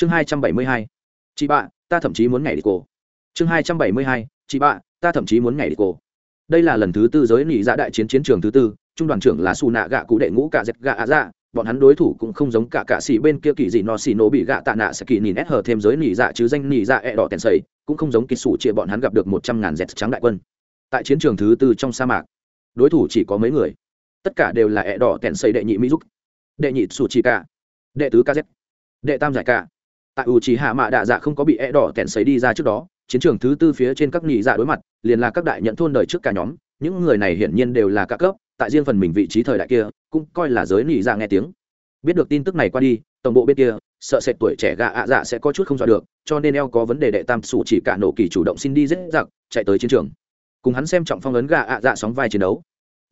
chương hai trăm bảy mươi hai. Chị bạ, ta thậm chí muốn ngày đi cổ. Chương hai trăm bảy mươi hai. Chị bạ, ta thậm chí muốn ngày đi cổ. Đây là lần thứ tư giới nỉ dạ đại chiến chiến trường thứ tư, trung đoàn trưởng là xù nạ gạ cụ đệ ngũ cả dẹp gạ ạ dạ. Bọn hắn đối thủ cũng không giống cả cạ xì bên kia kỳ dị no xì nổ bị gạ tạ nạ sẽ kỳ nhìn ép hờ thêm giới nỉ dạ chứ danh nỉ dạ e đỏ tèn sầy, cũng không giống kỳ sủ chia bọn hắn gặp được một trăm ngàn dẹt trắng đại quân. Tại chiến trường thứ tư trong sa mạc, đối thủ chỉ có mấy người. Tất cả đều là e đỏ tèn sầy đệ nhị mỹ giúp đệ nhị sủ chỉ cả đệ tứ kz đệ tam giải cả tại u chỉ hạ mạ đạ dạ không có bị e đỏ tèn sấy đi ra trước đó, chiến trường thứ tư phía trên các nhị dạ đối mặt, liền là các đại nhận thôn đời trước cả nhóm. Những người này hiển nhiên đều là các cấp, tại riêng phần mình vị trí thời đại kia, cũng coi là giới nhị dạ nghe tiếng. Biết được tin tức này qua đi, tổng bộ bên kia, sợ sệt tuổi trẻ gạ ạ dạ sẽ có chút không dọa được, cho nên eo có vấn đề đệ tam sủ chỉ cả nổ kỳ chủ động xin đi dễ dặc chạy tới chiến trường. Cùng hắn xem trọng phong ấn gạ ạ dạ sóng vai chiến đấu.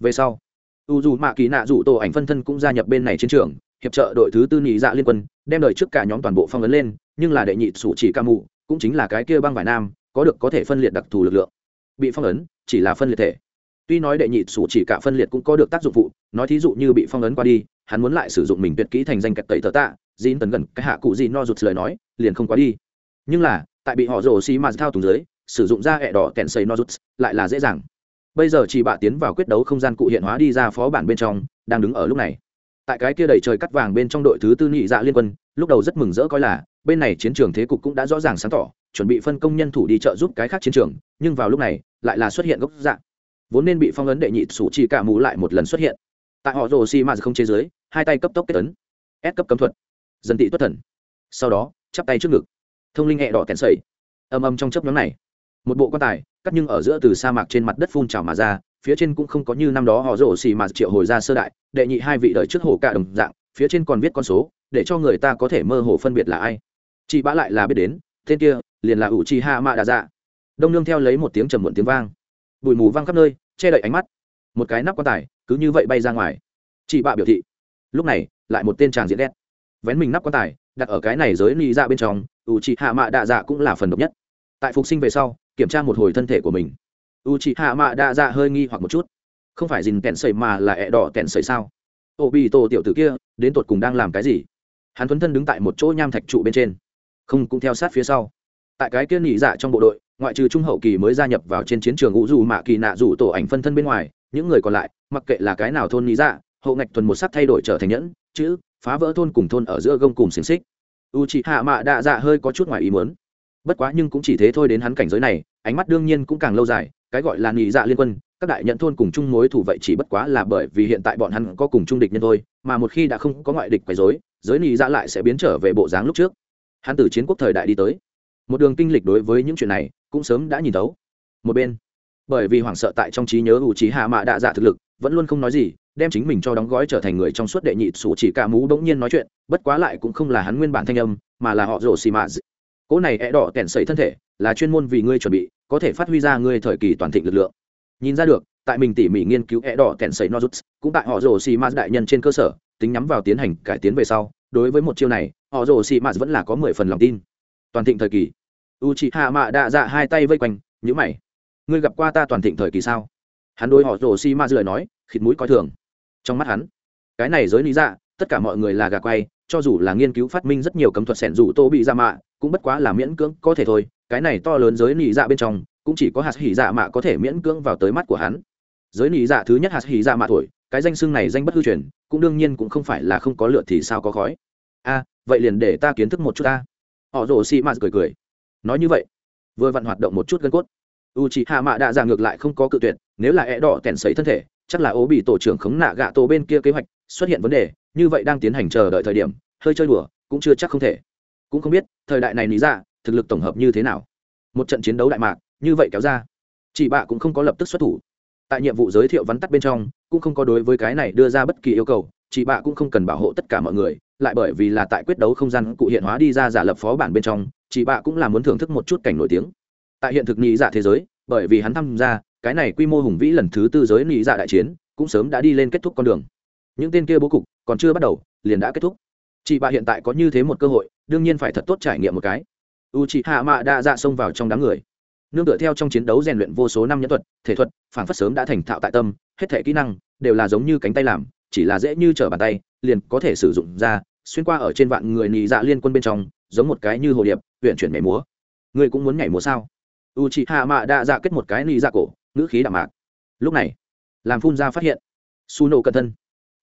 Về sau, u dù mạ kỳ nạ Dụ tổ ảnh phân thân cũng gia nhập bên này chiến trường, hiệp trợ đội thứ tư nhị dạ liên quân, đem đời trước cả nhóm toàn bộ phong ấn lên nhưng là đệ nhị sủ chỉ ca mù, cũng chính là cái kia băng vải nam, có được có thể phân liệt đặc thù lực lượng. Bị phong ấn, chỉ là phân liệt thể. Tuy nói đệ nhị sủ chỉ cả phân liệt cũng có được tác dụng phụ, nói thí dụ như bị phong ấn qua đi, hắn muốn lại sử dụng mình tuyệt kỹ thành danh kẹt tẩy tờ tạ dín tấn gần cái hạ cụ gì no rụt lời nói, liền không quá đi. Nhưng là, tại bị họ rồ xi mà thao túng dưới, sử dụng ra hẹ đỏ kẹn xây no rụt, lại là dễ dàng. Bây giờ chỉ bạ tiến vào quyết đấu không gian cụ hiện hóa đi ra phó bản bên trong, đang đứng ở lúc này tại cái kia đầy trời cắt vàng bên trong đội thứ tư nhị dạ liên quân, lúc đầu rất mừng rỡ coi là, bên này chiến trường thế cục cũng đã rõ ràng sáng tỏ, chuẩn bị phân công nhân thủ đi trợ giúp cái khác chiến trường, nhưng vào lúc này, lại là xuất hiện gốc dạng vốn nên bị phong ấn đệ nhị sủ chỉ cả mù lại một lần xuất hiện. Tại họ rồ xi ma không chế giới, hai tay cấp tốc kết ấn. Ép cấp cấm thuật. Dân tị tuất thần. Sau đó, chắp tay trước ngực. Thông linh hẹ đỏ kèn sầy âm âm trong chấp nhóm này, một bộ quan tài, cắt nhưng ở giữa từ sa mạc trên mặt đất phun trào mà ra phía trên cũng không có như năm đó họ rổ xì mà triệu hồi ra sơ đại, đệ nhị hai vị đời trước hồ cả đồng dạng, phía trên còn viết con số, để cho người ta có thể mơ hồ phân biệt là ai. Chị bã lại là biết đến, tên kia, liền là ủ chi ha mạ đà dạ đông nương theo lấy một tiếng trầm muộn tiếng vang. Bụi mù vang khắp nơi, che đậy ánh mắt. Một cái nắp quan tài, cứ như vậy bay ra ngoài. Chị bạ biểu thị. Lúc này, lại một tên chàng diễn ghét vén mình nắp quan tài, đặt ở cái này giới ni ra dạ bên trong ủ chị hạ mạ đạ dạ cũng là phần độc nhất. Tại phục sinh về sau, kiểm tra một hồi thân thể của mình u chị hạ mạ đa dạ hơi nghi hoặc một chút. Không phải dìn kẹn sầy mà là ẹ đỏ kẹn sầy sao? Ô bị tổ tiểu tử kia, đến tột cùng đang làm cái gì? Hắn thuấn thân đứng tại một chỗ nham thạch trụ bên trên. Không, cũng theo sát phía sau. Tại cái kia nghỉ dạ trong bộ đội, ngoại trừ trung hậu kỳ mới gia nhập vào trên chiến trường ngũ dù mạ kỳ nạ dù tổ ảnh phân thân bên ngoài, những người còn lại, mặc kệ là cái nào thôn nghĩ dạ hậu ngạch thuần một sắc thay đổi trở thành nhẫn, chữ, phá vỡ thôn cùng thôn ở giữa gông cùng xiềng xích. U chị hạ mạ đạ dạ hơi có chút ngoài ý muốn. Bất quá nhưng cũng chỉ thế thôi đến hắn cảnh giới này, ánh mắt đương nhiên cũng càng lâu dài cái gọi là nghỉ dạ liên quân, các đại nhận thôn cùng chung mối thủ vậy chỉ bất quá là bởi vì hiện tại bọn hắn có cùng chung địch nhân thôi, mà một khi đã không có ngoại địch quấy dối giới nghỉ dạ lại sẽ biến trở về bộ dáng lúc trước. Hắn từ chiến quốc thời đại đi tới. Một đường kinh lịch đối với những chuyện này, cũng sớm đã nhìn thấu. Một bên, bởi vì hoảng sợ tại trong trí nhớ ủ trí hạ mạ đạ dạ thực lực, vẫn luôn không nói gì, đem chính mình cho đóng gói trở thành người trong suốt đệ nhị sủ chỉ cả mũ bỗng nhiên nói chuyện, bất quá lại cũng không là hắn nguyên bản thanh âm, mà là họ rổ xì mạ cỗ này é đỏ kẻn sẩy thân thể, là chuyên môn vì ngươi chuẩn bị có thể phát huy ra ngươi thời kỳ toàn thịnh lực lượng. Nhìn ra được, tại mình tỉ mỉ nghiên cứu e đỏ kèn sẩy nozuts, cũng tại họ rồ xì mạ đại nhân trên cơ sở, tính nhắm vào tiến hành cải tiến về sau, đối với một chiêu này, họ rồ xì mạ vẫn là có mười phần lòng tin. Toàn thịnh thời kỳ. U chị hạ mạ đạ dạ hai tay vây quanh nhữ mày. Ngươi gặp qua ta toàn thịnh thời kỳ sao? Hắn đối họ rồ xi ma rời nói, khịt mũi coi thường. Trong mắt hắn, cái này giới lý dạ tất cả mọi người là gà quay, cho dù là nghiên cứu phát minh rất nhiều cấm thuật sẻn dù tô bị ra mạ cũng bất quá là miễn cưỡng, có thể thôi, cái này to lớn giới nị dạ bên trong, cũng chỉ có hạt hỉ dạ mạ có thể miễn cưỡng vào tới mắt của hắn. Giới nị dạ thứ nhất hạt hỉ dạ mạ thổi cái danh xưng này danh bất hư truyền, cũng đương nhiên cũng không phải là không có lượt thì sao có khói. A, vậy liền để ta kiến thức một chút ta. Họ rồ xi mạ cười cười. Nói như vậy, vừa vặn hoạt động một chút gân cốt. U c h ị hạ mạ đạ dạ ngược lại không có cự tuyệt, nếu là é đỏ tèn sấy thân thể, chắc là ố bị tổ trưởng khống nạ gạ tổ bên kia kế hoạch xuất hiện vấn đề, như vậy đang tiến hành chờ đợi thời điểm, hơi chơi đùa, cũng chưa chắc không thể. Cũng không biết thời đại này lý dạ thực lực tổng hợp như thế nào? Một trận chiến đấu đại mạc, như vậy kéo ra, chị bạ cũng không có lập tức xuất thủ. Tại nhiệm vụ giới thiệu vắn tắt bên trong, cũng không có đối với cái này đưa ra bất kỳ yêu cầu, chị bạ cũng không cần bảo hộ tất cả mọi người, lại bởi vì là tại quyết đấu không gian cụ hiện hóa đi ra giả lập phó bản bên trong, chị bạ cũng là muốn thưởng thức một chút cảnh nổi tiếng. Tại hiện thực nghĩ dạ thế giới, bởi vì hắn tham gia, cái này quy mô hùng vĩ lần thứ tư giới nghĩ dạ đại chiến, cũng sớm đã đi lên kết thúc con đường. Những tên kia bố cục còn chưa bắt đầu, liền đã kết thúc. Chị bạ hiện tại có như thế một cơ hội đương nhiên phải thật tốt trải nghiệm một cái. U chị hạ mạ đã dạ xông vào trong đám người. Nương tựa theo trong chiến đấu rèn luyện vô số năm nhẫn thuật, thể thuật, phản phất sớm đã thành thạo tại tâm, hết thể kỹ năng đều là giống như cánh tay làm, chỉ là dễ như trở bàn tay, liền có thể sử dụng ra, xuyên qua ở trên vạn người nhị dạ liên quân bên trong, giống một cái như hồ điệp huyện chuyển nhảy múa. Ngươi cũng muốn nhảy múa sao? U chị hạ mạ đa dạ kết một cái nhị dạ cổ, ngữ khí đạm mạc. Lúc này, làm phun ra phát hiện su nổ cẩn thân.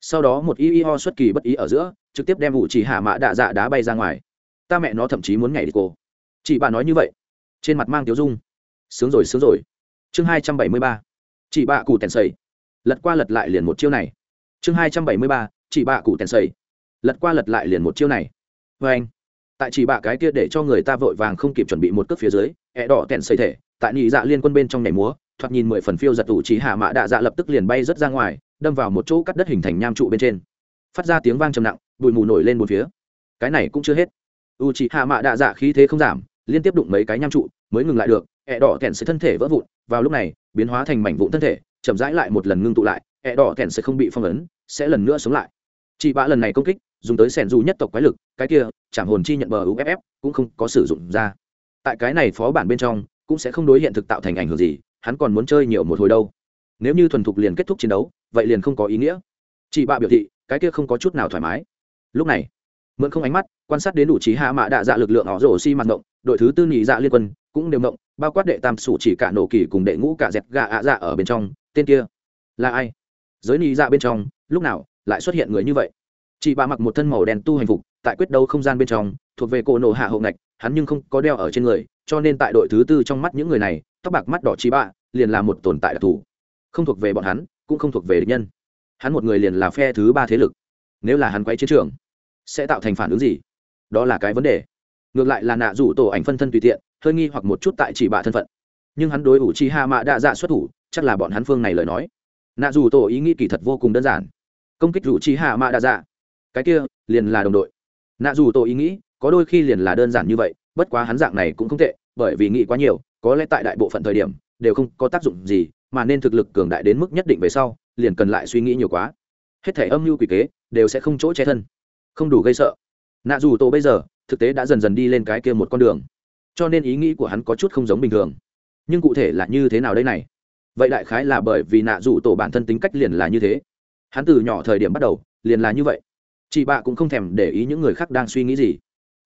Sau đó một y y ho xuất kỳ bất ý ở giữa, trực tiếp đem u chị hạ mạ đa dạ đá bay ra ngoài ta mẹ nó thậm chí muốn nhảy đi cô. Chị bà nói như vậy. Trên mặt mang tiếu dung. Sướng rồi sướng rồi. Chương hai trăm bảy mươi ba. Chị bà cụ tèn sầy. Lật qua lật lại liền một chiêu này. Chương hai trăm bảy mươi ba. Chị bà cụ tèn sầy. Lật qua lật lại liền một chiêu này. Vê anh, tại chỉ bạ cái kia để cho người ta vội vàng không kịp chuẩn bị một cước phía dưới ẹ đỏ tèn sầy thể, tại nhị dạ liên quân bên trong nhảy múa, thoạt nhìn mười phần phiêu giật tủ chỉ hạ mạ đạ dạ lập tức liền bay rớt ra ngoài, đâm vào một chỗ cắt đất hình thành nham trụ bên trên. Phát ra tiếng vang trầm nặng, bụi mù nổi lên một phía. Cái này cũng chưa hết u chỉ hạ mạ đạ dạ khí thế không giảm, liên tiếp đụng mấy cái nham trụ, mới ngừng lại được, ẹ đỏ kẹn sẽ thân thể vỡ vụn, vào lúc này, biến hóa thành mảnh vụn thân thể, chậm rãi lại một lần ngưng tụ lại, ẹ đỏ kẹn sẽ không bị phong ấn, sẽ lần nữa sống lại. Chị bạ lần này công kích, dùng tới sẻn dù nhất tộc quái lực, cái kia chẳng hồn chi nhận bờ uff cũng không có sử dụng ra. Tại cái này phó bản bên trong, cũng sẽ không đối hiện thực tạo thành ảnh hưởng gì, hắn còn muốn chơi nhiều một hồi đâu. Nếu như thuần thục liền kết thúc chiến đấu, vậy liền không có ý nghĩa. Chị bạ biểu thị, cái kia không có chút nào thoải mái. Lúc này mượn không ánh mắt, quan sát đến đủ trí hạ mạ đạ dạ lực lượng họ rổ xi mặt động đội thứ tư nhị dạ liên quân cũng đều động bao quát đệ tam sủ chỉ cả nổ kỳ cùng đệ ngũ cả dẹp gà ạ dạ ở bên trong, tên kia là ai? Giới nhị dạ bên trong, lúc nào lại xuất hiện người như vậy? Chị bà mặc một thân màu đen tu hành phục, tại quyết đấu không gian bên trong, thuộc về cổ nổ hạ hậu ngạch, hắn nhưng không có đeo ở trên người, cho nên tại đội thứ tư trong mắt những người này, tóc bạc mắt đỏ chị bạ, liền là một tồn tại đặc thù. Không thuộc về bọn hắn, cũng không thuộc về địch nhân. Hắn một người liền là phe thứ ba thế lực. Nếu là hắn quay chiến trường sẽ tạo thành phản ứng gì? Đó là cái vấn đề. Ngược lại là nạ rủ tổ ảnh phân thân tùy tiện, hơi nghi hoặc một chút tại chỉ bạ thân phận. Nhưng hắn đối ủ chi ha mạ đa dạ xuất thủ, chắc là bọn hắn phương này lời nói. Nạ rủ tổ ý nghĩ kỳ thật vô cùng đơn giản. Công kích rủ chi ha mạ đa dạ. Cái kia, liền là đồng đội. Nạ rủ tổ ý nghĩ, có đôi khi liền là đơn giản như vậy, bất quá hắn dạng này cũng không tệ, bởi vì nghĩ quá nhiều, có lẽ tại đại bộ phận thời điểm, đều không có tác dụng gì, mà nên thực lực cường đại đến mức nhất định về sau, liền cần lại suy nghĩ nhiều quá. Hết thể âm mưu quỷ kế, đều sẽ không chỗ che thân không đủ gây sợ. Nạ dù tổ bây giờ, thực tế đã dần dần đi lên cái kia một con đường. Cho nên ý nghĩ của hắn có chút không giống bình thường. Nhưng cụ thể là như thế nào đây này? Vậy đại khái là bởi vì nạ dù tổ bản thân tính cách liền là như thế. Hắn từ nhỏ thời điểm bắt đầu, liền là như vậy. Chị bạ cũng không thèm để ý những người khác đang suy nghĩ gì.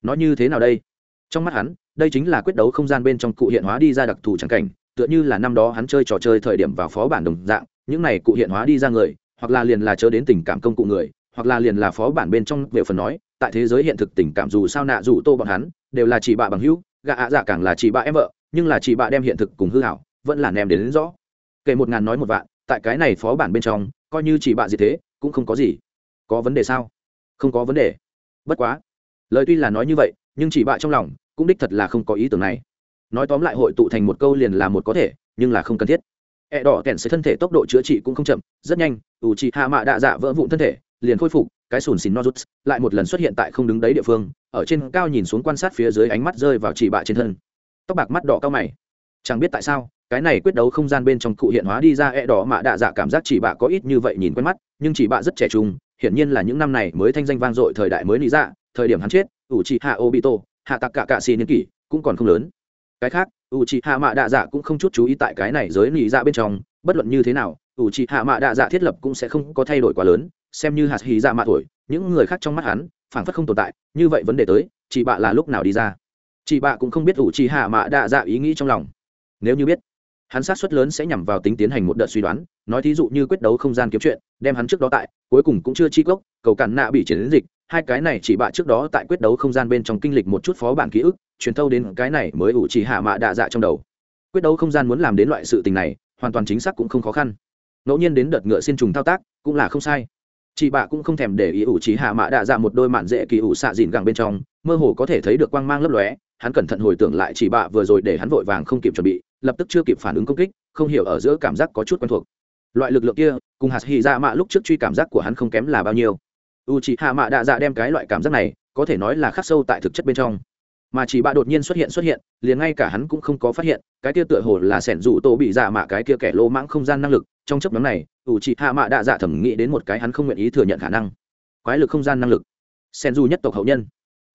Nói như thế nào đây? Trong mắt hắn, đây chính là quyết đấu không gian bên trong cụ hiện hóa đi ra đặc thù trắng cảnh, tựa như là năm đó hắn chơi trò chơi thời điểm vào phó bản đồng dạng, những này cụ hiện hóa đi ra người, hoặc là liền là chớ đến tình cảm công cụ người hoặc là liền là phó bản bên trong về phần nói tại thế giới hiện thực tình cảm dù sao nạ dù tô bọn hắn đều là chị bạ bằng hữu gạ ạ dạ càng là chị bạ em vợ nhưng là chị bạ đem hiện thực cùng hư hảo vẫn là ném đến, đến rõ. Kể một ngàn nói một vạn tại cái này phó bản bên trong coi như chị bạ gì thế cũng không có gì. Có vấn đề sao? Không có vấn đề. Bất quá lời tuy là nói như vậy nhưng chỉ bạ trong lòng cũng đích thật là không có ý tưởng này. Nói tóm lại hội tụ thành một câu liền là một có thể nhưng là không cần thiết. E đỏ kèn sẽ thân thể tốc độ chữa trị cũng không chậm rất nhanh ủ chị hạ mạ đạ dạ vỡ vụn thân thể liền khôi phục, cái sùn xìn nozuts lại một lần xuất hiện tại không đứng đấy địa phương, ở trên cao nhìn xuống quan sát phía dưới ánh mắt rơi vào chỉ bạ trên thân. Tóc bạc mắt đỏ cao mày. Chẳng biết tại sao, cái này quyết đấu không gian bên trong cụ hiện hóa đi ra e đỏ mạ đạ dạ cảm giác chỉ bạ có ít như vậy nhìn quen mắt, nhưng chỉ bạ rất trẻ trung, hiển nhiên là những năm này mới thanh danh vang dội thời đại mới lý dạ thời điểm hắn chết ủ chị hạ obito hạ tặc cả cạ xì niên kỷ cũng còn không lớn. Cái khác ủ chị hạ mạ đạ dạ cũng không chút chú ý tại cái này giới lý dạ bên trong, bất luận như thế nào ủ chị hạ mạ đạ dạ thiết lập cũng sẽ không có thay đổi quá lớn xem như hạt hì dạ mạ tuổi những người khác trong mắt hắn, phảng phất không tồn tại, như vậy vấn đề tới, chị bạ là lúc nào đi ra? Chị bạ cũng không biết ủ trì hạ mạ đa dạ ý nghĩ trong lòng. Nếu như biết, hắn sát suất lớn sẽ nhằm vào tính tiến hành một đợt suy đoán, nói thí dụ như quyết đấu không gian kiếm chuyện, đem hắn trước đó tại, cuối cùng cũng chưa chi gốc, cầu cản nạ bị chiến dịch, hai cái này chỉ bạ trước đó tại quyết đấu không gian bên trong kinh lịch một chút phó bản ký ức, truyền thâu đến cái này mới ủ chỉ hạ mạ đạ dạ trong đầu. Quyết đấu không gian muốn làm đến loại sự tình này, hoàn toàn chính xác cũng không khó khăn. Ngẫu nhiên đến đợt ngựa xin trùng thao tác, cũng là không sai chị bạ cũng không thèm để ý ủ trí hạ mạ đạ dạ một đôi mạn dễ kỳ ủ xạ dìn gẳng bên trong, mơ hồ có thể thấy được quang mang lấp lóe, hắn cẩn thận hồi tưởng lại chị bạ vừa rồi để hắn vội vàng không kịp chuẩn bị, lập tức chưa kịp phản ứng công kích, không hiểu ở giữa cảm giác có chút quen thuộc. Loại lực lượng kia, cùng hạt hy dạ mạ lúc trước truy cảm giác của hắn không kém là bao nhiêu. U chị hạ mạ đạ dạ đem cái loại cảm giác này, có thể nói là khắc sâu tại thực chất bên trong. Mà chỉ bạ đột nhiên xuất hiện xuất hiện, liền ngay cả hắn cũng không có phát hiện, cái kia tựa hồ là sẻn rủ tô bị dạ mạ cái kia kẻ lô mãng không gian năng lực trong chấp nhóm này, ủ trị hạ mạ đạ dạ thẩm nghĩ đến một cái hắn không nguyện ý thừa nhận khả năng. Quái lực không gian năng lực. Sen du nhất tộc hậu nhân.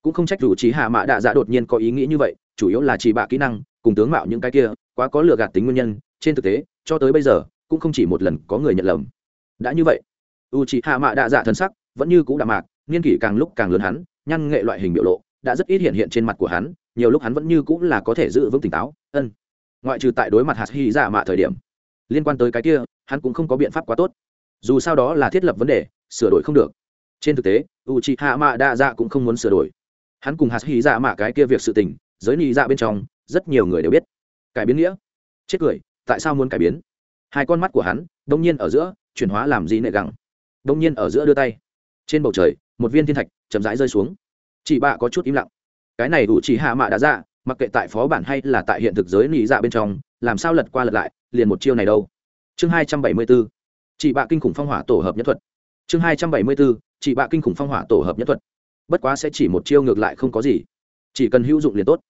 Cũng không trách ủ trí hạ mạ đạ dạ đột nhiên có ý nghĩ như vậy, chủ yếu là chỉ bạ kỹ năng, cùng tướng mạo những cái kia, quá có lừa gạt tính nguyên nhân. Trên thực tế, cho tới bây giờ, cũng không chỉ một lần có người nhận lầm. Đã như vậy u trị hạ mạ đạ dạ thân sắc vẫn như c ũ mạc, niên kỷ càng lúc càng lớn hắn nhăn nghệ loại hình biểu lộ đã rất ít hiện hiện trên mặt của hắn, nhiều lúc hắn vẫn như cũng là có thể giữ vững tỉnh táo, ân. Ngoại trừ tại đối mặt hạt hy dạ mạ thời điểm, liên quan tới cái kia hắn cũng không có biện pháp quá tốt. Dù sao đó là thiết lập vấn đề, sửa đổi không được. Trên thực tế u c h i hạ mạ đa dạ cũng không muốn sửa đổi. Hắn cùng hạt hy dạ mạ cái kia việc sự tình, giới nị dạ bên trong, rất nhiều người đều biết. Cải biến nghĩa. Chết cười, tại sao muốn cải biến? Hai con mắt của hắn, đông nhiên ở giữa, chuyển hóa làm gì nệ gẳng. Đông nhiên ở giữa đưa tay. Trên bầu trời, một viên thiên thạch chậm rãi rơi xuống. Chị bạ có chút im lặng. Cái này đủ chỉ hạ mạ đã dạ mặc kệ tại phó bản hay là tại hiện thực giới nị dạ bên trong, làm sao lật qua lật lại, liền một chiêu này đâu? Chương hai trăm bảy mươi bốn, chị bạ kinh khủng phong hỏa tổ hợp nhất thuật. Chương hai trăm bảy mươi bốn, chị bạ kinh khủng phong hỏa tổ hợp nhất thuật. Bất quá sẽ chỉ một chiêu ngược lại không có gì. Chỉ cần hữu dụng liền tốt.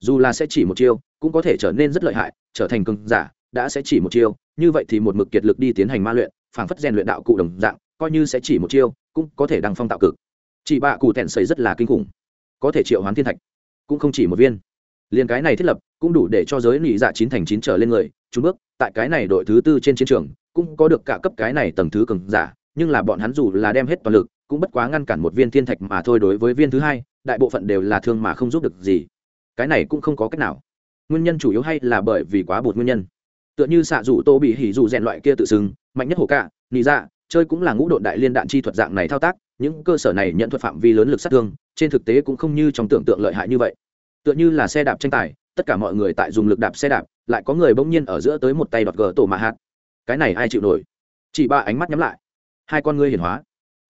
Dù là sẽ chỉ một chiêu, cũng có thể trở nên rất lợi hại, trở thành cường giả, đã sẽ chỉ một chiêu, như vậy thì một mực kiệt lực đi tiến hành ma luyện, phảng phất rèn luyện đạo cụ đồng dạng, coi như sẽ chỉ một chiêu, cũng có thể đăng phong tạo cực. Chị bạ cụ tẹn sấy rất là kinh khủng. Có thể triệu hoán thiên thạch, cũng không chỉ một viên liền cái này thiết lập cũng đủ để cho giới nị dạ chín thành chín trở lên người chúng bước. Tại cái này đội thứ tư trên chiến trường, cũng có được cả cấp cái này tầng thứ cường giả, nhưng là bọn hắn dù là đem hết toàn lực, cũng bất quá ngăn cản một viên thiên thạch mà thôi. Đối với viên thứ hai, đại bộ phận đều là thương mà không giúp được gì. Cái này cũng không có cách nào. Nguyên nhân chủ yếu hay là bởi vì quá bột nguyên nhân. Tựa như xạ rủ tô bị hỉ dù rèn loại kia tự xưng, mạnh nhất hồ cả, nị dạ chơi cũng là ngũ độn đại liên đạn chi thuật dạng này thao tác, những cơ sở này nhận thuật phạm vi lớn lực sát thương, trên thực tế cũng không như trong tưởng tượng lợi hại như vậy tựa như là xe đạp tranh tài, tất cả mọi người tại dùng lực đạp xe đạp, lại có người bỗng nhiên ở giữa tới một tay đọt gờ tổ mạ hạt. Cái này ai chịu nổi? Chỉ ba ánh mắt nhắm lại. Hai con ngươi hiển hóa.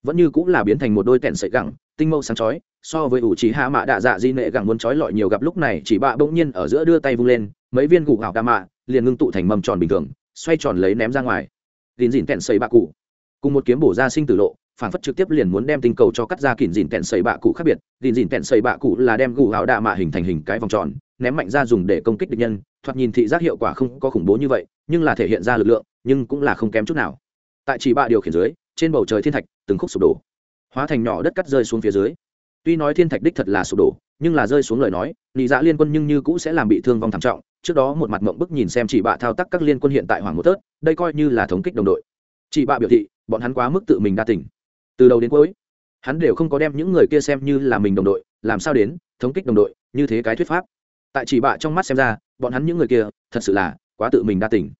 Vẫn như cũng là biến thành một đôi tẹn sợi gẳng, tinh mâu sáng chói, so với ủ trí hạ mạ đạ dạ di nệ gẳng muốn chói lọi nhiều gặp lúc này chỉ bạ bỗng nhiên ở giữa đưa tay vung lên, mấy viên gù gạo đa mạ, liền ngưng tụ thành mầm tròn bình thường, xoay tròn lấy ném ra ngoài. Dìn dìn tẹn sợi bạ cụ. Cùng một kiếm bổ ra sinh tử lộ phản phất trực tiếp liền muốn đem tinh cầu cho cắt ra kỉn dìn tẹn xây bạ cụ khác biệt Kỉn dìn tẹn xây bạ cụ là đem gù gạo đạ mạ hình thành hình cái vòng tròn, ném mạnh ra dùng để công kích địch nhân, thoạt nhìn thị giác hiệu quả không có khủng bố như vậy, nhưng là thể hiện ra lực lượng, nhưng cũng là không kém chút nào. Tại chỉ bạ điều khiển dưới, trên bầu trời thiên thạch, từng khúc sụp đổ. Hóa thành nhỏ đất cắt rơi xuống phía dưới. Tuy nói thiên thạch đích thật là sụp đổ, nhưng là rơi xuống lời nói, nị dạ liên quân nhưng như cũ sẽ làm bị thương vong thảm trọng, trước đó một mặt mộng bức nhìn xem chỉ bạ thao tác các liên quân hiện tại hoàng một tớt, đây coi như là thống kích đồng đội. Chỉ bạ biểu thị, bọn hắn quá mức tự mình đa tỉnh từ đầu đến cuối, hắn đều không có đem những người kia xem như là mình đồng đội, làm sao đến, thống kích đồng đội, như thế cái thuyết pháp. Tại chỉ bạ trong mắt xem ra, bọn hắn những người kia, thật sự là quá tự mình đa tỉnh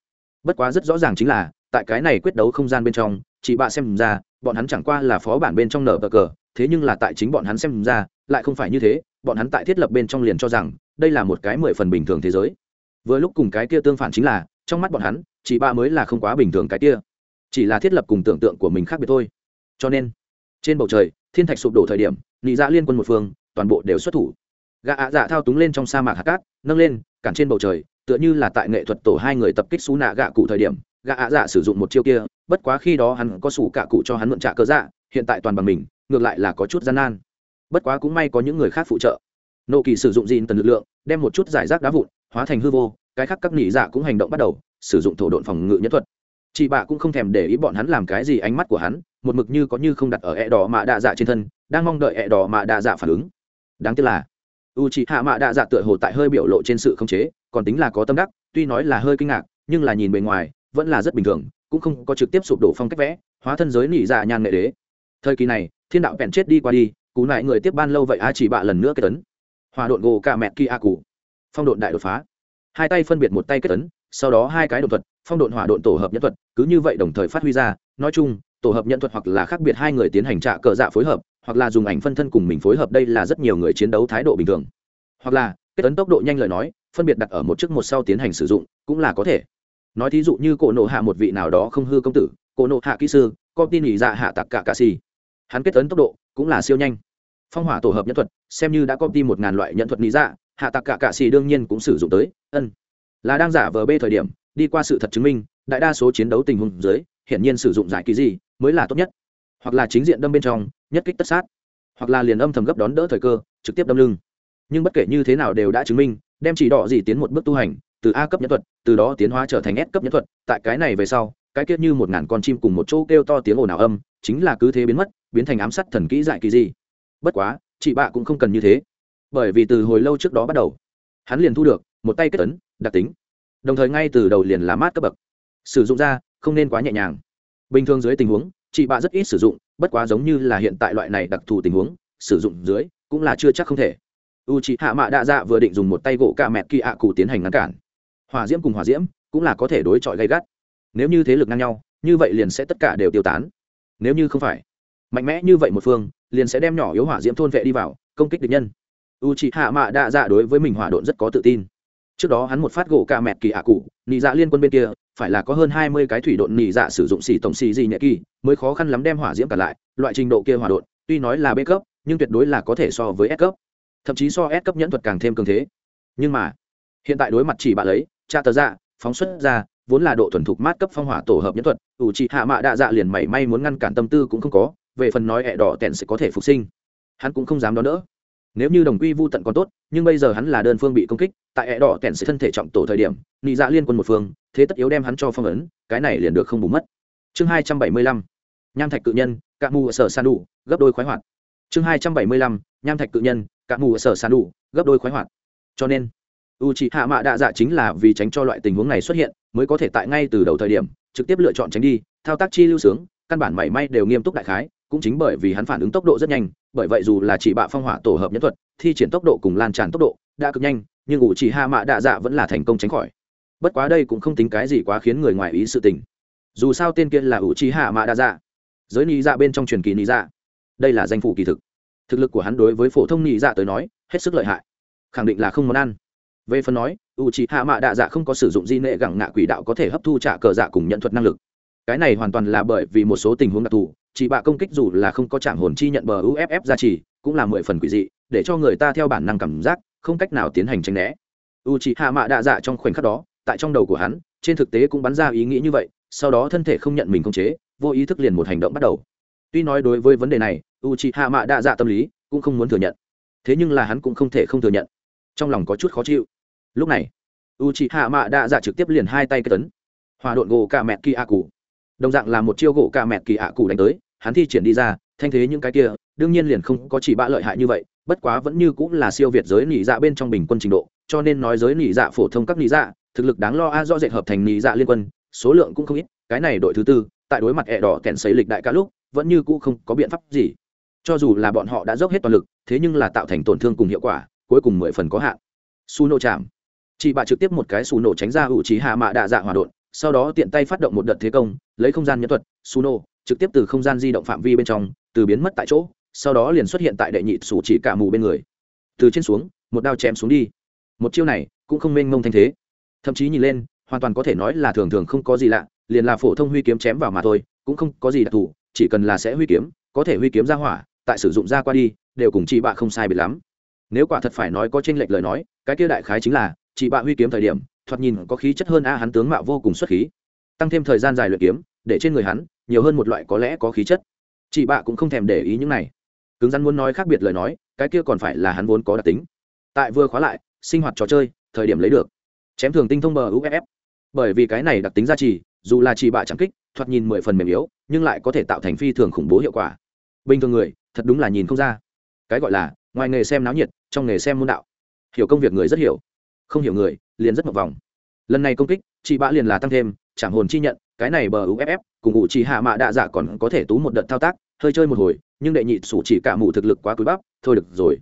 bất quá rất rõ ràng chính là, tại cái này quyết đấu không gian bên trong, chỉ bạ xem ra, bọn hắn chẳng qua là phó bản bên trong nở bờ cờ, thế nhưng là tại chính bọn hắn xem ra, lại không phải như thế, bọn hắn tại thiết lập bên trong liền cho rằng, đây là một cái mười phần bình thường thế giới. Vừa lúc cùng cái kia tương phản chính là, trong mắt bọn hắn, chỉ bạ mới là không quá bình thường cái kia. Chỉ là thiết lập cùng tưởng tượng của mình khác biệt thôi cho nên trên bầu trời, thiên thạch sụp đổ thời điểm nị dạ liên quân một phương, toàn bộ đều xuất thủ. Gã ạ dạ thao túng lên trong sa mạc hạt cát, nâng lên, cản trên bầu trời, tựa như là tại nghệ thuật tổ hai người tập kích xú nạ gạ cụ thời điểm, gã ạ dạ sử dụng một chiêu kia, bất quá khi đó hắn có sủ cả cụ cho hắn mượn trả cơ dạ hiện tại toàn bằng mình, ngược lại là có chút gian nan. Bất quá cũng may có những người khác phụ trợ. Nộ kỳ sử dụng dìn tần lực lượng, đem một chút giải rác đá vụn, hóa thành hư vô, cái khác các nỉ dạ cũng hành động bắt đầu, sử dụng thổ độn phòng ngự nhất thuật chị bạ cũng không thèm để ý bọn hắn làm cái gì ánh mắt của hắn, một mực như có như không đặt ở ẹ đỏ mạ đạ dạ trên thân, đang mong đợi ẹ đỏ mạ đạ dạ phản ứng. Đáng tiếc là u chị hạ mạ đạ dạ tựa hồ tại hơi biểu lộ trên sự khống chế, còn tính là có tâm đắc, tuy nói là hơi kinh ngạc, nhưng là nhìn bề ngoài, vẫn là rất bình thường, cũng không có trực tiếp sụp đổ phong cách vẽ, hóa thân giới nỉ dạ nhan nghệ đế. Thời kỳ này, thiên đạo bèn chết đi qua đi, cú lại người tiếp ban lâu vậy a chỉ bạ lần nữa kết tấn hòa đội gồ cả mẹ kia a cụ phong độn đại đột phá. Hai tay phân biệt một tay kết tấn sau đó hai cái đột thuật, phong độn hỏa độn tổ hợp nhân thuật, cứ như vậy đồng thời phát huy ra. Nói chung, tổ hợp nhân thuật hoặc là khác biệt hai người tiến hành trạ cờ dạ phối hợp, hoặc là dùng ảnh phân thân cùng mình phối hợp, đây là rất nhiều người chiến đấu thái độ bình thường. Hoặc là, kết tấn tốc độ nhanh lời nói, phân biệt đặt ở một trước một sau tiến hành sử dụng, cũng là có thể. Nói thí dụ như cổ nộ hạ một vị nào đó không hư công tử, cổ nộ hạ kỹ sư, có tin nghỉ dạ hạ tặc cả cà xì hắn kết tấn tốc độ, cũng là siêu nhanh. Phong hỏa tổ hợp nhân thuật, xem như đã có tin một ngàn loại nhân thuật lý dạ hạ tặc cả cạ xì đương nhiên cũng sử dụng tới. Ân là đang giả vờ bê thời điểm, đi qua sự thật chứng minh, đại đa số chiến đấu tình huống dưới, hiển nhiên sử dụng giải kỳ gì mới là tốt nhất. Hoặc là chính diện đâm bên trong, nhất kích tất sát. Hoặc là liền âm thầm gấp đón đỡ thời cơ, trực tiếp đâm lưng. Nhưng bất kể như thế nào đều đã chứng minh, đem chỉ đỏ gì tiến một bước tu hành, từ a cấp nhân thuật, từ đó tiến hóa trở thành s cấp nhân thuật. Tại cái này về sau, cái kết như một ngàn con chim cùng một chỗ kêu to tiếng ồn ào âm, chính là cứ thế biến mất, biến thành ám sát thần kỹ dại kỳ gì. Bất quá, chị bạ cũng không cần như thế. Bởi vì từ hồi lâu trước đó bắt đầu, hắn liền thu được một tay kết tấn đặc tính. Đồng thời ngay từ đầu liền là mát cấp bậc. Sử dụng ra, không nên quá nhẹ nhàng. Bình thường dưới tình huống, chị bạ rất ít sử dụng, bất quá giống như là hiện tại loại này đặc thù tình huống, sử dụng dưới cũng là chưa chắc không thể. U chị hạ mạ đa dạ vừa định dùng một tay gỗ ca mẹt kỳ ạ cụ tiến hành ngăn cản. Hòa diễm cùng hỏa diễm cũng là có thể đối chọi gây gắt. Nếu như thế lực ngang nhau, như vậy liền sẽ tất cả đều tiêu tán. Nếu như không phải, mạnh mẽ như vậy một phương, liền sẽ đem nhỏ yếu hỏa diễm thôn vệ đi vào, công kích địch nhân. U chị hạ mạ đa dạ đối với mình hỏa độn rất có tự tin trước đó hắn một phát gỗ ca mẹt kỳ ạ cụ, nị dạ liên quân bên kia, phải là có hơn hai mươi cái thủy độn nị dạ sử dụng xì tổng xì gì nhẹ kỳ, mới khó khăn lắm đem hỏa diễm cả lại, loại trình độ kia hỏa độn, tuy nói là b cấp, nhưng tuyệt đối là có thể so với s cấp. Thậm chí so s cấp nhẫn thuật càng thêm cường thế. Nhưng mà, hiện tại đối mặt chỉ bạn lấy cha tờ dạ phóng xuất ra, vốn là độ thuần thục mát cấp phong hỏa tổ hợp nhẫn thuật, ủ trị hạ mạ đạ dạ liền mảy may muốn ngăn cản tâm tư cũng không có, về phần nói ẹ đỏ tẹn sẽ có thể phục sinh. Hắn cũng không dám đón đỡ nếu như đồng quy vô tận còn tốt, nhưng bây giờ hắn là đơn phương bị công kích, tại ẹ đỏ kèn sẽ thân thể trọng tổ thời điểm, nị dạ liên quân một phương, thế tất yếu đem hắn cho phong ấn, cái này liền được không bù mất. Chương hai trăm bảy mươi lăm, nham thạch cự nhân, cạ mù sở san đủ, gấp đôi khoái hoạt. Chương hai trăm bảy mươi lăm, nham thạch cự nhân, cạ mù sở san đủ, gấp đôi khoái hoạt. Cho nên u c h ị hạ mạ đạ dạ chính là vì tránh cho loại tình huống này xuất hiện, mới có thể tại ngay từ đầu thời điểm, trực tiếp lựa chọn tránh đi, thao tác chi lưu sướng, căn bản mảy may đều nghiêm túc đại khái, cũng chính bởi vì hắn phản ứng tốc độ rất nhanh bởi vậy dù là chỉ bạ phong hỏa tổ hợp nhân thuật, thi triển tốc độ cùng lan tràn tốc độ đã cực nhanh, nhưng ủ chỉ hạ mạ đạ dạ vẫn là thành công tránh khỏi. Bất quá đây cũng không tính cái gì quá khiến người ngoài ý sự tình. Dù sao tên kia là ủ chỉ hạ mạ đạ dạ. Giới nị dạ bên trong truyền kỳ nị dạ. Đây là danh phủ kỳ thực. Thực lực của hắn đối với phổ thông nị dạ tới nói, hết sức lợi hại. Khẳng định là không món ăn. Về phần nói, ủ chỉ hạ mạ đạ dạ không có sử dụng di nệ gẳng ngạ quỷ đạo có thể hấp thu trả cờ dạ cùng nhận thuật năng lực. Cái này hoàn toàn là bởi vì một số tình huống đặc thù chỉ bạ công kích dù là không có trạng hồn chi nhận bờ uff ra chỉ cũng là mười phần quỷ dị, để cho người ta theo bản năng cảm giác, không cách nào tiến hành tranh né. U chỉ hạ mạ đạ dạ trong khoảnh khắc đó, tại trong đầu của hắn, trên thực tế cũng bắn ra ý nghĩ như vậy, sau đó thân thể không nhận mình khống chế, vô ý thức liền một hành động bắt đầu. Tuy nói đối với vấn đề này u chỉ hạ mạ đạ dạ tâm lý cũng không muốn thừa nhận. Thế nhưng là hắn cũng không thể không thừa nhận. Trong lòng có chút khó chịu. Lúc này u chỉ hạ mạ đạ dạ trực tiếp liền hai tay cái tấn. Hòa độn gỗ cả mẹ kỳ ạ cụ đồng dạng là một chiêu gỗ cả mẹ kỳ ạ cụ đánh tới hắn thi triển đi ra, thanh thế những cái kia, đương nhiên liền không có chỉ bạ lợi hại như vậy, bất quá vẫn như cũng là siêu việt giới nỉ dạ bên trong bình quân trình độ, cho nên nói giới nỉ dạ phổ thông các nỉ dạ thực lực đáng lo a do dệt hợp thành nỉ dạ liên quân, số lượng cũng không ít, cái này đội thứ tư, tại đối mặt ẹ đỏ kèn xấy lịch đại cả lúc, vẫn như cũ không có biện pháp gì. Cho dù là bọn họ đã dốc hết toàn lực, thế nhưng là tạo thành tổn thương cùng hiệu quả, cuối cùng mười phần có hạn. Su nổ chạm. Chị bạ trực tiếp một cái su nổ tránh ra ủ trí hạ mạ đạ dạ hòa đột sau đó tiện tay phát động một đợt thế công, lấy không gian nhân thuật, su nổ trực tiếp từ không gian di động phạm vi bên trong, từ biến mất tại chỗ, sau đó liền xuất hiện tại đệ nhị sủ chỉ cả mù bên người. Từ trên xuống, một đao chém xuống đi. Một chiêu này cũng không mênh mông thanh thế. Thậm chí nhìn lên, hoàn toàn có thể nói là thường thường không có gì lạ, liền là phổ thông huy kiếm chém vào mà thôi, cũng không có gì đặc thù, chỉ cần là sẽ huy kiếm, có thể huy kiếm ra hỏa, tại sử dụng ra qua đi, đều cùng chị bạ không sai biệt lắm. Nếu quả thật phải nói có tranh lệch lời nói, cái kia đại khái chính là, chị bạ huy kiếm thời điểm, thoạt nhìn có khí chất hơn a, hắn tướng mạo vô cùng xuất khí. Tăng thêm thời gian dài luyện kiếm, để trên người hắn nhiều hơn một loại có lẽ có khí chất. Chị bạ cũng không thèm để ý những này. Cứng rắn muốn nói khác biệt lời nói, cái kia còn phải là hắn vốn có đặc tính. Tại vừa khóa lại, sinh hoạt trò chơi, thời điểm lấy được. Chém thường tinh thông bờ uff bởi vì cái này đặc tính gia trì, dù là chị bạ chẳng kích, thoạt nhìn mười phần mềm yếu, nhưng lại có thể tạo thành phi thường khủng bố hiệu quả. Bình thường người, thật đúng là nhìn không ra. Cái gọi là, ngoài nghề xem náo nhiệt, trong nghề xem môn đạo. Hiểu công việc người rất hiểu. Không hiểu người, liền rất một vòng. Lần này công kích, chị bạ liền là tăng thêm chẳng hồn chi nhận cái này bờ uff cùng ngũ chỉ hạ mạ đạ dạ còn có thể tú một đợt thao tác, hơi chơi một hồi, nhưng đệ nhị sủ chỉ cả mụ thực lực quá cúi bắp, thôi được rồi.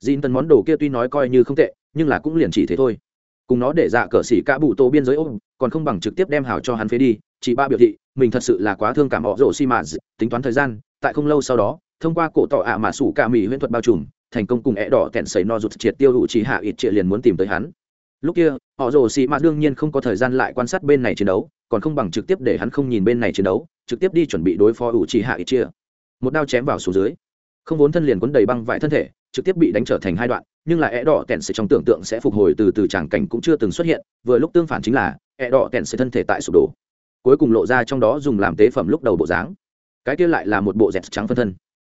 Dìn tần món đồ kia tuy nói coi như không tệ, nhưng là cũng liền chỉ thế thôi. Cùng nó để dạ cờ xỉ cả bụ tô biên giới ôm, còn không bằng trực tiếp đem hảo cho hắn phế đi chị ba biểu thị, mình thật sự là quá thương cảm họ rổ xi mã tính toán thời gian, tại không lâu sau đó, thông qua cổ tỏ ạ mà sủ cả mỹ huyễn thuật bao trùm, thành công cùng é đỏ kẹn sấy no rụt triệt tiêu hữu chỉ hạ ít triệt liền muốn tìm tới hắn. Lúc kia, họ rồ xì mà đương nhiên không có thời gian lại quan sát bên này chiến đấu còn không bằng trực tiếp để hắn không nhìn bên này chiến đấu, trực tiếp đi chuẩn bị đối phó ủ trì hạ ít chia. Một đao chém vào xuống dưới. Không vốn thân liền quấn đầy băng vải thân thể, trực tiếp bị đánh trở thành hai đoạn, nhưng là é đỏ tèn sẽ trong tưởng tượng sẽ phục hồi từ từ tràng cảnh cũng chưa từng xuất hiện, vừa lúc tương phản chính là é đỏ tèn sẽ thân thể tại sụp đổ. Cuối cùng lộ ra trong đó dùng làm tế phẩm lúc đầu bộ dáng. Cái kia lại là một bộ dẹt trắng phân thân.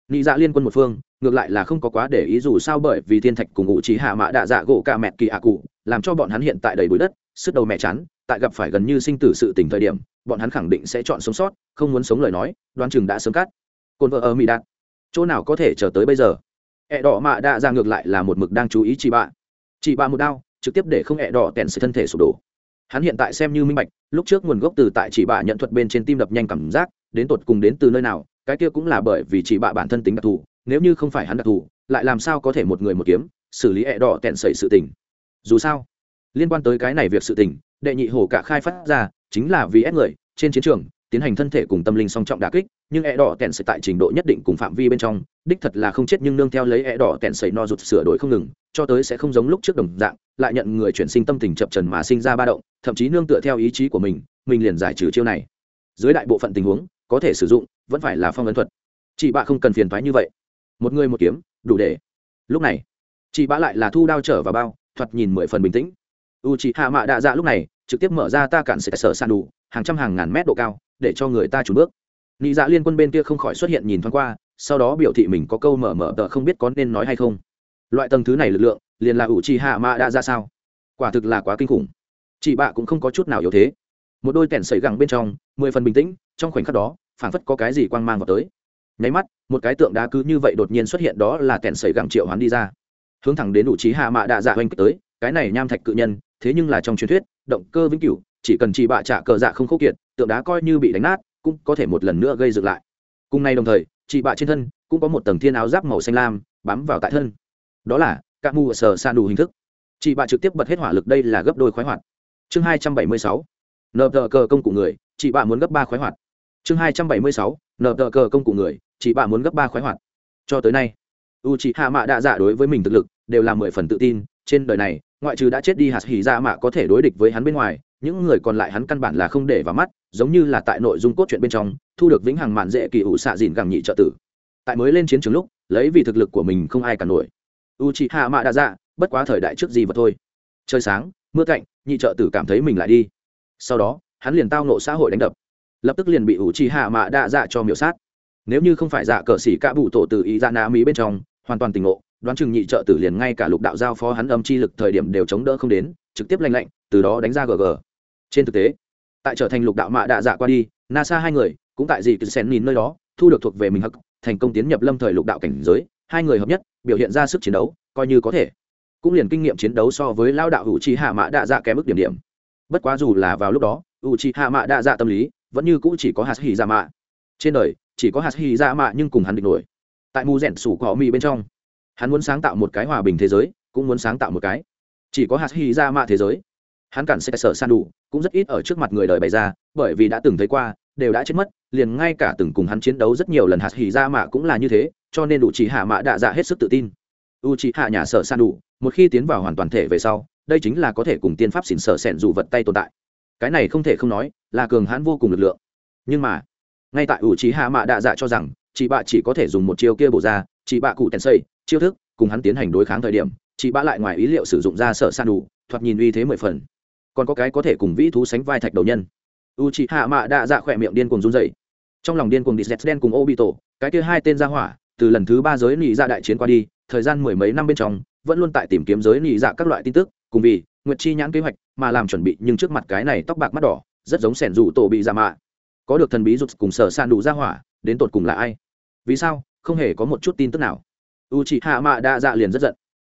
Nị dạ liên quân một phương, ngược lại là không có quá để ý dù sao bởi vì thiên thạch cùng ngụ trí hạ mã đạ dạ gỗ ca mẹ kỳ hạ cụ, làm cho bọn hắn hiện tại đầy bụi đất, sức đầu mẹ chán tại gặp phải gần như sinh tử sự tình thời điểm, bọn hắn khẳng định sẽ chọn sống sót, không muốn sống lời nói đoan chừng đã sớm cắt. Cồn vợ ở mỹ đạt, chỗ nào có thể chờ tới bây giờ? Ẹ đỏ mạ đã ra ngược lại là một mực đang chú ý chị bạ chị bạ một đao trực tiếp để không ẹ đỏ tèn sự thân thể sụp đổ. Hắn hiện tại xem như minh bạch, lúc trước nguồn gốc từ tại chỉ bạ nhận thuật bên trên tim đập nhanh cảm giác, đến tột cùng đến từ nơi nào, cái kia cũng là bởi vì chỉ bạ bản thân tính đặc thù, nếu như không phải hắn đặc thù, lại làm sao có thể một người một kiếm, xử lý ẹ đỏ tẹn sẩy sự tình. Dù sao, liên quan tới cái này việc sự tình đệ nhị hổ cả khai phát ra, chính là vì ép người, trên chiến trường, tiến hành thân thể cùng tâm linh song trọng đà kích, nhưng e đỏ tèn sợi tại trình độ nhất định cùng phạm vi bên trong, đích thật là không chết nhưng nương theo lấy e đỏ tèn sợi no rụt sửa đổi không ngừng, cho tới sẽ không giống lúc trước đồng dạng, lại nhận người chuyển sinh tâm tình chập trần mà sinh ra ba động, thậm chí nương tựa theo ý chí của mình mình liền giải trừ chiêu này. Dưới đại bộ phận tình huống, có thể sử dụng, vẫn phải là phong ấn thuật. Chị bạ không cần phiền thoái như vậy. Một người một kiếm, đủ để. Lúc này, chị bạ lại là thu đao trở vào bao, thoạt nhìn mười phần bình tĩnh. U chị hạ mạ đạ dạ lúc này trực tiếp mở ra ta cản sẽ sở sàn đủ, hàng trăm hàng ngàn mét độ cao, để cho người ta trùn bước. Nị dạ liên quân bên kia không khỏi xuất hiện nhìn thoáng qua, sau đó biểu thị mình có câu mở mở tờ không biết có nên nói hay không. Loại tầng thứ này lực lượng, liền là ủ trì hạ mạ đã ra sao? Quả thực là quá kinh khủng. Chị bạ cũng không có chút nào yếu thế. Một đôi tẻn sẩy gẳng bên trong, mười phần bình tĩnh, trong khoảnh khắc đó, phảng phất có cái gì quang mang vào tới. Nháy mắt, một cái tượng đá cứ như vậy đột nhiên xuất hiện đó là tẻn sẩy gẳng triệu hoán đi ra. Hướng thẳng đến ủ trí hạ mạ đạ dạ oanh kích tới, cái này nham thạch cự nhân thế nhưng là trong truyền thuyết, động cơ vĩnh cửu, chỉ cần chị bạ trả cờ dạ không khốc kiệt, tượng đá coi như bị đánh nát, cũng có thể một lần nữa gây dựng lại. Cùng ngày đồng thời, chị bạ trên thân cũng có một tầng thiên áo giáp màu xanh lam bám vào tại thân. Đó là ca mù sờ san đủ hình thức. Chị bạ trực tiếp bật hết hỏa lực đây là gấp đôi khoái hoạt. Chương hai trăm bảy mươi sáu, nợ tờ cờ công cụ người, chị bạ muốn gấp ba khoái hoạt. Chương hai trăm bảy mươi sáu, nợ tờ cờ công cụ người, chị bạ muốn gấp ba khoái hoạt. Cho tới nay u chị hạ mạ đạ dạ đối với mình thực lực đều là mười phần tự tin, trên đời này ngoại trừ đã chết đi hạt hỉ ra mạ có thể đối địch với hắn bên ngoài, những người còn lại hắn căn bản là không để vào mắt, giống như là tại nội dung cốt truyện bên trong, thu được vĩnh hằng mạn dễ kỳ ủ xạ dìn gẳng nhị trợ tử. Tại mới lên chiến trường lúc, lấy vì thực lực của mình không ai cả nổi. U chị hạ mạ đã dạ bất quá thời đại trước gì vật thôi. Trời sáng, mưa cạnh, nhị trợ tử cảm thấy mình lại đi. Sau đó, hắn liền tao nộ xã hội đánh đập. Lập tức liền bị u chị hạ mạ đã dạ cho miểu sát. Nếu như không phải dạ cờ xỉ cả bụ tổ từ ý ra na mỹ bên trong, hoàn toàn tình ngộ đoán chừng nhị trợ tử liền ngay cả lục đạo giao phó hắn âm chi lực thời điểm đều chống đỡ không đến, trực tiếp lành lạnh, từ đó đánh ra gg. Trên thực tế, tại trở thành lục đạo mạ đạ dạ qua đi, nasa hai người cũng tại dị cứ xen nhìn nơi đó, thu được thuộc về mình hắc, thành công tiến nhập lâm thời lục đạo cảnh giới, hai người hợp nhất, biểu hiện ra sức chiến đấu, coi như có thể. Cũng liền kinh nghiệm chiến đấu so với lao đạo hữu trí hạ mạ đạ dạ kém mức điểm điểm. Bất quá dù là vào lúc đó u trí hạ mạ đạ dạ tâm lý vẫn như cũ chỉ có hạt hỉ dạ mạ trên đời, chỉ có hạt hỉ dạ mạ nhưng cùng hắn địch nổi. Tại mù rẻn sủ cỏ mì bên trong hắn muốn sáng tạo một cái hòa bình thế giới, cũng muốn sáng tạo một cái. Chỉ có hạt hy ra mạ thế giới. Hắn cản sẽ sở san đủ, cũng rất ít ở trước mặt người đời bày ra, bởi vì đã từng thấy qua, đều đã chết mất, liền ngay cả từng cùng hắn chiến đấu rất nhiều lần hạt hỉ ra mạ cũng là như thế, cho nên đủ chỉ hạ mạ đạ dạ hết sức tự tin. U chỉ hạ nhà sở san đủ, một khi tiến vào hoàn toàn thể về sau, đây chính là có thể cùng tiên pháp xỉn sở sẻn dù vật tay tồn tại. Cái này không thể không nói, là cường hãn vô cùng lực lượng. Nhưng mà, ngay tại u chỉ hạ mạ đạ dạ cho rằng, chị bạ chỉ có thể dùng một chiêu kia bổ ra, chị bạ cụ tèn xây chiêu thức, cùng hắn tiến hành đối kháng thời điểm, chị bã lại ngoài ý liệu sử dụng ra sở san đủ, thoạt nhìn uy thế mười phần. Còn có cái có thể cùng vĩ thú sánh vai thạch đầu nhân. U chị hạ mạ đã dạ khỏe miệng điên cùng run dậy trong lòng điên cùng đi z đen cùng ô bị tổ cái kia hai tên ra hỏa, từ lần thứ ba giới nị dạ đại chiến qua đi, thời gian mười mấy năm bên trong, vẫn luôn tại tìm kiếm giới nị dạ các loại tin tức, cùng vì, nguyệt chi nhãn kế hoạch, mà làm chuẩn bị nhưng trước mặt cái này tóc bạc mắt đỏ, rất giống sẻn rủ tổ bị dạ mạ. Có được thần bí rụt cùng sở san đủ ra hỏa, đến tột cùng là ai? Vì sao? Không hề có một chút tin tức nào u chị hạ mạ đa dạ liền rất giận.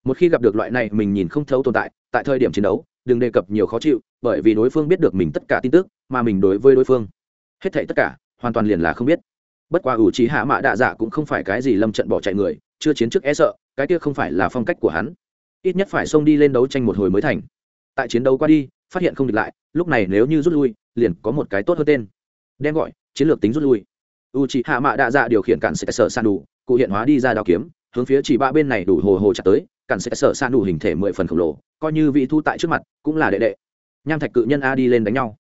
Một khi gặp được loại này, mình nhìn không thấu tồn tại tại thời điểm chiến đấu, đừng đề cập nhiều khó chịu, bởi vì đối phương biết được mình tất cả tin tức, mà mình đối với đối phương, hết thảy tất cả, hoàn toàn liền là không biết. Bất quá ủ trí hạ mạ đạ dạ cũng không phải cái gì lâm trận bỏ chạy người, chưa chiến trước e sợ, cái kia không phải là phong cách của hắn. Ít nhất phải xông đi lên đấu tranh một hồi mới thành. Tại chiến đấu qua đi, phát hiện không địch lại, lúc này nếu như rút lui, liền có một cái tốt hơn tên. Đem gọi, chiến lược tính rút lui. U c hạ mạ đạ dạ điều khiển cản sẽ sợ san đủ cụ hiện hóa đi ra đao kiếm hướng phía chỉ ba bên này đủ hồ hồ chặt tới, cản sẽ sợ san đủ hình thể mười phần khổng lồ, coi như vị thu tại trước mặt, cũng là đệ đệ. Nham thạch cự nhân a đi lên đánh nhau.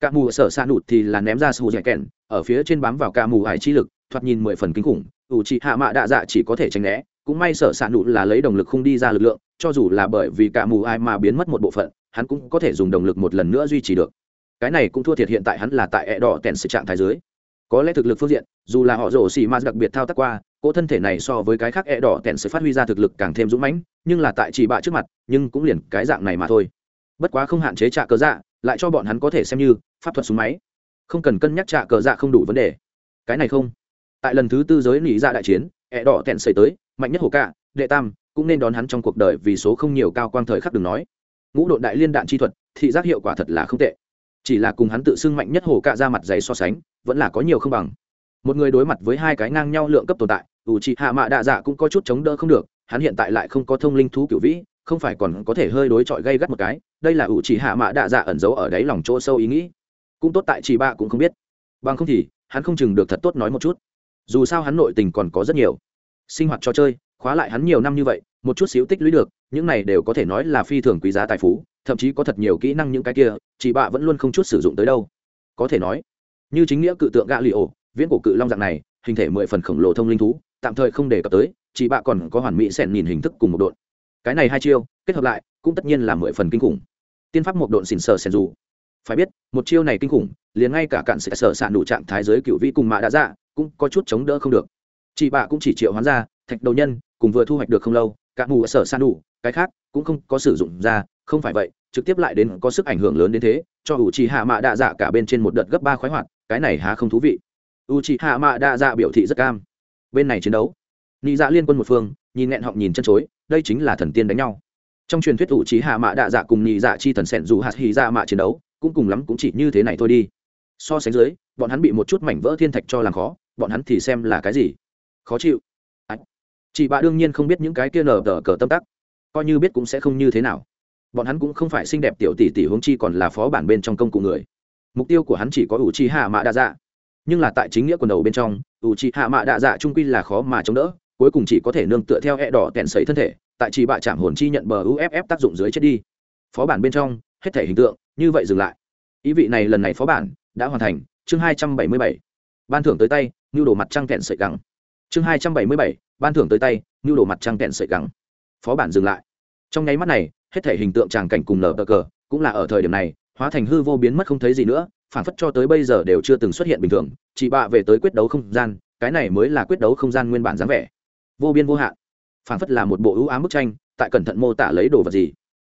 Cả mù sở san đủ thì là ném ra sù dẻ kèn ở phía trên bám vào cả mù hải chi lực, thoạt nhìn mười phần kinh khủng, ủ trị hạ mạ đạ dạ chỉ có thể tránh né, cũng may sở sản đủ là lấy động lực không đi ra lực lượng, cho dù là bởi vì cả mù ai mà biến mất một bộ phận, hắn cũng có thể dùng động lực một lần nữa duy trì được. Cái này cũng thua thiệt hiện tại hắn là tại ẹ đỏ tèn sự trạng thái dưới. Có lẽ thực lực phương diện, dù là họ rổ xì ma đặc biệt thao tác qua cỗ thân thể này so với cái khác ẹ đỏ tèn sẽ phát huy ra thực lực càng thêm dũng mãnh, nhưng là tại chỉ bạ trước mặt, nhưng cũng liền cái dạng này mà thôi. Bất quá không hạn chế trạ cờ dạ lại cho bọn hắn có thể xem như pháp thuật súng máy. Không cần cân nhắc trạ cờ dạ không đủ vấn đề. Cái này không. Tại lần thứ tư giới nỉ dạ đại chiến ẹ đỏ tèn xảy tới, mạnh nhất hồ cạ đệ tam, cũng nên đón hắn trong cuộc đời vì số không nhiều cao quang thời khắc đừng nói. Ngũ đội đại liên đạn chi thuật, thị giác hiệu quả thật là không tệ. Chỉ là cùng hắn tự xưng mạnh nhất hồ cạ ra mặt giày so sánh, vẫn là có nhiều không bằng một người đối mặt với hai cái ngang nhau lượng cấp tồn tại, ủ trị hạ mạ đạ dạ cũng có chút chống đỡ không được, hắn hiện tại lại không có thông linh thú cựu vĩ, không phải còn có thể hơi đối chọi gây gắt một cái, đây là ủ trị hạ mạ đạ dạ ẩn giấu ở đáy lòng chỗ sâu ý nghĩ. Cũng tốt tại chị bạ cũng không biết. Bằng không thì, hắn không chừng được thật tốt nói một chút. Dù sao hắn nội tình còn có rất nhiều. Sinh hoạt trò chơi, khóa lại hắn nhiều năm như vậy, một chút xíu tích lũy được, những này đều có thể nói là phi thường quý giá tài phú, thậm chí có thật nhiều kỹ năng những cái kia chị bạ vẫn luôn không chút sử dụng tới đâu. Có thể nói, như chính nghĩa cự tượng gạ lì ổ viễn cổ cự long dạng này, hình thể mười phần khổng lồ thông linh thú, tạm thời không đề cập tới chị bạ còn có hoàn mỹ xẻn nhìn hình thức cùng một đội cái này hai chiêu, kết hợp lại, cũng tất nhiên là mười phần kinh khủng. Tiên pháp một đội xỉn sờ xẻn dù. Phải biết, một chiêu này kinh khủng, liền ngay cả cạn sẽ sở sạn đủ trạng thái giới cựu vĩ cùng mạ đã dạ cũng có chút chống đỡ không được. Chị bạ cũng chỉ triệu hoán ra, thạch đầu nhân, cùng vừa thu hoạch được không lâu, cả mù sở san đủ cái khác cũng không có sử dụng ra, không phải vậy, trực tiếp lại đến có sức ảnh hưởng lớn đến thế, cho ủ trì hạ mạ đạ dạ cả bên trên một đợt gấp ba khoái hoạt, cái này há không thú vị u chi hạ mạ đa dạ biểu thị rất cam. Bên này chiến đấu. Nị dạ liên quân một phương, nhìn nghẹn họng nhìn chân chối, đây chính là thần tiên đánh nhau. Trong truyền thuyết u chi hạ mạ đa dạ cùng nị dạ chi thần sẹn dù hạt hì dạ mạ chiến đấu, cũng cùng lắm cũng chỉ như thế này thôi đi. So sánh dưới, bọn hắn bị một chút mảnh vỡ thiên thạch cho làm khó, bọn hắn thì xem là cái gì? Khó chịu. À, chị bạ đương nhiên không biết những cái kia nở tờ cờ tâm tắc. Coi như biết cũng sẽ không như thế nào. Bọn hắn cũng không phải xinh đẹp tiểu tỷ tỷ hướng chi còn là phó bản bên trong công cụ người. Mục tiêu của hắn chỉ có ủ chi hạ mạ đa dạ nhưng là tại chính nghĩa quần đầu bên trong, ủ trị hạ mạ đạ dạ trung quy là khó mà chống đỡ, cuối cùng chỉ có thể nương tựa theo e đỏ tẹn sấy thân thể, tại chỉ bạ chạm hồn chi nhận bờ uff tác dụng dưới chết đi. Phó bản bên trong, hết thể hình tượng, như vậy dừng lại. Ý vị này lần này phó bản đã hoàn thành, chương hai trăm bảy mươi bảy. Ban thưởng tới tay, nhu đồ mặt trăng kẹn sợi gắng. Chương hai trăm bảy mươi bảy, ban thưởng tới tay, nhu đồ mặt trăng kẹn sợi gắng. Phó bản dừng lại. Trong nháy mắt này, hết thể hình tượng tràng cảnh cùng nở cờ, cũng là ở thời điểm này, hóa thành hư vô biến mất không thấy gì nữa phản phất cho tới bây giờ đều chưa từng xuất hiện bình thường chị bạ về tới quyết đấu không gian, cái này mới là quyết đấu không gian nguyên bản dáng vẻ. Vô biên vô hạn. Phản phất là một bộ ưu ám bức tranh, tại cẩn thận mô tả lấy đồ vật gì.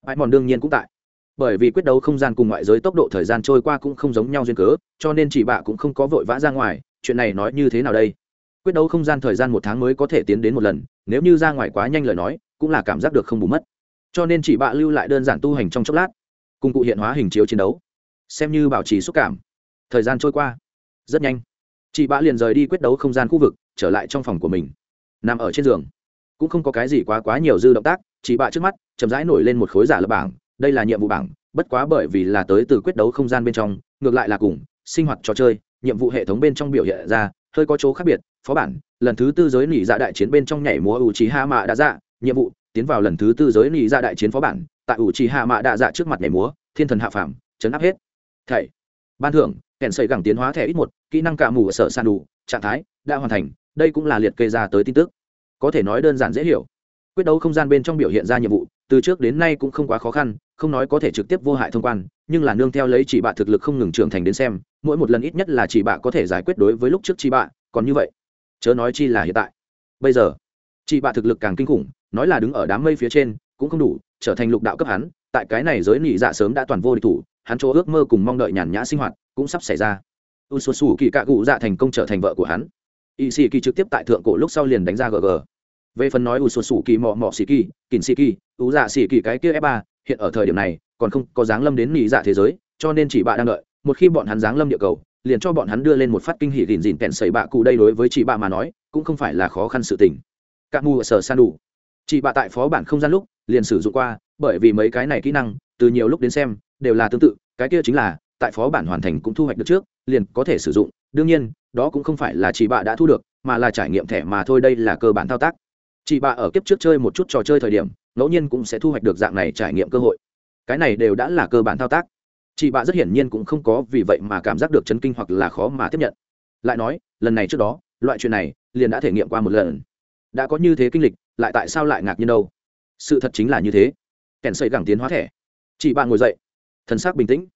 Ai mòn đương nhiên cũng tại. Bởi vì quyết đấu không gian cùng ngoại giới tốc độ thời gian trôi qua cũng không giống nhau duyên cớ, cho nên chị bạ cũng không có vội vã ra ngoài, chuyện này nói như thế nào đây? Quyết đấu không gian thời gian một tháng mới có thể tiến đến một lần, nếu như ra ngoài quá nhanh lời nói, cũng là cảm giác được không bù mất. Cho nên chị bạ lưu lại đơn giản tu hành trong chốc lát. Cùng cụ hiện hóa hình chiếu chiến đấu xem như bảo trì xúc cảm. Thời gian trôi qua, rất nhanh, chị bạ liền rời đi quyết đấu không gian khu vực, trở lại trong phòng của mình. Nằm ở trên giường, cũng không có cái gì quá quá nhiều dư động tác, chị bạ trước mắt chậm rãi nổi lên một khối giả lập bảng, đây là nhiệm vụ bảng, bất quá bởi vì là tới từ quyết đấu không gian bên trong, ngược lại là cùng sinh hoạt trò chơi, nhiệm vụ hệ thống bên trong biểu hiện ra, hơi có chỗ khác biệt. Phó bản, lần thứ tư giới nỉ dạ đại chiến bên trong nhảy múa ủ trí hạ mạ đã dạ nhiệm vụ, tiến vào lần thứ tư giới nỉ dạ đại chiến phó bản, tại ủ trí hạ mạ đã dạ trước mặt nhảy múa, thiên thần hạ phàm, chấn áp hết thảy. Ban thưởng, kèn xây gẳng tiến hóa thẻ ít một, kỹ năng cả mù ở sở san đủ, trạng thái đã hoàn thành, đây cũng là liệt kê ra tới tin tức. Có thể nói đơn giản dễ hiểu. Quyết đấu không gian bên trong biểu hiện ra nhiệm vụ, từ trước đến nay cũng không quá khó khăn, không nói có thể trực tiếp vô hại thông quan, nhưng là nương theo lấy chỉ bạ thực lực không ngừng trưởng thành đến xem, mỗi một lần ít nhất là chỉ bạ có thể giải quyết đối với lúc trước chỉ bạ, còn như vậy. Chớ nói chi là hiện tại. Bây giờ, chỉ bạ thực lực càng kinh khủng, nói là đứng ở đám mây phía trên, cũng không đủ, trở thành lục đạo cấp hắn, tại cái này giới nỉ dạ sớm đã toàn vô địch thủ hắn chỗ ước mơ cùng mong đợi nhàn nhã sinh hoạt cũng sắp xảy ra. U sù sù kỳ cạ cụ dạ thành công trở thành vợ của hắn. Y sĩ kỳ trực tiếp tại thượng cổ lúc sau liền đánh ra gg về phần nói u sù sù kỳ mò mò xì kỳ kỳn xì kỳ u dạ xì kỳ cái kia f ba, hiện ở thời điểm này, còn không có dáng lâm đến nỉ dạ thế giới, cho nên chỉ bạ đang đợi. Một khi bọn hắn dáng lâm địa cầu, liền cho bọn hắn đưa lên một phát kinh hỉ gìn gìn kẹn sẩy bạ cụ đây đối với chị bạ mà nói, cũng không phải là khó khăn sự tình. Các mù sở san đủ chị bạ tại phó bản không gian lúc, liền sử dụng qua, bởi vì mấy cái này kỹ năng, từ nhiều lúc đến xem đều là tương tự, cái kia chính là, tại phó bản hoàn thành cũng thu hoạch được trước, liền có thể sử dụng, đương nhiên, đó cũng không phải là chị bạ đã thu được, mà là trải nghiệm thẻ mà thôi, đây là cơ bản thao tác. Chị bạ ở kiếp trước chơi một chút trò chơi thời điểm, ngẫu nhiên cũng sẽ thu hoạch được dạng này trải nghiệm cơ hội. Cái này đều đã là cơ bản thao tác. Chị bạ rất hiển nhiên cũng không có vì vậy mà cảm giác được chấn kinh hoặc là khó mà tiếp nhận. Lại nói, lần này trước đó, loại chuyện này liền đã thể nghiệm qua một lần. Đã có như thế kinh lịch, lại tại sao lại ngạc nhiên đâu? Sự thật chính là như thế. Kèn xây gẳng tiến hóa thẻ. Chị bạn ngồi dậy thân xác bình tĩnh.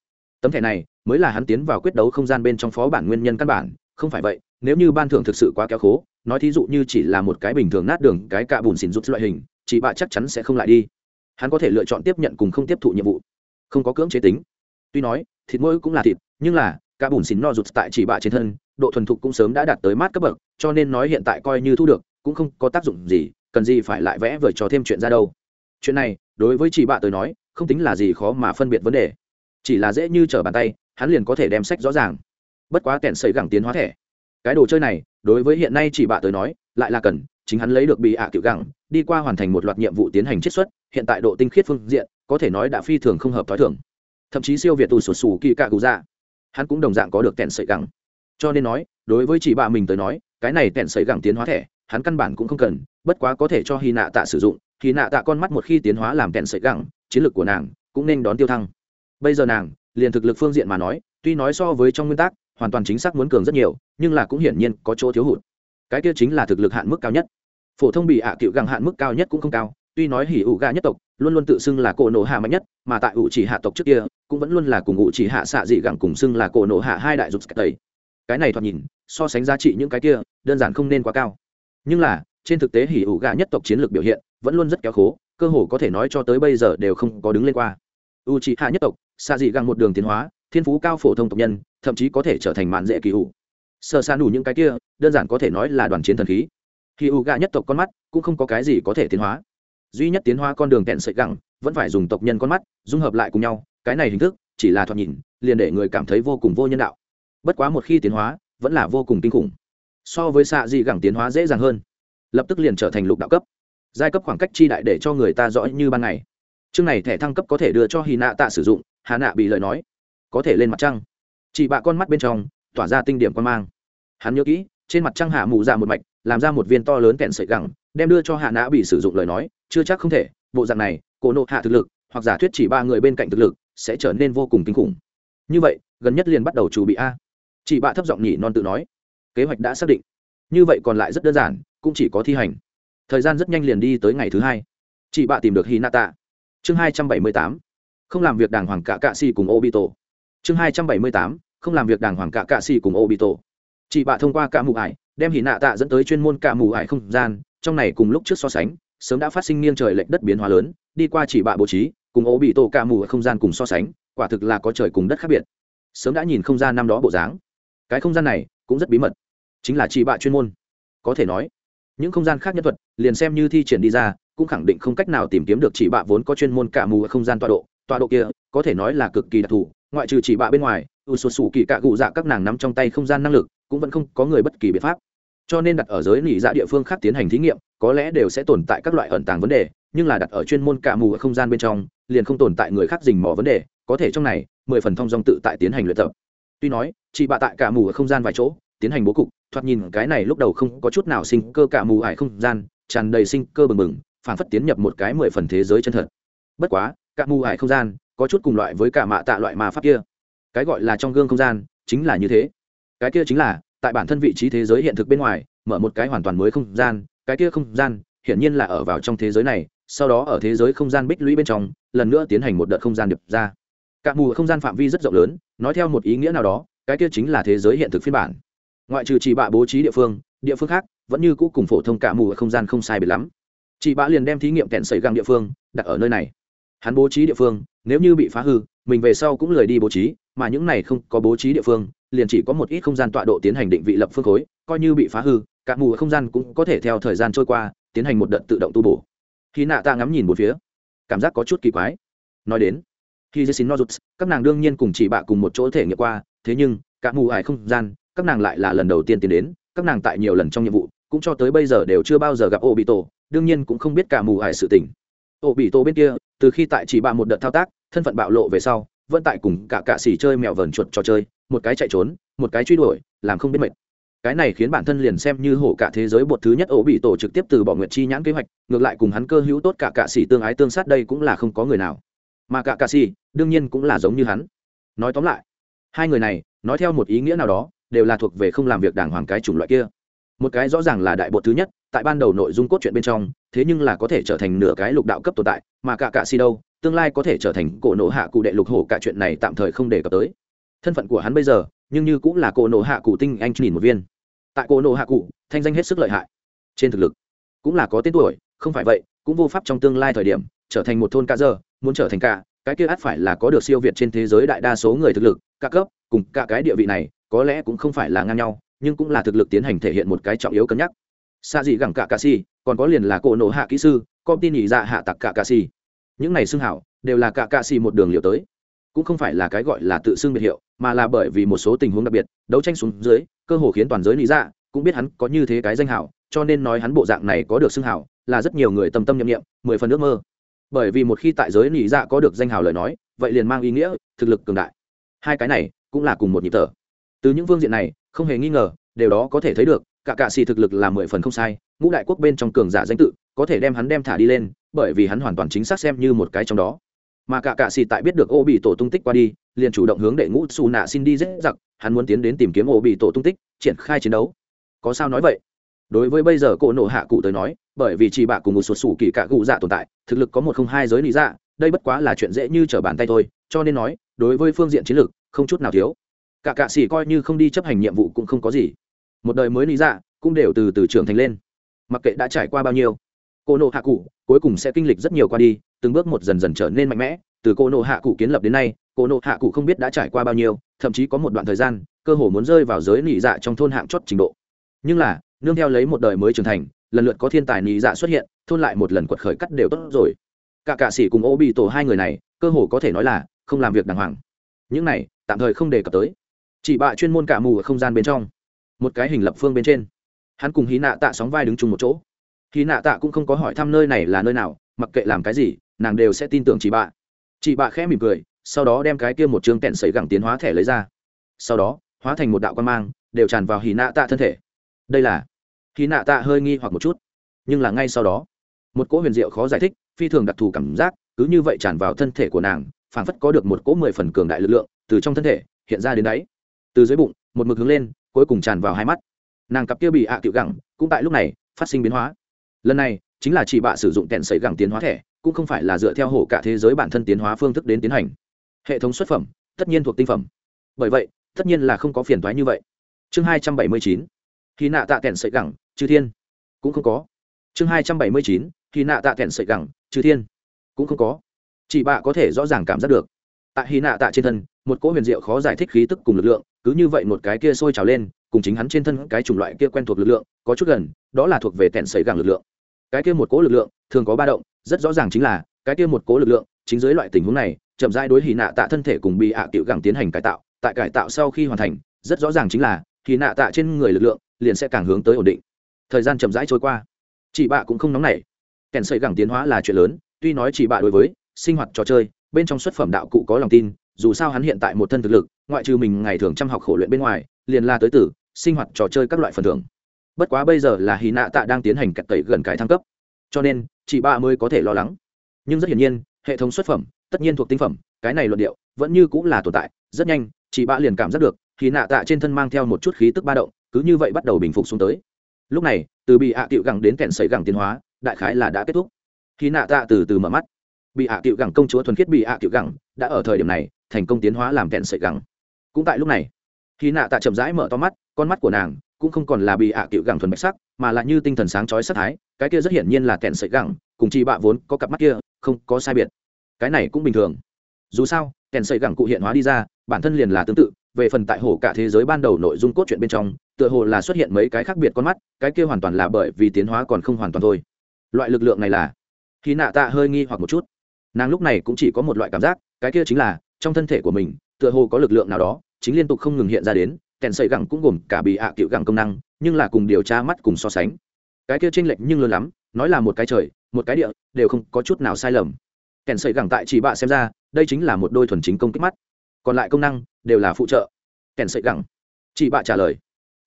Tấm thẻ này mới là hắn tiến vào quyết đấu không gian bên trong phó bản nguyên nhân căn bản, không phải vậy, nếu như ban thưởng thực sự quá kéo khố, nói thí dụ như chỉ là một cái bình thường nát đường, cái cạ bùn xỉn rút loại hình, chị bạ chắc chắn sẽ không lại đi. Hắn có thể lựa chọn tiếp nhận cùng không tiếp thụ nhiệm vụ. Không có cưỡng chế tính. Tuy nói, thịt mỗi cũng là thịt, nhưng là, cạ bùn xỉn no rụt tại chỉ bạ trên thân, độ thuần thục cũng sớm đã đạt tới mát cấp bậc, cho nên nói hiện tại coi như thu được, cũng không có tác dụng gì, cần gì phải lại vẽ vời cho thêm chuyện ra đâu. Chuyện này, đối với chị bạ tới nói, không tính là gì khó mà phân biệt vấn đề chỉ là dễ như trở bàn tay, hắn liền có thể đem sách rõ ràng. Bất quá kèn xây gẳng tiến hóa thẻ. Cái đồ chơi này, đối với hiện nay chỉ bạ tới nói, lại là cần, chính hắn lấy được bị ạ à cựu gẳng, đi qua hoàn thành một loạt nhiệm vụ tiến hành chiết xuất, hiện tại độ tinh khiết phương diện, có thể nói đã phi thường không hợp t h ó i thường. Thậm chí siêu việt tù sụt sù kỳ cạ cụ dạ. Hắn cũng đồng dạng có được kẹn sợi gẳng. Cho nên nói, đối với chỉ bạ mình tới nói, cái này kẹn sợi gẳng tiến hóa thẻ, hắn căn bản cũng không cần, bất quá có thể cho hy nạ tạ sử dụng. Hy nạ tạ con mắt một khi tiến hóa làm kẹn sợi gẳng, chiến lược của nàng cũng nên đón tiêu thăng bây giờ nàng, liền thực lực phương diện mà nói, tuy nói so với trong nguyên tắc, hoàn toàn chính xác muốn cường rất nhiều, nhưng là cũng hiển nhiên có chỗ thiếu hụt. Cái kia chính là thực lực hạn mức cao nhất. Phổ thông bị ạ à cựu găng hạn mức cao nhất cũng không cao, tuy nói hỉ ủ gà nhất tộc, luôn luôn tự xưng là cổ nổ hạ mạnh nhất, mà tại ủ chỉ hạ tộc trước kia, cũng vẫn luôn là cùng ủ chỉ hạ xạ dị gẳng cùng xưng là cổ nổ hạ hai đại rụt tây cái này thoạt nhìn, so sánh giá trị những cái kia, đơn giản không nên quá cao. Nhưng là, trên thực tế hỉ ủ gà nhất tộc chiến lược biểu hiện vẫn luôn rất kéo khố, cơ hồ có thể nói cho tới bây giờ đều không có đứng lên qua. U chỉ hạ nhất tộc xạ dị găng một đường tiến hóa, thiên phú cao phổ thông tộc nhân, thậm chí có thể trở thành mạn dễ kỳ ủ sơ xa đủ những cái kia, đơn giản có thể nói là đoàn chiến thần khí. Khi u gà nhất tộc con mắt cũng không có cái gì có thể tiến hóa. Duy nhất tiến hóa con đường kẹn sợi gẳng vẫn phải dùng tộc nhân con mắt dung hợp lại cùng nhau, cái này hình thức chỉ là thoạt nhìn, liền để người cảm thấy vô cùng vô nhân đạo. Bất quá một khi tiến hóa, vẫn là vô cùng kinh khủng. So với xạ dị gẳng tiến hóa dễ dàng hơn. Lập tức liền trở thành lục đạo cấp. Giai cấp khoảng cách chi đại để cho người ta rõ như ban ngày. Chương này thẻ thăng cấp có thể đưa cho hy nạ tạ sử dụng hà nạ bị lời nói, có thể lên mặt trăng. Chị bạ con mắt bên trong, tỏa ra tinh điểm quan mang. Hắn nhớ kỹ, trên mặt trăng hạ mù ra một mạch, làm ra một viên to lớn kẹn sợi gẳng, đem đưa cho hạ nã bị sử dụng lời nói, chưa chắc không thể, bộ dạng này, cổ nộ hạ thực lực, hoặc giả thuyết chỉ ba người bên cạnh thực lực, sẽ trở nên vô cùng kinh khủng. Như vậy, gần nhất liền bắt đầu chủ bị a. Chị bạ thấp giọng nhỉ non tự nói, kế hoạch đã xác định. Như vậy còn lại rất đơn giản, cũng chỉ có thi hành. Thời gian rất nhanh liền đi tới ngày thứ hai. Chị bạ tìm được hinata. Chương hai trăm bảy mươi tám không làm việc đàng hoàng cả cạ xì cùng obito. Chương hai trăm bảy mươi tám, không làm việc đàng hoàng cả cạ xì cùng obito. Chị bạ thông qua cả mù ải, đem hỉ nạ tạ dẫn tới chuyên môn cả mù ải không gian. Trong này cùng lúc trước so sánh, sớm đã phát sinh nghiêng trời lệch đất biến hóa lớn. Đi qua chỉ bạ bố trí, cùng ố bị tổ cả mù ở không gian cùng so sánh, quả thực là có trời cùng đất khác biệt. Sớm đã nhìn không gian năm đó bộ dáng. Cái không gian này cũng rất bí mật. Chính là chỉ bạ chuyên môn. Có thể nói, những không gian khác nhân thuật, liền xem như thi triển đi ra, cũng khẳng định không cách nào tìm kiếm được chỉ bạ vốn có chuyên môn cả mù ở không gian tọa độ tọa độ kia, có thể nói là cực kỳ đặc thù, ngoại trừ chỉ bạ bên ngoài, ưu sụt sụ kỳ cạ cụ dạ các nàng nắm trong tay không gian năng lực, cũng vẫn không có người bất kỳ biện pháp. Cho nên đặt ở giới nỉ dạ địa phương khác tiến hành thí nghiệm, có lẽ đều sẽ tồn tại các loại ẩn tàng vấn đề, nhưng là đặt ở chuyên môn cả mù ở không gian bên trong, liền không tồn tại người khác dình mò vấn đề, có thể trong này, mười phần thông dong tự tại tiến hành luyện tập. Tuy nói chị bạ tại cả mù ở không gian vài chỗ, tiến hành bố cục, thoạt nhìn cái này lúc đầu không có chút nào sinh cơ cả mù ải không gian, tràn đầy sinh cơ bừng bừng, phản phất tiến nhập một cái mười phần thế giới chân thật. Bất quá các mù ải không gian, có chút cùng loại với cả mạ tạ loại ma pháp kia. Cái gọi là trong gương không gian, chính là như thế. Cái kia chính là, tại bản thân vị trí thế giới hiện thực bên ngoài, mở một cái hoàn toàn mới không gian, cái kia không gian, hiển nhiên là ở vào trong thế giới này, sau đó ở thế giới không gian bích lũy bên trong, lần nữa tiến hành một đợt không gian điệp ra. Cả mù không gian phạm vi rất rộng lớn, nói theo một ý nghĩa nào đó, cái kia chính là thế giới hiện thực phiên bản. Ngoại trừ chỉ bạ bố trí địa phương địa phương khác, vẫn như cũ cùng phổ thông cả mù ở không gian không sai biệt lắm. Chị bạ liền đem thí nghiệm kẹn xảy găng địa phương đặt ở nơi này hắn bố trí địa phương, nếu như bị phá hư, mình về sau cũng lười đi bố trí, mà những này không có bố trí địa phương, liền chỉ có một ít không gian tọa độ tiến hành định vị lập phương khối, coi như bị phá hư, cả mù không gian cũng có thể theo thời gian trôi qua, tiến hành một đợt tự động tu bổ. Khi nạ ta ngắm nhìn một phía, cảm giác có chút kỳ quái. Nói đến, khi dê xin nozuts các nàng đương nhiên cùng chị bạ cùng một chỗ thể nghiệm qua, thế nhưng, cả mù ải không gian, các nàng lại là lần đầu tiên tiến đến, các nàng tại nhiều lần trong nhiệm vụ, cũng cho tới bây giờ đều chưa bao giờ gặp ô bị tổ đương nhiên cũng không biết cả mù ải sự tình. Ô bị tổ bên kia từ khi tại chỉ bạ một đợt thao tác, thân phận bạo lộ về sau, vẫn tại cùng cả cạ xỉ chơi mèo vờn chuột trò chơi, một cái chạy trốn, một cái truy đuổi, làm không biết mệt. Cái này khiến bản thân liền xem như hổ cả thế giới bột thứ nhất ổ bị tổ trực tiếp từ bỏ nguyện chi nhãn kế hoạch, ngược lại cùng hắn cơ hữu tốt cả cạ xỉ tương ái tương sát đây cũng là không có người nào. Mà cả cạ xỉ, đương nhiên cũng là giống như hắn. Nói tóm lại, hai người này, nói theo một ý nghĩa nào đó, đều là thuộc về không làm việc đàng hoàng cái chủng loại kia một cái rõ ràng là đại bột thứ nhất, tại ban đầu nội dung cốt truyện bên trong, thế nhưng là có thể trở thành nửa cái lục đạo cấp tồn tại, mà cả cạ si đâu, tương lai có thể trở thành cổ nộ hạ cụ đệ lục hổ, cả chuyện này tạm thời không đề cập tới. Thân phận của hắn bây giờ, nhưng như cũng là cổ nộ hạ cụ tinh anh nhìn một viên. Tại cổ nộ hạ cụ, thanh danh hết sức lợi hại. Trên thực lực, cũng là có tên tuổi, không phải vậy, cũng vô pháp trong tương lai thời điểm, trở thành một thôn ca dơ, muốn trở thành cả, cái kia ắt phải là có được siêu việt trên thế giới đại đa số người thực lực ca cấp, cùng cả cái địa vị này, có lẽ cũng không phải là ngang nhau nhưng cũng là thực lực tiến hành thể hiện một cái trọng yếu cân nhắc. Xa gì gẳng cả cà si, còn có liền là cổ nổ hạ kỹ sư công tin nhị dạ hạ tặc cả cà si. Những này xưng hảo, đều là cả cà si một đường liệu tới. Cũng không phải là cái gọi là tự xưng biệt hiệu, mà là bởi vì một số tình huống đặc biệt, đấu tranh xuống dưới, cơ hồ khiến toàn giới lý dạ cũng biết hắn có như thế cái danh hảo, cho nên nói hắn bộ dạng này có được xưng hảo, là rất nhiều người tâm tâm nhậm nghiệm mười phần ước mơ. Bởi vì một khi tại giới lý dạ có được danh hảo lời nói, vậy liền mang ý nghĩa, thực lực cường đại. Hai cái này cũng là cùng một nhịp thở. Từ những phương diện này không hề nghi ngờ điều đó có thể thấy được, cả cạ xì thực lực là mười phần không sai, ngũ đại quốc bên trong cường giả danh tự, có thể đem hắn đem thả đi lên, bởi vì hắn hoàn toàn chính xác xem như một cái trong đó. Mà cả cạ xì tại biết được ô bị tổ tung tích qua đi, liền chủ động hướng đệ ngũ xù nạ xin đi dễ giặc hắn muốn tiến đến tìm kiếm ô bị tổ tung tích, triển khai chiến đấu. Có sao nói vậy? Đối với bây giờ cỗ nộ hạ cụ tới nói, bởi vì chỉ bạ cùng một số sủ kỳ cạ cụ dạ tồn tại, thực lực có một không hai giới lý dạ đây bất quá là chuyện dễ như trở bàn tay thôi, cho nên nói, đối với phương diện chiến lược, không chút nào thiếu cả cạ sĩ coi như không đi chấp hành nhiệm vụ cũng không có gì. Một đời mới lý dạ cũng đều từ từ trưởng thành lên. Mặc kệ đã trải qua bao nhiêu, cô nộ hạ cụ cuối cùng sẽ kinh lịch rất nhiều qua đi, từng bước một dần dần trở nên mạnh mẽ. Từ cô nộ hạ cụ kiến lập đến nay, cô nộ hạ cụ không biết đã trải qua bao nhiêu, thậm chí có một đoạn thời gian, cơ hồ muốn rơi vào giới nỉ dạ trong thôn hạng chót trình độ. Nhưng là, nương theo lấy một đời mới trưởng thành, lần lượt có thiên tài nỉ dạ xuất hiện, thôn lại một lần quật khởi cắt đều tốt rồi. Cả cạ sĩ cùng ô bị tổ hai người này, cơ hồ có thể nói là không làm việc đàng hoàng. Những này, tạm thời không đề cập tới chỉ bạ chuyên môn cả mù ở không gian bên trong. Một cái hình lập phương bên trên. Hắn cùng hí nạ tạ sóng vai đứng chung một chỗ. Hí nạ tạ cũng không có hỏi thăm nơi này là nơi nào, mặc kệ làm cái gì, nàng đều sẽ tin tưởng chị bạ. Chị bạ khẽ mỉm cười, sau đó đem cái kia một chương kẹn sấy gẳng tiến hóa thẻ lấy ra. Sau đó, hóa thành một đạo quan mang, đều tràn vào hí nạ tạ thân thể. Đây là hí nạ tạ hơi nghi hoặc một chút. Nhưng là ngay sau đó, một cỗ huyền diệu khó giải thích, phi thường đặc thù cảm giác, cứ như vậy tràn vào thân thể của nàng, phảng phất có được một cỗ mười phần cường đại lực lượng từ trong thân thể hiện ra đến đáy từ dưới bụng, một mực hướng lên, cuối cùng tràn vào hai mắt. Nàng cặp kia bị ạ à cựu gẳng, cũng tại lúc này, phát sinh biến hóa. Lần này, chính là chị bạ sử dụng kẹn sấy gẳng tiến hóa thẻ, cũng không phải là dựa theo hổ cả thế giới bản thân tiến hóa phương thức đến tiến hành. Hệ thống xuất phẩm, tất nhiên thuộc tinh phẩm. Bởi vậy, tất nhiên là không có phiền thoái như vậy. Chương hai trăm bảy mươi chín, khi nạ tạ kẹn sợi gẳng chư thiên. Cũng không có. Chương hai trăm bảy mươi chín, khi nạ tạ kẹn sợi gẳng chư thiên. Cũng không có. Chị bạ có thể rõ ràng cảm giác được tại hy nạ tạ trên thân, một cỗ huyền diệu khó giải thích khí tức cùng lực lượng, cứ như vậy một cái kia sôi trào lên, cùng chính hắn trên thân cái chủng loại kia quen thuộc lực lượng, có chút gần, đó là thuộc về tẹn sấy gẳng lực lượng. Cái kia một cỗ lực lượng, thường có ba động, rất rõ ràng chính là, cái kia một cỗ lực lượng, chính dưới loại tình huống này, chậm rãi đối hì nạ tạ thân thể cùng bị ạ à cựu gẳng tiến hành cải tạo, tại cải tạo sau khi hoàn thành, rất rõ ràng chính là hì nạ tạ trên người lực lượng, liền sẽ càng hướng tới ổn định. Thời gian chậm rãi trôi qua. Chị bạ cũng không nóng nảy. Kèn sợi gẳng tiến hóa là chuyện lớn, tuy nói chị bạ đối với, sinh hoạt trò chơi bên trong xuất phẩm đạo cụ có lòng tin, dù sao hắn hiện tại một thân thực lực, ngoại trừ mình ngày thường chăm học khổ luyện bên ngoài, liền là tới tử, sinh hoạt trò chơi các loại phần thưởng. Bất quá bây giờ là hy nạ tạ đang tiến hành cắt tẩy gần cái thăng cấp. Cho nên, chị ba mới có thể lo lắng. Nhưng rất hiển nhiên, hệ thống xuất phẩm, tất nhiên thuộc tinh phẩm, cái này luận điệu, vẫn như cũng là tồn tại. Rất nhanh, chị ba liền cảm giác được hy nạ tạ trên thân mang theo một chút khí tức ba động, cứ như vậy bắt đầu bình phục xuống tới. Lúc này, từ bị hạ à tiệu gẳng đến kẹn sấy gẳng tiến hóa, đại khái là đã kết thúc. Khi nạ tạ từ từ mở mắt bị hạ à tiệu gẳng công chúa thuần khiết bị hạ à tiệu gẳng đã ở thời điểm này thành công tiến hóa làm kẹn sợi gẳng. Cũng tại lúc này, khi nạ tạ chậm rãi mở to mắt, con mắt của nàng cũng không còn là bị hạ à gẳng thuần bạch sắc, mà là như tinh thần sáng chói sắc thái, cái kia rất hiển nhiên là kẹn sợi gẳng, cùng chi bạ vốn có cặp mắt kia không có sai biệt. Cái này cũng bình thường. Dù sao, kẹn sợi gẳng cụ hiện hóa đi ra, bản thân liền là tương tự, về phần tại hồ cả thế giới ban đầu nội dung cốt truyện bên trong, tựa hồ là xuất hiện mấy cái khác biệt con mắt, cái kia hoàn toàn là bởi vì tiến hóa còn không hoàn toàn thôi. Loại lực lượng này là, khi nạ tạ hơi nghi hoặc một chút nàng lúc này cũng chỉ có một loại cảm giác, cái kia chính là, trong thân thể của mình, tựa hồ có lực lượng nào đó, chính liên tục không ngừng hiện ra đến, kèn sợi gẳng cũng gồm cả bị hạ à cựu gẳng công năng, nhưng là cùng điều tra mắt cùng so sánh. Cái kia tranh lệch nhưng lớn lắm, nói là một cái trời, một cái địa, đều không có chút nào sai lầm. Kèn sợi gẳng tại chỉ bạ xem ra, đây chính là một đôi thuần chính công kích mắt. Còn lại công năng, đều là phụ trợ. Kèn sợi gẳng. Chị bạ trả lời.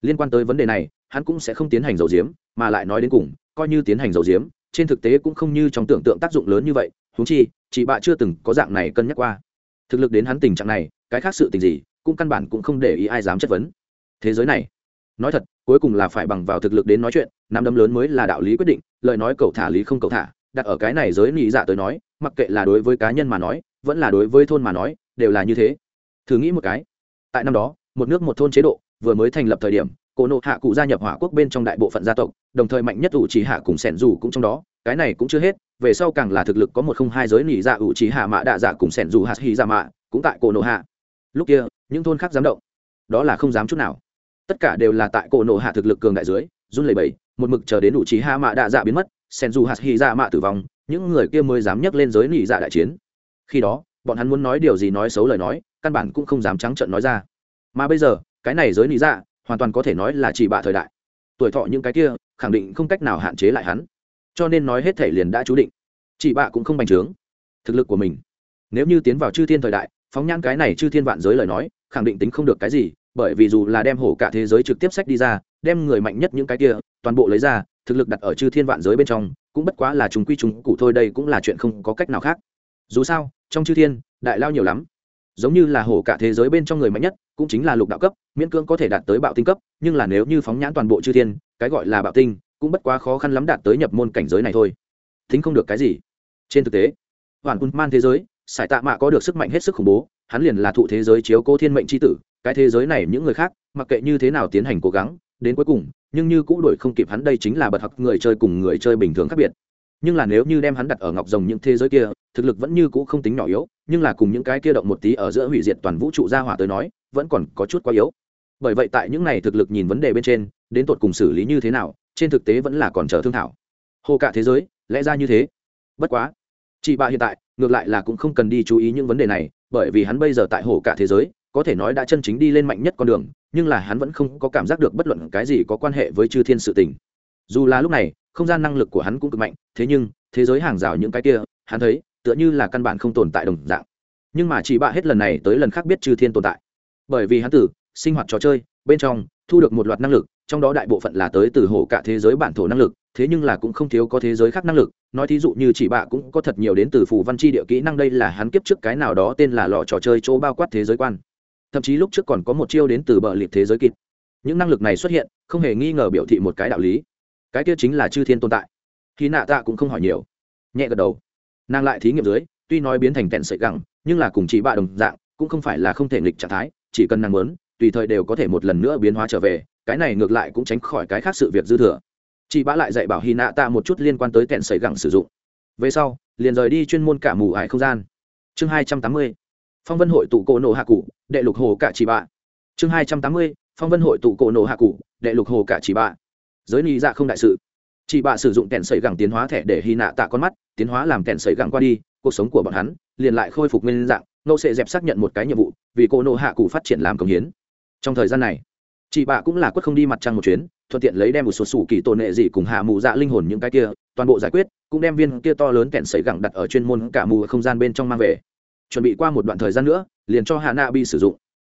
Liên quan tới vấn đề này, hắn cũng sẽ không tiến hành dầu diếm, mà lại nói đến cùng, coi như tiến hành dầu diếm, trên thực tế cũng không như trong tưởng tượng tác dụng lớn như vậy huống chi, chị bạ chưa từng có dạng này cân nhắc qua. Thực lực đến hắn tình trạng này, cái khác sự tình gì, cũng căn bản cũng không để ý ai dám chất vấn. Thế giới này, nói thật, cuối cùng là phải bằng vào thực lực đến nói chuyện, nắm đấm lớn mới là đạo lý quyết định, lời nói cầu thả lý không cầu thả, đặt ở cái này giới nghĩ dạ tới nói, mặc kệ là đối với cá nhân mà nói, vẫn là đối với thôn mà nói, đều là như thế. Thử nghĩ một cái, tại năm đó, một nước một thôn chế độ vừa mới thành lập thời điểm, cổ nộ hạ cụ gia nhập hỏa quốc bên trong đại bộ phận gia tộc, đồng thời mạnh nhất ủ chỉ hạ cùng sẻn dù cũng trong đó cái này cũng chưa hết, về sau càng là thực lực có một không hai giới nỉ dạ ủ trí hạ mạ đạ dạ cùng sẻn dù hạt hy dạ mạ, cũng tại cổ nộ hạ. Lúc kia, những thôn khác dám động. Đó là không dám chút nào. Tất cả đều là tại cổ nộ hạ thực lực cường đại dưới, run lẩy bẩy, một mực chờ đến ủ trí hạ mạ đạ dạ biến mất, sẻn dù hạt hy dạ mạ tử vong, những người kia mới dám nhấc lên giới nỉ dạ đại chiến. Khi đó, bọn hắn muốn nói điều gì nói xấu lời nói, căn bản cũng không dám trắng trợn nói ra. Mà bây giờ, cái này giới nỉ dạ hoàn toàn có thể nói là chỉ bạ thời đại. Tuổi thọ những cái kia, khẳng định không cách nào hạn chế lại hắn cho nên nói hết thể liền đã chú định. Chị bạ cũng không bành trướng. Thực lực của mình. Nếu như tiến vào chư thiên thời đại, phóng nhãn cái này chư thiên vạn giới lời nói, khẳng định tính không được cái gì, bởi vì dù là đem hổ cả thế giới trực tiếp sách đi ra, đem người mạnh nhất những cái kia, toàn bộ lấy ra, thực lực đặt ở chư thiên vạn giới bên trong, cũng bất quá là chúng quy chúng cụ thôi, đây cũng là chuyện không có cách nào khác. Dù sao, trong chư thiên, đại lao nhiều lắm. Giống như là hổ cả thế giới bên trong người mạnh nhất, cũng chính là lục đạo cấp, miễn cưỡng có thể đạt tới bạo tinh cấp, nhưng là nếu như phóng nhãn toàn bộ chư thiên, cái gọi là bạo tinh cũng bất quá khó khăn lắm đạt tới nhập môn cảnh giới này thôi. Thính không được cái gì. Trên thực tế, hoàn quân man thế giới, sải tạ mạ có được sức mạnh hết sức khủng bố, hắn liền là thụ thế giới chiếu cố thiên mệnh c h i tử, cái thế giới này những người khác, mặc kệ như thế nào tiến hành cố gắng, đến cuối cùng, nhưng như cũng đổi không kịp hắn đây chính là bật học người chơi cùng người chơi bình thường khác biệt. Nhưng là nếu như đem hắn đặt ở ngọc rồng những thế giới kia, thực lực vẫn như cũ không tính nhỏ yếu, nhưng là cùng những cái kia động một tí ở giữa hủy diệt toàn vũ trụ gia hỏa tới nói, vẫn còn có chút quá yếu. Bởi vậy tại những này thực lực nhìn vấn đề bên trên, đến tột cùng xử lý như thế nào trên thực tế vẫn là còn chờ thương thảo. Hồ cả thế giới, lẽ ra như thế. Bất quá, chị bà hiện tại, ngược lại là cũng không cần đi chú ý những vấn đề này, bởi vì hắn bây giờ tại hồ cả thế giới, có thể nói đã chân chính đi lên mạnh nhất con đường, nhưng là hắn vẫn không có cảm giác được bất luận cái gì có quan hệ với chư thiên sự tình. Dù là lúc này, không gian năng lực của hắn cũng cực mạnh, thế nhưng, thế giới hàng rào những cái kia, hắn thấy, tựa như là căn bản không tồn tại đồng dạng. Nhưng mà chỉ bạ hết lần này tới lần khác biết chư thiên tồn tại. Bởi vì hắn tử, sinh hoạt trò chơi, bên trong, thu được một loạt năng lực trong đó đại bộ phận là tới từ hồ cả thế giới bản thổ năng lực, thế nhưng là cũng không thiếu có thế giới khác năng lực. Nói thí dụ như chỉ bạ cũng có thật nhiều đến từ phù văn chi địa kỹ năng đây là hắn kiếp trước cái nào đó tên là lọ trò chơi chỗ bao quát thế giới quan. Thậm chí lúc trước còn có một chiêu đến từ bờ liệt thế giới kịp những năng lực này xuất hiện, không hề nghi ngờ biểu thị một cái đạo lý. Cái kia chính là chư thiên tồn tại. Khi nạ tạ cũng không hỏi nhiều. Nhẹ gật đầu. Nàng lại thí nghiệm dưới, tuy nói biến thành tẹn sợi gẳng, nhưng là cùng chỉ bạ đồng dạng, cũng không phải là không thể nghịch trạng thái, chỉ cần nàng muốn tùy thời đều có thể một lần nữa biến hóa trở về, cái này ngược lại cũng tránh khỏi cái khác sự việc dư thừa. Chị bá lại dạy bảo hy nạ tạ một chút liên quan tới tẹn sợi gẳng sử dụng. Về sau, liền rời đi chuyên môn cả mù ải không gian. Chương hai trăm tám mươi, phong vân hội tụ cổ nổ hạ cụ, đệ lục hồ cả chỉ bạ. Chương hai trăm tám mươi, phong vân hội tụ cổ nổ hạ cụ, đệ lục hồ cả chỉ bạ. Giới ni dạ không đại sự. Chị bạ sử dụng kèn sấy gẳng tiến hóa thẻ để hy nạ tạ con mắt, tiến hóa làm kèn sấy gẳng qua đi, cuộc sống của bọn hắn liền lại khôi phục nguyên dạng nô sẽ dẹp xác nhận một cái nhiệm vụ, vì cô nô hạ cụ phát triển làm công hiến trong thời gian này, chị bạ cũng là quất không đi mặt trăng một chuyến, thuận tiện lấy đem một số sủ kỳ tổn hệ gì cùng hạ mù dạ linh hồn những cái kia, toàn bộ giải quyết, cũng đem viên kia to lớn kẹn sấy gẳng đặt ở chuyên môn cả mù không gian bên trong mang về. Chuẩn bị qua một đoạn thời gian nữa, liền cho hạ nạ bị sử dụng.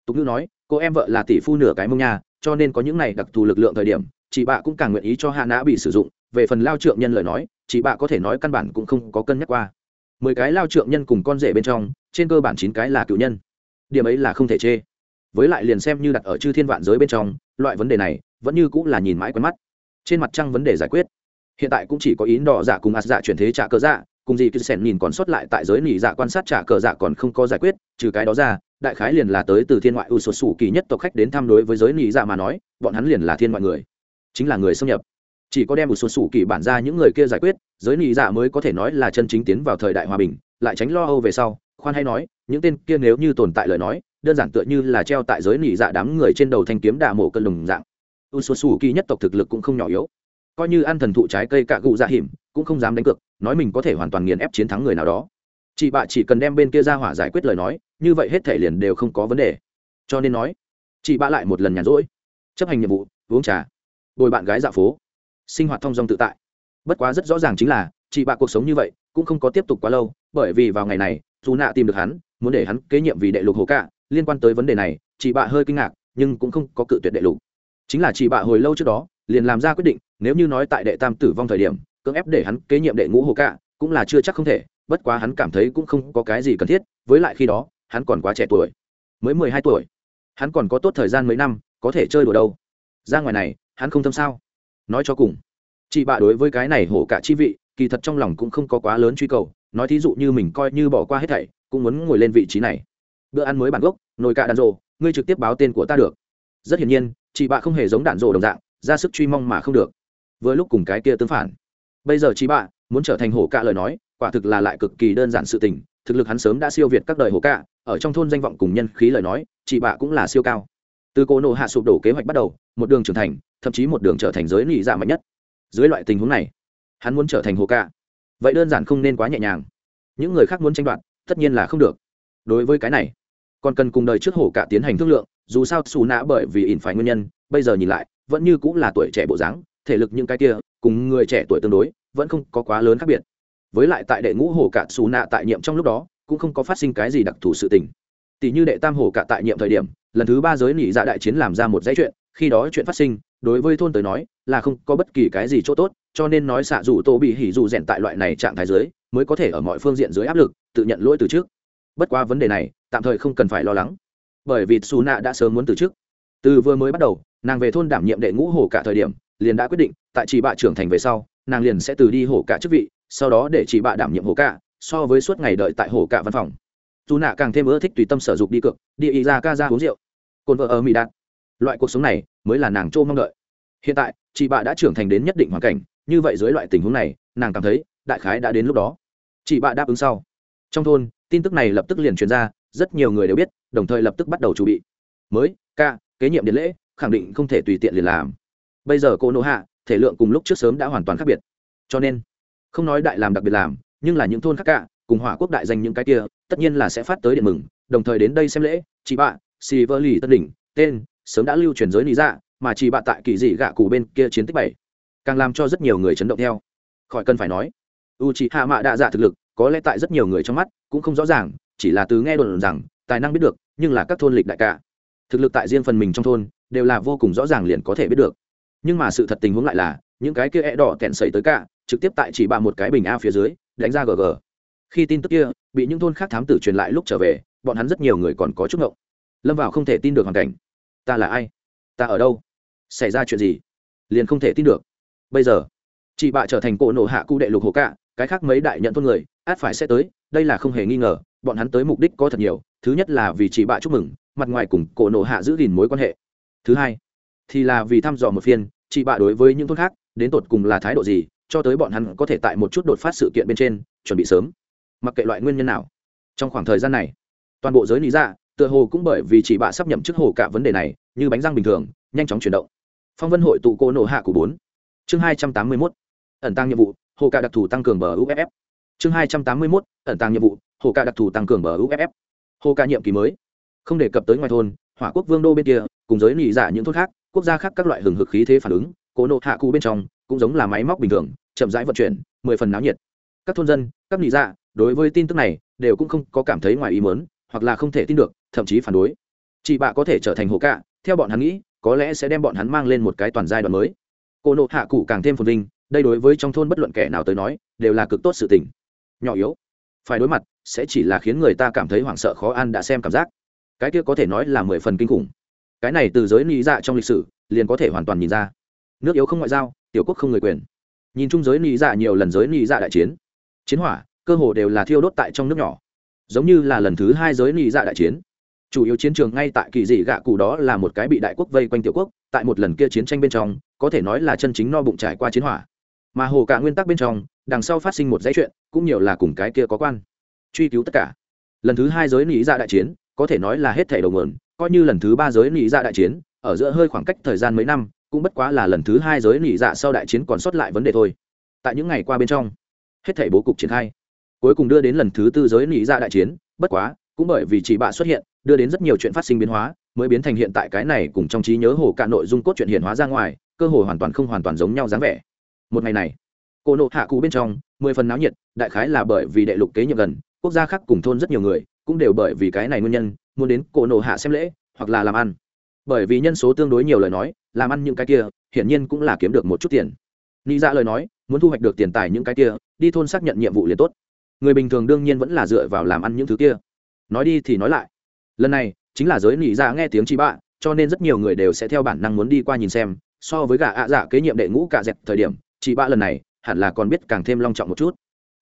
Tục ngữ nói, cô em vợ là tỷ phu nửa cái mông nhà cho nên có những này đặc thù lực lượng thời điểm, chị bạ cũng càng nguyện ý cho hạ nạ bị sử dụng. Về phần lao trượng nhân lời nói, chị bạ có thể nói căn bản cũng không có cân nhắc qua. Mười cái lao trượng nhân cùng con rể bên trong, trên cơ bản chín cái là cựu nhân. Điểm ấy là không thể chê với lại liền xem như đặt ở chư thiên vạn giới bên trong, loại vấn đề này vẫn như cũng là nhìn mãi quen mắt. Trên mặt trăng vấn đề giải quyết. Hiện tại cũng chỉ có ý đỏ dạ cùng ạt dạ chuyển thế trả cờ dạ cùng gì cứ sẻn nhìn còn sót lại tại giới nỉ dạ quan sát trả cờ dạ còn không có giải quyết, trừ cái đó ra, đại khái liền là tới từ thiên ngoại u sột sủ kỳ nhất tộc khách đến thăm đối với giới nỉ dạ mà nói, bọn hắn liền là thiên ngoại người, chính là người xâm nhập. Chỉ có đem một số sủ kỳ bản ra những người kia giải quyết, giới nỉ dạ mới có thể nói là chân chính tiến vào thời đại hòa bình, lại tránh lo âu về sau, khoan hay nói, những tên kia nếu như tồn tại lời nói đơn giản tựa như là treo tại giới nị dạ đám người trên đầu thanh kiếm đà mổ cân đồng dạng. U s u kỳ nhất tộc thực lực cũng không nhỏ yếu. Coi như ăn thần thụ trái cây cạ gụ dạ hiểm cũng không dám đánh cược, nói mình có thể hoàn toàn nghiền ép chiến thắng người nào đó. Chị bạ chỉ cần đem bên kia ra hỏa giải quyết lời nói, như vậy hết thể liền đều không có vấn đề. Cho nên nói, chị bạ lại một lần nhàn rỗi, chấp hành nhiệm vụ, uống trà, bồi bạn gái dạo phố, sinh hoạt thong dong tự tại. Bất quá rất rõ ràng chính là, chị bạ cuộc sống như vậy, cũng không có tiếp tục quá lâu, bởi vì vào ngày này, dù nạ tìm được hắn, muốn để hắn kế nhiệm vì đệ lục hồ cả liên quan tới vấn đề này, chị bạ hơi kinh ngạc, nhưng cũng không có cự tuyệt đệ lục. Chính là chị bạ hồi lâu trước đó, liền làm ra quyết định, nếu như nói tại đệ tam tử vong thời điểm, cưỡng ép để hắn kế nhiệm đệ ngũ hồ cạ, cũng là chưa chắc không thể, bất quá hắn cảm thấy cũng không có cái gì cần thiết, với lại khi đó, hắn còn quá trẻ tuổi. Mới mười hai tuổi. Hắn còn có tốt thời gian mấy năm, có thể chơi đùa đâu. Ra ngoài này, hắn không thâm sao. Nói cho cùng, chị bạ đối với cái này hổ cả chi vị, kỳ thật trong lòng cũng không có quá lớn truy cầu, nói thí dụ như mình coi như bỏ qua hết thảy, cũng muốn ngồi lên vị trí này bữa ăn mới bản gốc, nồi cạ đàn rộ ngươi trực tiếp báo tên của ta được. Rất hiển nhiên, chị bạ không hề giống đạn rộ đồng dạng, ra sức truy mong mà không được. Vừa lúc cùng cái kia tương phản. Bây giờ chị bạ muốn trở thành hổ cạ lời nói, quả thực là lại cực kỳ đơn giản sự tình, thực lực hắn sớm đã siêu việt các đời hổ cạ, ở trong thôn danh vọng cùng nhân khí lời nói, chị bạ cũng là siêu cao. Từ cô nộ hạ sụp đổ kế hoạch bắt đầu, một đường trưởng thành, thậm chí một đường trở thành giới nị dạ mạnh nhất. Dưới loại tình huống này, hắn muốn trở thành hồ ca vậy đơn giản không nên quá nhẹ nhàng. Những người khác muốn tranh đoạt, tất nhiên là không được. Đối với cái này còn cần cùng đời trước hổ cả tiến hành thương lượng, dù sao xù nạ bởi vì ỉn phải nguyên nhân, bây giờ nhìn lại, vẫn như cũng là tuổi trẻ bộ dáng, thể lực những cái kia, cùng người trẻ tuổi tương đối, vẫn không có quá lớn khác biệt. Với lại tại đệ ngũ hổ cả xù nạ tại nhiệm trong lúc đó, cũng không có phát sinh cái gì đặc thù sự tình. Tỷ như đệ tam hổ cả tại nhiệm thời điểm, lần thứ ba giới nỉ dạ đại chiến làm ra một dãy chuyện, khi đó chuyện phát sinh, đối với thôn tới nói, là không có bất kỳ cái gì chỗ tốt, cho nên nói xạ dù tô bị hỉ dù rèn tại loại này trạng thái dưới, mới có thể ở mọi phương diện dưới áp lực, tự nhận lỗi từ trước. Bất qua vấn đề này tạm thời không cần phải lo lắng. Bởi vì xù nạ đã sớm muốn từ chức. từ vừa mới bắt đầu, nàng về thôn đảm nhiệm đệ ngũ hổ cả thời điểm, liền đã quyết định, tại chỉ bạ trưởng thành về sau, nàng liền sẽ từ đi hổ cả chức vị, sau đó để chỉ bạ đảm nhiệm hổ cả, so với suốt ngày đợi tại hổ cả văn phòng. Dù nạ càng thêm ưa thích tùy tâm sở dục đi cược, đi ý ra ca ra uống rượu. Cồn vợ ở mỹ đạt. Loại cuộc sống này mới là nàng trô mong đợi. Hiện tại, chị bạ đã trưởng thành đến nhất định hoàn cảnh, như vậy dưới loại tình huống này, nàng cảm thấy đại khái đã đến lúc đó. Chị bạ đáp ứng sau. Trong thôn, tin tức này lập tức liền truyền ra rất nhiều người đều biết, đồng thời lập tức bắt đầu chuẩn bị. Mới, ca, kế nhiệm điện lễ, khẳng định không thể tùy tiện liền làm. Bây giờ cô nô hạ, thể lượng cùng lúc trước sớm đã hoàn toàn khác biệt. Cho nên, không nói đại làm đặc biệt làm, nhưng là những thôn khác cả, cùng hỏa quốc đại danh những cái kia, tất nhiên là sẽ phát tới điện mừng, đồng thời đến đây xem lễ, chị bạ xì vơ lì tân đỉnh, tên, sớm đã lưu truyền giới lý dạ mà chị bạ tại kỳ dị gạ cụ bên kia chiến tích bảy. Càng làm cho rất nhiều người chấn động theo. Khỏi cần phải nói u chị hạ mạ đa dạ thực lực có lẽ tại rất nhiều người trong mắt cũng không rõ ràng, chỉ là từ nghe đồn rằng, tài năng biết được, nhưng là các thôn lịch đại cả. Thực lực tại riêng phần mình trong thôn, đều là vô cùng rõ ràng liền có thể biết được. Nhưng mà sự thật tình huống lại là, những cái kia e đỏ kẹn sẩy tới cả, trực tiếp tại chỉ bạ một cái bình a phía dưới, đánh ra gg khi tin tức kia, bị những thôn khác thám tử truyền lại lúc trở về, bọn hắn rất nhiều người còn có chút ngộng. Lâm vào không thể tin được hoàn cảnh. Ta là ai? Ta ở đâu? Xảy ra chuyện gì? Liền không thể tin được. Bây giờ, chị bạ trở thành cổ nổ hạ cụ đệ lục hồ cạ cái khác mấy đại nhận thôn người, át phải sẽ tới, đây là không hề nghi ngờ, bọn hắn tới mục đích có thật nhiều, thứ nhất là vì chị bạ chúc mừng, mặt ngoài cùng cổ nổ hạ giữ gìn mối quan hệ. Thứ hai, thì là vì thăm dò một phiên chị bạ đối với những thôn khác, đến tột cùng là thái độ gì, cho tới bọn hắn có thể tại một chút đột phát sự kiện bên trên, chuẩn bị sớm. Mặc kệ loại nguyên nhân nào, trong khoảng thời gian này, toàn bộ giới lý dạ tựa hồ cũng bởi vì chị bạ sắp nhậm chức hồ cả vấn đề này, như bánh răng bình thường, nhanh chóng chuyển động. Phong vân hội tụ cô nổ hạ của bốn. Chương hai trăm tám mươi mốt. Ẩn tăng nhiệm vụ hồ cả đặc thù tăng cường bờ uff chương hai trăm tám mươi mốt, ẩn tăng nhiệm vụ, hồ cả đặc thù tăng cường bờ uff hồ cả nhiệm kỳ mới. Không đề cập tới ngoài thôn, hỏa quốc vương đô bên kia, cùng giới nị dạ những thôn khác, quốc gia khác các loại hừng hực khí thế phản ứng, cố nộ hạ cụ bên trong, cũng giống là máy móc bình thường, chậm rãi vận chuyển, mười phần náo nhiệt. Các thôn dân, các nị dạ đối với tin tức này, đều cũng không có cảm thấy ngoài ý mớn hoặc là không thể tin được, thậm chí phản đối. Chị bạ có thể trở thành hồ cạ theo bọn hắn nghĩ, có lẽ sẽ đem bọn hắn mang lên một cái toàn giai đoạn mới. Cô nộ hạ cụ càng thêm phồn vinh đây đối với trong thôn bất luận kẻ nào tới nói, đều là cực tốt sự tình. Nhỏ yếu, phải đối mặt, sẽ chỉ là khiến người ta cảm thấy hoảng sợ khó ăn đã xem cảm giác. Cái kia có thể nói là mười phần kinh khủng. Cái này từ giới lý dạ trong lịch sử, liền có thể hoàn toàn nhìn ra. Nước yếu không ngoại giao, tiểu quốc không người quyền. Nhìn chung giới lý dạ nhiều lần giới lý dạ đại chiến. Chiến hỏa, cơ hồ đều là thiêu đốt tại trong nước nhỏ. Giống như là lần thứ hai giới lý dạ đại chiến. Chủ yếu chiến trường ngay tại kỳ dị gạ cụ đó là một cái bị đại quốc vây quanh tiểu quốc, tại một lần kia chiến tranh bên trong, có thể nói là chân chính no bụng trải qua chiến hỏa mà hồ cả nguyên tắc bên trong, đằng sau phát sinh một dãy chuyện, cũng nhiều là cùng cái kia có quan. Truy cứu tất cả. Lần thứ hai giới nghĩ ra dạ đại chiến, có thể nói là hết thảy đầu nguồn, coi như lần thứ ba giới nghĩ ra dạ đại chiến, ở giữa hơi khoảng cách thời gian mấy năm, cũng bất quá là lần thứ hai giới lý dạ sau đại chiến còn sót lại vấn đề thôi. Tại những ngày qua bên trong, hết thảy bố cục triển khai. Cuối cùng đưa đến lần thứ tư giới lý dạ đại chiến, bất quá, cũng bởi vì chị bạ xuất hiện, đưa đến rất nhiều chuyện phát sinh biến hóa, mới biến thành hiện tại cái này cùng trong trí nhớ hồ cả nội dung cốt truyện hiện hóa ra ngoài, cơ hội hoàn toàn không hoàn toàn giống nhau dáng vẻ một ngày này, cô nộ hạ cụ bên trong, mười phần náo nhiệt, đại khái là bởi vì đệ lục kế nhiệm gần, quốc gia khác cùng thôn rất nhiều người, cũng đều bởi vì cái này nguyên nhân, muốn đến cổ nộ hạ xem lễ, hoặc là làm ăn. Bởi vì nhân số tương đối nhiều lời nói, làm ăn những cái kia, hiển nhiên cũng là kiếm được một chút tiền. Nghĩ ra dạ lời nói, muốn thu hoạch được tiền tài những cái kia, đi thôn xác nhận nhiệm vụ liền tốt. Người bình thường đương nhiên vẫn là dựa vào làm ăn những thứ kia. Nói đi thì nói lại. Lần này, chính là giới nỉ ra dạ nghe tiếng chị bạ, cho nên rất nhiều người đều sẽ theo bản năng muốn đi qua nhìn xem, so với gà ạ dạ kế nhiệm đệ ngũ cả dẹp thời điểm chị bạ lần này, hẳn là còn biết càng thêm long trọng một chút.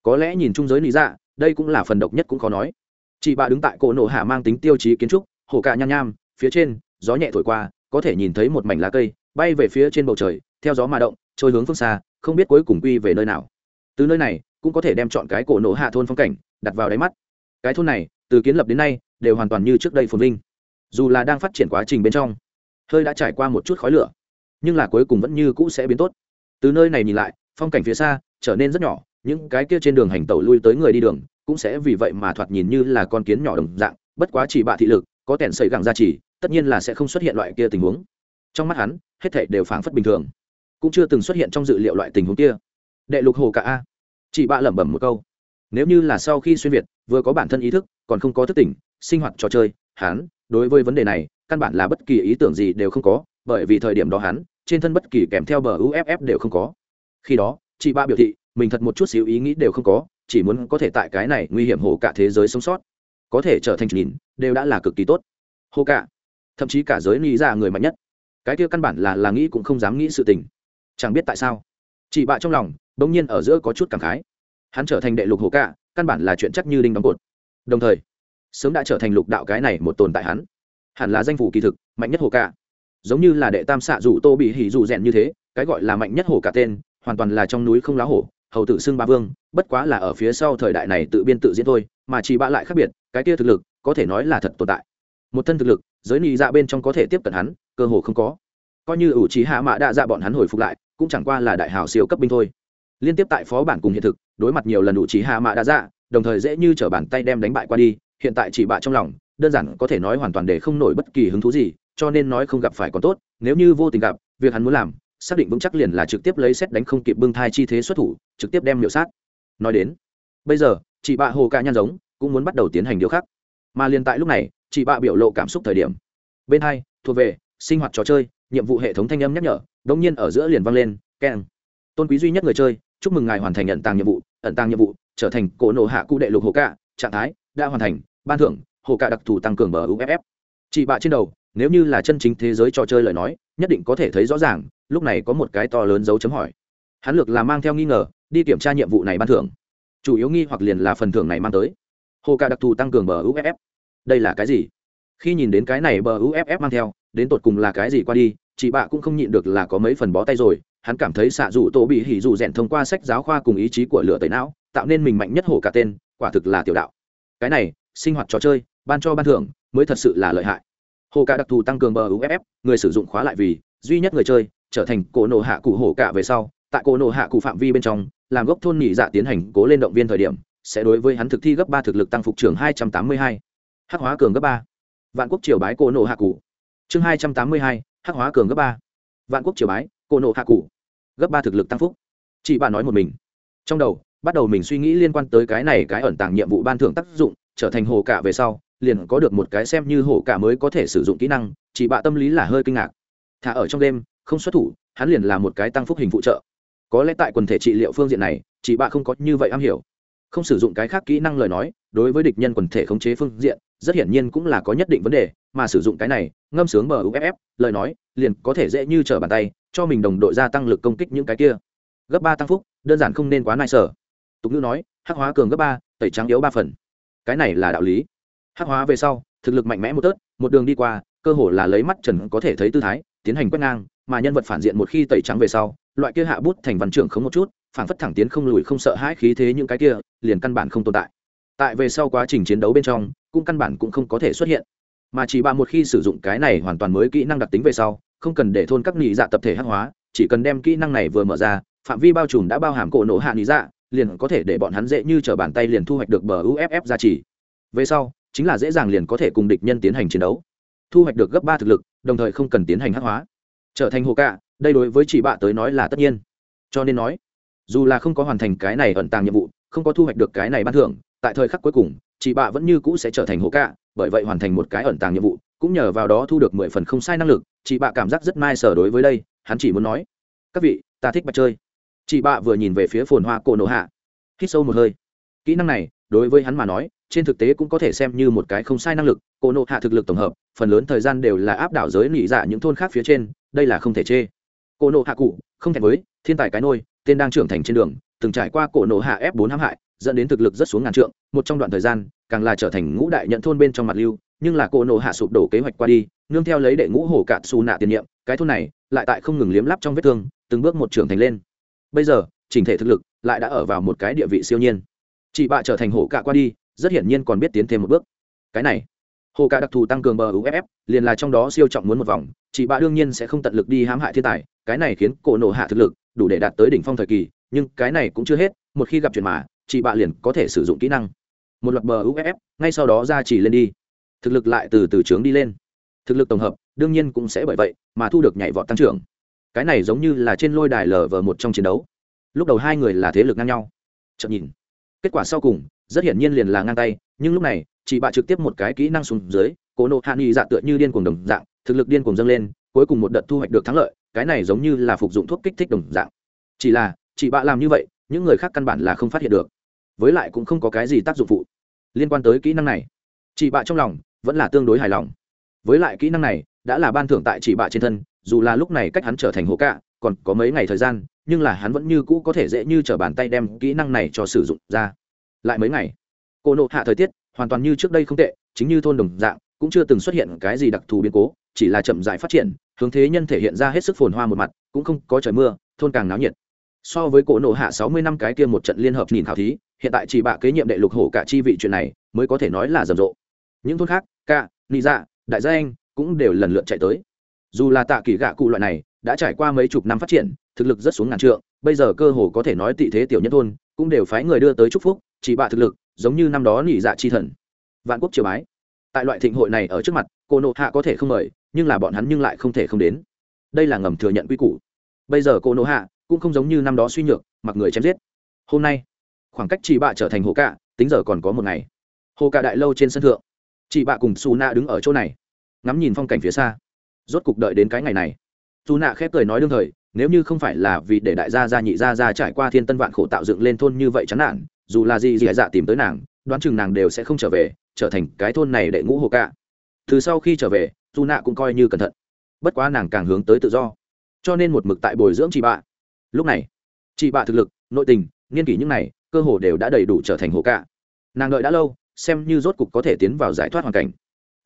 Có lẽ nhìn trung giới lý dạ đây cũng là phần độc nhất cũng khó nói. Chị bạ đứng tại cổ nổ hạ mang tính tiêu chí kiến trúc, hồ cạ nham nham, phía trên, gió nhẹ thổi qua, có thể nhìn thấy một mảnh lá cây, bay về phía trên bầu trời, theo gió mà động, trôi hướng phương xa, không biết cuối cùng quy về nơi nào. Từ nơi này, cũng có thể đem chọn cái cổ nổ hạ thôn phong cảnh, đặt vào đáy mắt. Cái thôn này, từ kiến lập đến nay, đều hoàn toàn như trước đây phồn vinh. Dù là đang phát triển quá trình bên trong, hơi đã trải qua một chút khói lửa, nhưng là cuối cùng vẫn như cũ sẽ biến tốt từ nơi này nhìn lại, phong cảnh phía xa trở nên rất nhỏ, những cái kia trên đường hành tẩu lui tới người đi đường cũng sẽ vì vậy mà thoạt nhìn như là con kiến nhỏ đồng dạng, bất quá chỉ bạ thị lực, có tẻn sẩy gẳng ra chỉ, tất nhiên là sẽ không xuất hiện loại kia tình huống. Trong mắt hắn, hết thảy đều phảng phất bình thường, cũng chưa từng xuất hiện trong dự liệu loại tình huống kia. Đệ lục hồ cả a. Chị bạ lẩm bẩm một câu. Nếu như là sau khi xuyên việt, vừa có bản thân ý thức, còn không có thức tỉnh, sinh hoạt trò chơi, hắn, đối với vấn đề này, căn bản là bất kỳ ý tưởng gì đều không có, bởi vì thời điểm đó hắn trên thân bất kỳ kèm theo bờ uff đều không có. Khi đó, chị ba biểu thị, mình thật một chút xíu ý nghĩ đều không có, chỉ muốn có thể tại cái này nguy hiểm hồ cả thế giới sống sót. Có thể trở thành nhìn, đều đã là cực kỳ tốt. Hồ cả, thậm chí cả giới nghĩ ra người mạnh nhất. Cái kia căn bản là là nghĩ cũng không dám nghĩ sự tình. Chẳng biết tại sao, chị bạ trong lòng, bỗng nhiên ở giữa có chút cảm khái. Hắn trở thành đệ lục hồ cả, căn bản là chuyện chắc như đinh đóng cột. Đồng thời, sớm đã trở thành lục đạo cái này một tồn tại hắn. Hẳn là danh phủ kỳ thực, mạnh nhất hồ cả giống như là đệ tam xạ dù tô bị hỉ dù rèn như thế, cái gọi là mạnh nhất hổ cả tên, hoàn toàn là trong núi không lá hổ, hầu tử xưng ba vương, bất quá là ở phía sau thời đại này tự biên tự diễn thôi, mà chỉ bạ lại khác biệt, cái kia thực lực, có thể nói là thật tồn tại. Một thân thực lực, giới nị dạ bên trong có thể tiếp cận hắn, cơ hồ không có. Coi như ủ trí hạ mạ đa dạ bọn hắn hồi phục lại, cũng chẳng qua là đại hào siêu cấp binh thôi. Liên tiếp tại phó bản cùng hiện thực, đối mặt nhiều lần ủ trí hạ mạ đa dạ đồng thời dễ như t bàn tay đem đánh bại qua đi, hiện tại chỉ bạ trong lòng, đơn giản có thể nói hoàn toàn để không nổi bất kỳ hứng thú gì cho nên nói không gặp phải còn tốt, nếu như vô tình gặp, việc hắn muốn làm, xác định vững chắc liền là trực tiếp lấy xét đánh không kịp bưng thai chi thế xuất thủ, trực tiếp đem miểu sát. Nói đến, bây giờ, chị bạ hồ ca nhan giống, cũng muốn bắt đầu tiến hành điều khác mà liền tại lúc này, chị bạ biểu lộ cảm xúc thời điểm. Bên hai, thuộc về, sinh hoạt trò chơi, nhiệm vụ hệ thống thanh âm nhắc nhở, đống nhiên ở giữa liền vang lên, keng. Tôn quý duy nhất người chơi, chúc mừng ngài hoàn thành nhận tàng nhiệm vụ, ẩn tàng nhiệm vụ, trở thành cổ nổ hạ cụ đệ lục hồ ca trạng thái, đã hoàn thành, ban thưởng, hồ ca đặc thù tăng cường bờ uff chị bạ trên đầu nếu như là chân chính thế giới trò chơi lời nói, nhất định có thể thấy rõ ràng, lúc này có một cái to lớn dấu chấm hỏi. Hắn lược là mang theo nghi ngờ, đi kiểm tra nhiệm vụ này ban thưởng. Chủ yếu nghi hoặc liền là phần thưởng này mang tới. Hồ ca đặc thù tăng cường bờ uff đây là cái gì? Khi nhìn đến cái này bờ uff mang theo, đến tột cùng là cái gì qua đi, chị bạ cũng không nhịn được là có mấy phần bó tay rồi. Hắn cảm thấy xạ dù tổ bị hỉ dù rèn thông qua sách giáo khoa cùng ý chí của lửa tẩy não, tạo nên mình mạnh nhất hồ cả tên, quả thực là tiểu đạo. Cái này, sinh hoạt trò chơi, ban cho ban thưởng, mới thật sự là lợi hại hồ cả đặc thù tăng cường bờ uff người sử dụng khóa lại vì duy nhất người chơi, trở thành cổ nổ hạ cụ hồ cả về sau, tại cổ nổ hạ cụ phạm vi bên trong, làm gốc thôn nhị dạ tiến hành cố lên động viên thời điểm, sẽ đối với hắn thực thi gấp ba thực lực tăng phục trưởng hai trăm tám mươi hai. Hắc hóa cường gấp ba. Vạn quốc triều bái cổ nổ hạ cụ. Chương hai trăm tám mươi hai, hắc hóa cường gấp ba. Vạn quốc triều bái cổ nổ hạ cụ. Gấp ba thực lực tăng phúc. Chị bà nói một mình. Trong đầu, bắt đầu mình suy nghĩ liên quan tới cái này cái ẩn tàng nhiệm vụ ban thưởng tác dụng, trở thành hồ cả về sau liền có được một cái xem như hổ cả mới có thể sử dụng kỹ năng, chỉ bạ tâm lý là hơi kinh ngạc. Thả ở trong đêm, không xuất thủ, hắn liền là một cái tăng phúc hình phụ trợ. Có lẽ tại quần thể trị liệu phương diện này, chỉ bạ không có như vậy am hiểu. Không sử dụng cái khác kỹ năng lời nói, đối với địch nhân quần thể khống chế phương diện, rất hiển nhiên cũng là có nhất định vấn đề, mà sử dụng cái này, ngâm sướng bờ uff lời nói, liền có thể dễ như trở bàn tay, cho mình đồng đội gia tăng lực công kích những cái kia. Gấp ba tăng phúc, đơn giản không nên quá nai sở. Tục ngữ nói, hắc hóa cường gấp ba, tẩy trắng yếu ba phần. Cái này là đạo lý hắc hóa về sau, thực lực mạnh mẽ một tớt, một đường đi qua, cơ hồ là lấy mắt trần có thể thấy tư thái, tiến hành quét ngang, mà nhân vật phản diện một khi tẩy trắng về sau, loại kia hạ bút thành văn trưởng không một chút, phản phất thẳng tiến không lùi không sợ hãi khí thế những cái kia, liền căn bản không tồn tại. Tại về sau quá trình chiến đấu bên trong, cũng căn bản cũng không có thể xuất hiện. Mà chỉ ba một khi sử dụng cái này hoàn toàn mới kỹ năng đặc tính về sau, không cần để thôn các nhị dạ tập thể hắc hóa, chỉ cần đem kỹ năng này vừa mở ra, phạm vi bao trùm đã bao hàm cổ nổ hạ nhị dạ liền có thể để bọn hắn dễ như t bàn tay liền thu hoạch được bờ uff gia trì về sau chính là dễ dàng liền có thể cùng địch nhân tiến hành chiến đấu. Thu hoạch được gấp ba thực lực, đồng thời không cần tiến hành hắc hóa. Trở thành hồ cạ, đây đối với chị bạ tới nói là tất nhiên. Cho nên nói, dù là không có hoàn thành cái này ẩn tàng nhiệm vụ, không có thu hoạch được cái này ban thưởng, tại thời khắc cuối cùng, chị bạ vẫn như cũ sẽ trở thành hồ cạ, bởi vậy hoàn thành một cái ẩn tàng nhiệm vụ, cũng nhờ vào đó thu được mười phần không sai năng lực, chị bạ cảm giác rất mai sở đối với đây, hắn chỉ muốn nói, các vị, ta thích bạch chơi. Chị bạ vừa nhìn về phía phồn hoa cổ nổ hạ, hít sâu một hơi. Kỹ năng này, đối với hắn mà nói trên thực tế cũng có thể xem như một cái không sai năng lực, cô nộ hạ thực lực tổng hợp, phần lớn thời gian đều là áp đảo giới nỉ dạ những thôn khác phía trên, đây là không thể chê. Cô nộ hạ cụ, không thèm với, thiên tài cái nôi, tên đang trưởng thành trên đường, từng trải qua cổ nộ hạ f bốn hãm hại, dẫn đến thực lực rất xuống ngàn trượng, một trong đoạn thời gian, càng là trở thành ngũ đại nhận thôn bên trong mặt lưu, nhưng là cổ nộ hạ sụp đổ kế hoạch qua đi, nương theo lấy đệ ngũ hổ cạn xù nạ tiền nhiệm, cái thôn này lại tại không ngừng liếm lắp trong vết thương, từng bước một trưởng thành lên. Bây giờ, chỉnh thể thực lực lại đã ở vào một cái địa vị siêu nhiên. Chị bạ trở thành hổ cạ qua đi rất hiển nhiên còn biết tiến thêm một bước. Cái này, hồ ca đặc thù tăng cường bờ uff liền là trong đó siêu trọng muốn một vòng chị bạ đương nhiên sẽ không tận lực đi hãm hại thiên tài, cái này khiến cổ nổ hạ thực lực, đủ để đạt tới đỉnh phong thời kỳ, nhưng cái này cũng chưa hết, một khi gặp chuyện mà chị bạ liền có thể sử dụng kỹ năng. Một loạt bờ uff ngay sau đó ra chỉ lên đi. Thực lực lại từ từ trướng đi lên. Thực lực tổng hợp, đương nhiên cũng sẽ bởi vậy mà thu được nhảy vọt tăng trưởng. Cái này giống như là trên lôi đài lờ vờ một trong chiến đấu. Lúc đầu hai người là thế lực ngang nhau. Chậm nhìn, kết quả sau cùng rất hiển nhiên liền là ngang tay, nhưng lúc này, chị bạ trực tiếp một cái kỹ năng xuống dưới cố nộ hạ nghi dạ tựa như điên cuồng đồng dạng, thực lực điên cuồng dâng lên, cuối cùng một đợt thu hoạch được thắng lợi, cái này giống như là phục dụng thuốc kích thích đồng dạng. Chỉ là, chị bạ làm như vậy, những người khác căn bản là không phát hiện được. Với lại cũng không có cái gì tác dụng phụ liên quan tới kỹ năng này. Chị bạ trong lòng vẫn là tương đối hài lòng. Với lại kỹ năng này đã là ban thưởng tại chị bạ trên thân, dù là lúc này cách hắn trở thành hố cạ, còn có mấy ngày thời gian, nhưng là hắn vẫn như cũ có thể dễ như t r ở bàn tay đem kỹ năng này cho sử dụng ra lại mấy ngày. Cô nộ hạ thời tiết, hoàn toàn như trước đây không tệ, chính như thôn đồng dạng, cũng chưa từng xuất hiện cái gì đặc thù biến cố, chỉ là chậm dại phát triển, hướng thế nhân thể hiện ra hết sức phồn hoa một mặt, cũng không có trời mưa, thôn càng náo nhiệt. So với cổ nộ hạ sáu mươi năm cái kia một trận liên hợp nhìn khảo thí, hiện tại chỉ bạ kế nhiệm đệ lục hổ cả chi vị chuyện này, mới có thể nói là rầm rộ. Những thôn khác ca nị dạ đại gia anh cũng đều lần lượt chạy tới. Dù là tạ kỳ gạ cụ loại này, đã trải qua mấy chục năm phát triển, thực lực rất xuống ngàn trượng, bây giờ cơ hồ có thể nói tị thế tiểu nhân thôn, cũng đều phái người đưa tới chúc phúc chỉ bạ thực lực, giống như năm đó nỉ dạ chi thần. Vạn quốc triều bái. Tại loại thịnh hội này ở trước mặt, cô nộ hạ có thể không mời, nhưng là bọn hắn nhưng lại không thể không đến. Đây là ngầm thừa nhận quy củ. Bây giờ cô nộ hạ cũng không giống như năm đó suy nhược, mặc người chém giết. Hôm nay, khoảng cách chị bạ trở thành hồ cạ, tính giờ còn có một ngày. Hồ cạ đại lâu trên sân thượng. Chị bạ cùng su na đứng ở chỗ này, ngắm nhìn phong cảnh phía xa. Rốt cục đợi đến cái ngày này. Su na khép cười nói đương thời, nếu như không phải là vì để đại gia gia nhị gia gia trải qua thiên tân vạn khổ tạo dựng lên thôn như vậy chán nản dù là gì gì dạ tìm tới nàng, đoán chừng nàng đều sẽ không trở về, trở thành cái thôn này đệ ngũ hồ cạ từ sau khi trở về dù nạ cũng coi như cẩn thận. Bất quá nàng càng hướng tới tự do. Cho nên một mực tại bồi dưỡng chị bạ lúc này, chị bạ thực lực, nội tình nghiên kỷ những này, cơ hồ đều đã đầy đủ trở thành hồ cạ nàng đợi đã lâu, xem như rốt cục có thể tiến vào giải thoát hoàn cảnh.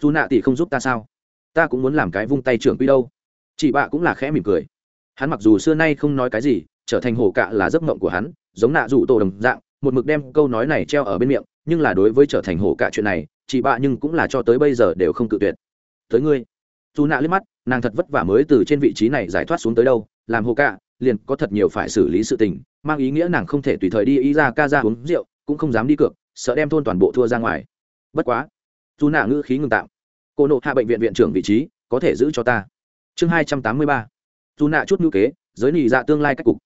Dù nạ tỷ không giúp ta sao? Ta cũng muốn làm cái vung tay trưởng quy đâu. Chị bạ cũng là khẽ mỉm cười. Hắn mặc dù xưa nay không nói cái gì, trở thành hồ cạ là giấc mộng của hắn, giống nạ rủ tổ đồng dạng một mực đem câu nói này treo ở bên miệng nhưng là đối với trở thành hổ cả chuyện này chị bạ nhưng cũng là cho tới bây giờ đều không cự tuyệt. Tới ngươi. Dù nạ liếc mắt nàng thật vất vả mới từ trên vị trí này giải thoát xuống tới đâu làm hồ cả, liền có thật nhiều phải xử lý sự tình mang ý nghĩa nàng không thể tùy thời đi ý ra ca ra uống rượu cũng không dám đi cược sợ đem thôn toàn bộ thua ra ngoài. Bất quá. Dù nạ ngữ khí ngừng tạm. Cô nộ hạ bệnh viện viện trưởng vị trí có thể giữ cho ta. Chương hai trăm tám mươi ba. Dù nạ chút ngữ kế giới nị dạ tương lai cách cục.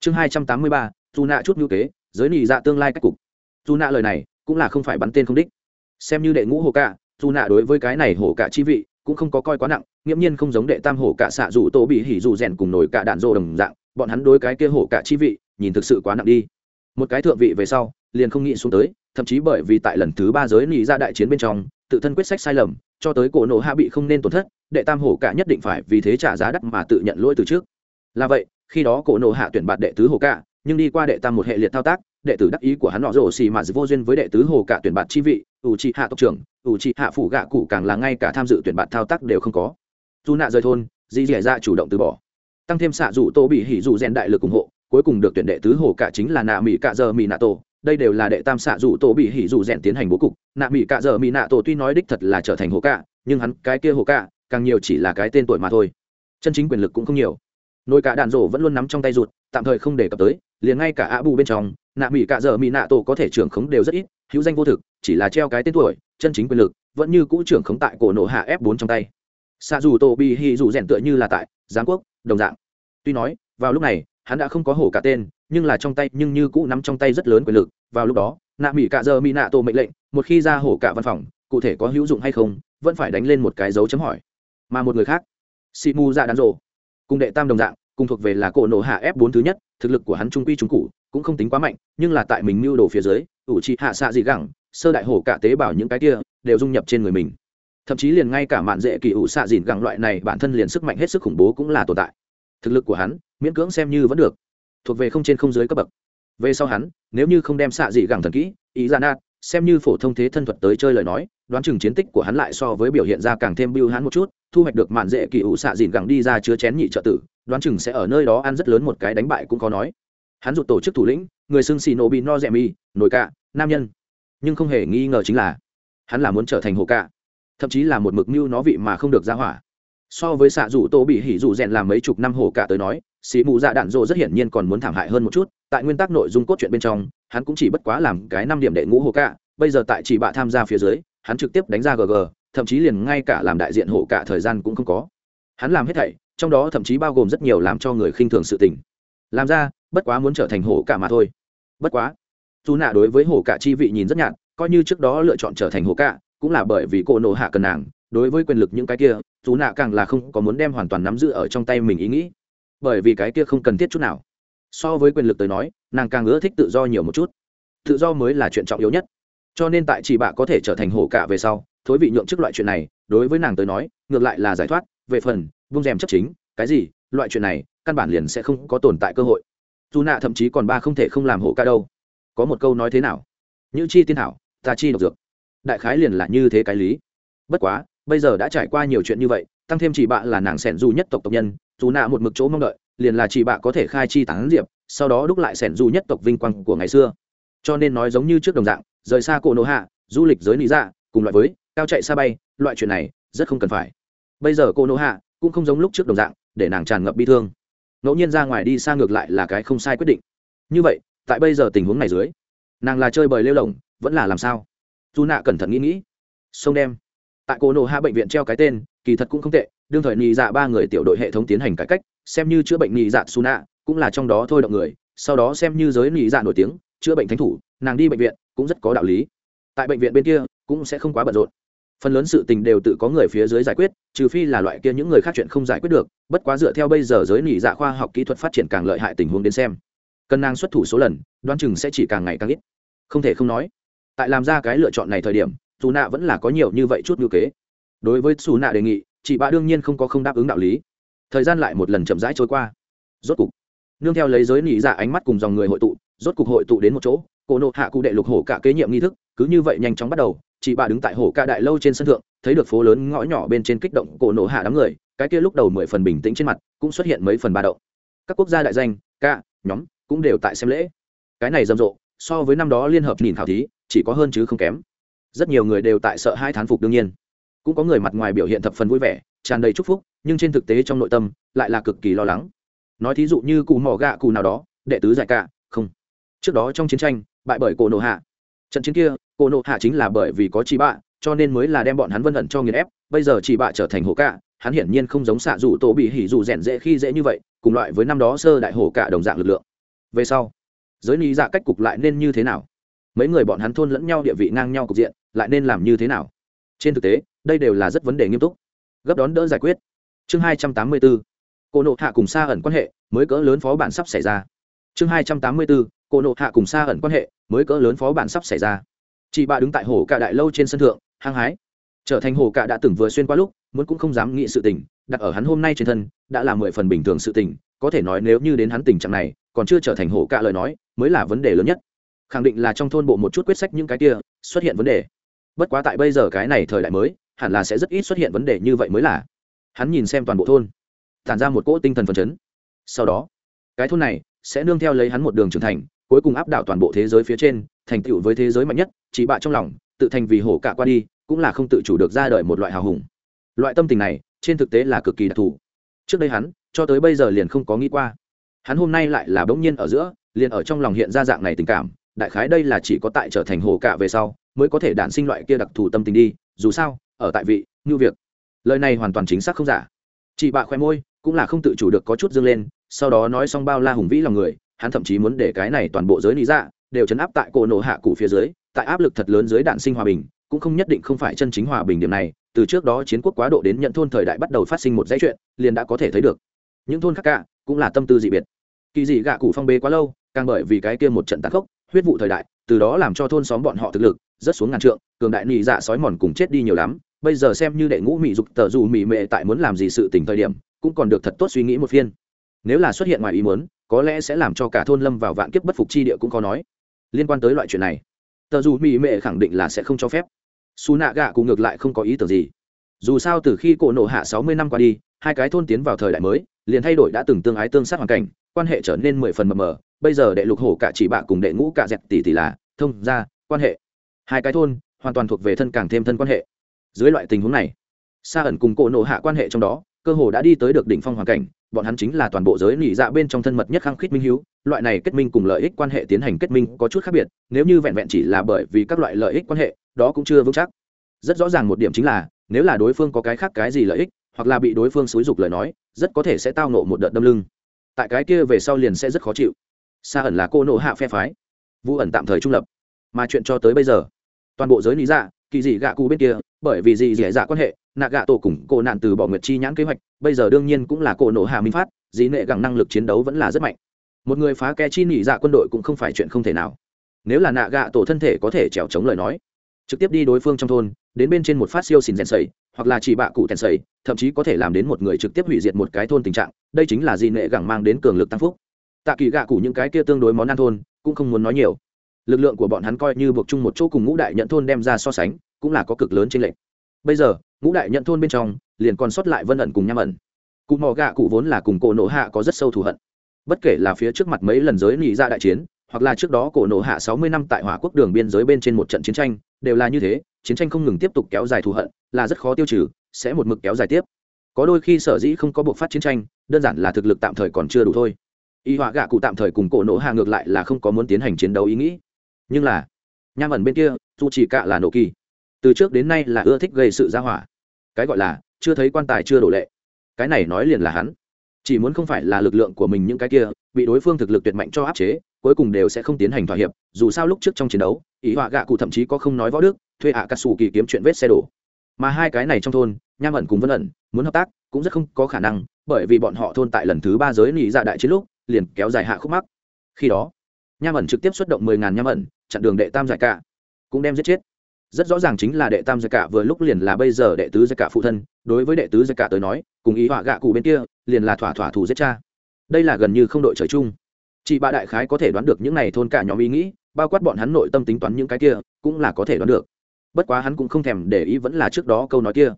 Chương hai trăm tám mươi ba. Dù nạ chút ngữ kế giới nị dạ tương lai cách cục. Dù nạ lời này cũng là không phải bắn tên không đích. Xem như đệ ngũ hồ cạ, dù nạ đối với cái này hồ cạ chi vị cũng không có coi quá nặng, nghiễm nhiên không giống đệ tam hổ cả xạ dù tô bị hỉ dù rèn cùng nổi cả đạn rô đồng dạng, bọn hắn đối cái kia hổ cả chi vị nhìn thực sự quá nặng đi. Một cái thượng vị về sau, liền không nghĩ xuống tới, thậm chí bởi vì tại lần thứ ba giới nỉ ra dạ đại chiến bên trong, tự thân quyết sách sai lầm, cho tới cổ nổ hạ bị không nên tổn thất, đệ tam hổ cả nhất định phải vì thế trả giá đắt mà tự nhận lỗi từ trước. Là vậy, khi đó cổ nổ hạ tuyển bạt đệ tứ hổ cả nhưng đi qua đệ tam một hệ liệt thao tác, đệ tử đắc ý của hắn nọ rổ xì mà vô duyên với đệ tứ hồ cả tuyển bạt chi vị, ủ trị hạ tộc trưởng, ủ trị hạ phủ gạ cụ càng là ngay cả tham dự tuyển bạt thao tác đều không có. Dù nạ rời thôn, dì dẻ ra dạ chủ động từ bỏ. Tăng thêm xạ dù tô bị hỉ dù rèn đại lực ủng hộ, cuối cùng được tuyển đệ tứ hồ cả chính là nạ mỹ cạ giờ mỹ nạ tổ. Đây đều là đệ tam xạ dù tô bị hỉ dù rèn tiến hành bố cục. Nạ mỹ cạ giờ mỹ nạ tổ tuy nói đích thật là trở thành hồ cả, nhưng hắn, cái kia hồ cả, càng nhiều chỉ là cái tên tuổi mà thôi. Chân chính quyền lực cũng không nhiều. Nội cả đạn rổ vẫn luôn nắm trong tay ruột tạm thời không đề cập tới liền ngay cả ạ bù bên trong, nạ mỹ cạ giờ mỹ nạ tổ có thể trưởng khống đều rất ít, hữu danh vô thực, chỉ là treo cái tên tuổi, chân chính quyền lực, vẫn như cũ trưởng khống tại cổ nổ hạ f 4 trong tay. Xa dù tổ bị hì dù rèn tựa như là tại giáng quốc, đồng dạng. Tuy nói, vào lúc này, hắn đã không có hổ cả tên, nhưng là trong tay, nhưng như cũ nắm trong tay rất lớn quyền lực. Vào lúc đó, nạ mỹ cạ giờ mỹ nạ tổ mệnh lệnh, một khi ra hổ cả văn phòng, cụ thể có hữu dụng hay không, vẫn phải đánh lên một cái dấu chấm hỏi. Mà một người khác si mù dạ đàn rộ cùng đệ tam đồng dạng cùng thuộc về là cổ nổ hạ f 4 thứ nhất, thực lực của hắn trung quy trung cụ cũng không tính quá mạnh, nhưng là tại mình mưu đồ phía dưới, ủ trị hạ xạ dị gẳng, sơ đại hổ cả tế bào những cái kia, đều dung nhập trên người mình. Thậm chí liền ngay cả mạn dễ kỳ ủ xạ dìn gẳng loại này, bản thân liền sức mạnh hết sức khủng bố cũng là tồn tại. Thực lực của hắn, miễn cưỡng xem như vẫn được. Thuộc về không trên không dưới cấp bậc. Về sau hắn, nếu như không đem xạ dị gẳng thần kỹ, ý ra nát xem như phổ thông thế thân thuật tới chơi lời nói, đoán chừng chiến tích của hắn lại so với biểu hiện ra càng thêm bưu hắn một chút, thu hoạch được mạn dễ kỳ ủ xạ dìn gẳng đi ra chứa chén nhị trợ tử, đoán chừng sẽ ở nơi đó ăn rất lớn một cái đánh bại cũng có nói. Hắn rụt tổ chức thủ lĩnh, người xưng xì nổ bị no rẻ mi nổi cạ nam nhân. Nhưng không hề nghi ngờ chính là, hắn là muốn trở thành hồ cạ thậm chí là một mực mưu nó vị mà không được ra hỏa. So với xạ rủ tô bị hỉ rủ rèn làm mấy chục năm hồ cạ tới nói xì mù dạ đạn dộ rất hiển nhiên còn muốn thảm hại hơn một chút, tại nguyên tắc nội dung cốt truyện bên trong, hắn cũng chỉ bất quá làm cái năm điểm đệ ngũ hồ cạ bây giờ tại chỉ bạ tham gia phía dưới, hắn trực tiếp đánh ra gg thậm chí liền ngay cả làm đại diện hộ cả thời gian cũng không có. Hắn làm hết thảy, trong đó thậm chí bao gồm rất nhiều làm cho người khinh thường sự tình. Làm ra, bất quá muốn trở thành hổ cả mà thôi. Bất quá, dù nạ đối với hổ cả chi vị nhìn rất nhạt, coi như trước đó lựa chọn trở thành hổ cả, cũng là bởi vì cô nổ hạ cần nàng, đối với quyền lực những cái kia, dù nạ càng là không có muốn đem hoàn toàn nắm giữ ở trong tay mình ý nghĩ bởi vì cái kia không cần thiết chút nào. So với quyền lực tới nói, nàng càng ưa thích tự do nhiều một chút. Tự do mới là chuyện trọng yếu nhất. Cho nên tại chị bạ có thể trở thành hổ cả về sau, thối vị nhượng trước loại chuyện này, đối với nàng tới nói, ngược lại là giải thoát, về phần, vung rèm chấp chính, cái gì, loại chuyện này, căn bản liền sẽ không có tồn tại cơ hội. Dù nạ thậm chí còn ba không thể không làm hổ ca đâu. Có một câu nói thế nào? Như chi tiên hảo ta chi độc dược. Đại khái liền là như thế cái lý. Bất quá, bây giờ đã trải qua nhiều chuyện như vậy, tăng thêm chỉ bạ là nàng sẻn du nhất tộc tộc nhân dù nạ một mực chỗ mong đợi, liền là chị bạ có thể khai chi tán diệp, sau đó đúc lại sẻn du nhất tộc vinh quang của ngày xưa. Cho nên nói giống như trước đồng dạng, rời xa cổ nổ hạ, du lịch giới lý dạ cùng loại với cao chạy xa bay, loại chuyện này rất không cần phải. Bây giờ cô nô hạ cũng không giống lúc trước đồng dạng, để nàng tràn ngập bi thương. Ngẫu nhiên ra ngoài đi xa ngược lại là cái không sai quyết định. Như vậy, tại bây giờ tình huống này dưới, nàng là chơi bời lêu lồng, vẫn là làm sao? Dù nạ cẩn thận nghĩ nghĩ. Sông đem tại cô nô hạ bệnh viện treo cái tên, kỳ thật cũng không tệ đương thời nhị dạ ba người tiểu đội hệ thống tiến hành cải cách, xem như chữa bệnh nhị dạ su nạ cũng là trong đó thôi động người, sau đó xem như giới nhị dạ nổi tiếng, chữa bệnh thánh thủ, nàng đi bệnh viện cũng rất có đạo lý. Tại bệnh viện bên kia cũng sẽ không quá bận rộn. Phần lớn sự tình đều tự có người phía dưới giải quyết, trừ phi là loại kia những người khác chuyện không giải quyết được, bất quá dựa theo bây giờ giới nhị dạ khoa học kỹ thuật phát triển càng lợi hại tình huống đến xem. Cân năng xuất thủ số lần, đoán chừng sẽ chỉ càng ngày càng ít. Không thể không nói, tại làm ra cái lựa chọn này thời điểm dù nạ vẫn là có nhiều như vậy chút ngữ kế. Đối với xù nạ đề nghị chị bạ đương nhiên không có không đáp ứng đạo lý. Thời gian lại một lần chậm rãi trôi qua. Rốt cục, nương theo lấy giới nỉ dạ ánh mắt cùng dòng người hội tụ, rốt cục hội tụ đến một chỗ, cổ nộ hạ cụ đệ lục hổ cả kế nhiệm nghi thức, cứ như vậy nhanh chóng bắt đầu chị bà đứng tại hổ ca đại lâu trên sân thượng, thấy được phố lớn ngõ nhỏ bên trên kích động cổ nộ hạ đám người, cái kia lúc đầu mười phần bình tĩnh trên mặt, cũng xuất hiện mấy phần ba đậu các quốc gia đại danh, ca, nhóm, cũng đều tại xem lễ. Cái này rầm rộ, so với năm đó liên hợp nhìn khảo thí, chỉ có hơn chứ không kém. Rất nhiều người đều tại sợ hai thán phục đương nhiên cũng có người mặt ngoài biểu hiện thập phần vui vẻ, tràn đầy chúc phúc, nhưng trên thực tế trong nội tâm lại là cực kỳ lo lắng. Nói thí dụ như cụ mỏ gạ cụ nào đó, đệ tứ giải cả không. Trước đó trong chiến tranh, bại bởi cổ nổ hạ. Trận chiến kia, cổ nộ hạ chính là bởi vì có chị bạ, cho nên mới là đem bọn hắn vân ẩn cho nghiền ép. Bây giờ chị bạ trở thành hổ cạ, hắn hiển nhiên không giống xạ dù tổ bị hỉ dù rèn dễ khi dễ như vậy, cùng loại với năm đó sơ đại hổ cạ đồng dạng lực lượng. Về sau, giới lý dạ cách cục lại nên như thế nào? Mấy người bọn hắn thôn lẫn nhau địa vị ngang nhau cục diện, lại nên làm như thế nào? Trên thực tế đây đều là rất vấn đề nghiêm túc. Gấp đón đỡ giải quyết. Chương hai trăm tám mươi bốn. Cô nộ hạ cùng xa ẩn quan hệ, mới cỡ lớn phó bản sắp xảy ra. Chương hai trăm tám mươi bốn. Cô nộ hạ cùng xa ẩn quan hệ, mới cỡ lớn phó bản sắp xảy ra. Chị bà đứng tại hồ cạ đại lâu trên sân thượng, hăng hái. Trở thành hồ cạ đã từng vừa xuyên qua lúc, muốn cũng không dám nghĩ sự tình, đặt ở hắn hôm nay trên thân, đã là mười phần bình thường sự tình, có thể nói nếu như đến hắn tình trạng này, còn chưa trở thành hồ cạ lời nói, mới là vấn đề lớn nhất. Khẳng định là trong thôn bộ một chút quyết sách những cái kia, xuất hiện vấn đề. Bất quá tại bây giờ cái này thời đại mới hẳn là sẽ rất ít xuất hiện vấn đề như vậy mới là. Hắn nhìn xem toàn bộ thôn, tản ra một cỗ tinh thần phấn chấn. Sau đó, cái thôn này sẽ nương theo lấy hắn một đường trưởng thành, cuối cùng áp đảo toàn bộ thế giới phía trên, thành tựu với thế giới mạnh nhất, chỉ bạ trong lòng, tự thành vì hổ cả qua đi, cũng là không tự chủ được ra đời một loại hào hùng. Loại tâm tình này, trên thực tế là cực kỳ đặc thù. Trước đây hắn, cho tới bây giờ liền không có nghĩ qua. Hắn hôm nay lại là bỗng nhiên ở giữa, liền ở trong lòng hiện ra dạng này tình cảm, đại khái đây là chỉ có tại trở thành hồ cả về sau, mới có thể đản sinh loại kia đặc thù tâm tình đi, dù sao ở tại vị như việc. Lời này hoàn toàn chính xác không giả. Chị bạ khoe môi, cũng là không tự chủ được có chút dâng lên, sau đó nói xong bao la hùng vĩ lòng người, hắn thậm chí muốn để cái này toàn bộ giới lý dạ đều chấn áp tại cổ nổ hạ cụ phía dưới, tại áp lực thật lớn dưới đạn sinh hòa bình, cũng không nhất định không phải chân chính hòa bình điểm này, từ trước đó chiến quốc quá độ đến nhận thôn thời đại bắt đầu phát sinh một dãy chuyện, liền đã có thể thấy được. Những thôn khác cả, cũng là tâm tư dị biệt. Kỳ dị gạ cụ phong bê quá lâu, càng bởi vì cái kia một trận tàn khốc, huyết vụ thời đại, từ đó làm cho thôn xóm bọn họ thực lực rất xuống ngàn trượng, cường đại nị dạ sói mòn cùng chết đi nhiều lắm bây giờ xem như đệ ngũ mỹ dục tờ dù mỹ mệ tại muốn làm gì sự tình thời điểm, cũng còn được thật tốt suy nghĩ một phiên. Nếu là xuất hiện ngoài ý muốn, có lẽ sẽ làm cho cả thôn lâm vào vạn kiếp bất phục chi địa cũng có nói. Liên quan tới loại chuyện này, tờ dù mỹ mệ khẳng định là sẽ không cho phép. Xù nạ gạ cũng ngược lại không có ý tưởng gì. Dù sao từ khi cổ nộ hạ sáu mươi năm qua đi, hai cái thôn tiến vào thời đại mới, liền thay đổi đã từng tương ái tương sát hoàn cảnh, quan hệ trở nên mười phần mờ mờ. Bây giờ đệ lục hổ cả chỉ bạ cùng đệ ngũ cả dẹt tỷ tỷ là thông ra quan hệ. Hai cái thôn hoàn toàn thuộc về thân càng thêm thân quan hệ dưới loại tình huống này xa ẩn cùng cổ nổ hạ quan hệ trong đó, cơ hồ đã đi tới được đỉnh phong hoàn cảnh, bọn hắn chính là toàn bộ giới nỉ dạ bên trong thân mật nhất khăng khít minh hiếu, loại này kết minh cùng lợi ích quan hệ tiến hành kết minh có chút khác biệt, nếu như vẹn vẹn chỉ là bởi vì các loại lợi ích quan hệ, đó cũng chưa vững chắc. Rất rõ ràng một điểm chính là, nếu là đối phương có cái khác cái gì lợi ích, hoặc là bị đối phương xúi dục lời nói, rất có thể sẽ tao nộ một đợt đâm lưng. Tại cái kia về sau liền sẽ rất khó chịu. Xa ẩn là cô nộ hạ phe phái. Vũ ẩn tạm thời trung lập. Mà chuyện cho tới bây giờ, toàn bộ giới lý dạ kỳ dị gạ cụ bên kia, bởi vì dị dẻ dạ quan hệ, nạ gạ tổ cùng cổ nạn từ bỏ nguyệt chi nhãn kế hoạch, bây giờ đương nhiên cũng là cổ nổ hà minh phát, dị nệ gẳng năng lực chiến đấu vẫn là rất mạnh. Một người phá ke chi nỉ dạ quân đội cũng không phải chuyện không thể nào. Nếu là nạ gạ tổ thân thể có thể trèo chống lời nói, trực tiếp đi đối phương trong thôn, đến bên trên một phát siêu xìn rèn sầy, hoặc là chỉ bạ cụ tèn sầy, thậm chí có thể làm đến một người trực tiếp hủy diệt một cái thôn tình trạng, đây chính là dị nệ gẳng mang đến cường lực tăng phúc. Tạ kỳ gạ cụ những cái kia tương đối món ăn thôn, cũng không muốn nói nhiều lực lượng của bọn hắn coi như buộc chung một chỗ cùng ngũ đại nhận thôn đem ra so sánh, cũng là có cực lớn trên lệch. bây giờ, ngũ đại nhận thôn bên trong, liền còn sót lại vân ẩn cùng nham ẩn. Cụ mò gạ cụ vốn là cùng cổ nộ hạ có rất sâu thù hận. Bất kể là phía trước mặt mấy lần giới nị ra đại chiến, hoặc là trước đó cổ nộ hạ sáu mươi năm tại hỏa quốc đường biên giới bên trên một trận chiến tranh, đều là như thế, chiến tranh không ngừng tiếp tục kéo dài thù hận, là rất khó tiêu trừ, sẽ một mực kéo dài tiếp. Có đôi khi sở dĩ không có buộc phát chiến tranh, đơn giản là thực lực tạm thời còn chưa đủ thôi. Y họa gạ cụ tạm thời cùng cổ nộ hạ ngược lại là không có muốn tiến hành chiến đấu ý nghĩ nhưng là nham ẩn bên kia, dù chỉ cạ là nổ kỳ. Từ trước đến nay là ưa thích gây sự ra hỏa. Cái gọi là, chưa thấy quan tài chưa đổ lệ. Cái này nói liền là hắn. Chỉ muốn không phải là lực lượng của mình những cái kia, bị đối phương thực lực tuyệt mạnh cho áp chế, cuối cùng đều sẽ không tiến hành thỏa hiệp. Dù sao lúc trước trong chiến đấu, ý họa gạ cụ thậm chí có không nói võ đức, thuê hạ cà sù kỳ kiếm chuyện vết xe đổ. Mà hai cái này trong thôn, nham ẩn cùng vân ẩn, muốn hợp tác cũng rất không có khả năng, bởi vì bọn họ thôn tại lần thứ ba giới nỉ dạ đại chiến lúc, liền kéo dài hạ khúc mắc. Khi đó nham ẩn trực tiếp xuất động mười ngàn nham ẩn, chặn đường đệ tam giải cả. Cũng đem giết chết. Rất rõ ràng chính là đệ tam giải cả vừa lúc liền là bây giờ đệ tứ giải cả phụ thân. Đối với đệ tứ giải cả tới nói, cùng ý họa gạ cụ bên kia, liền là thỏa thỏa thủ giết cha. Đây là gần như không đội trời chung. Chị ba đại khái có thể đoán được những này thôn cả nhóm ý nghĩ, bao quát bọn hắn nội tâm tính toán những cái kia, cũng là có thể đoán được. Bất quá hắn cũng không thèm để ý vẫn là trước đó câu nói kia.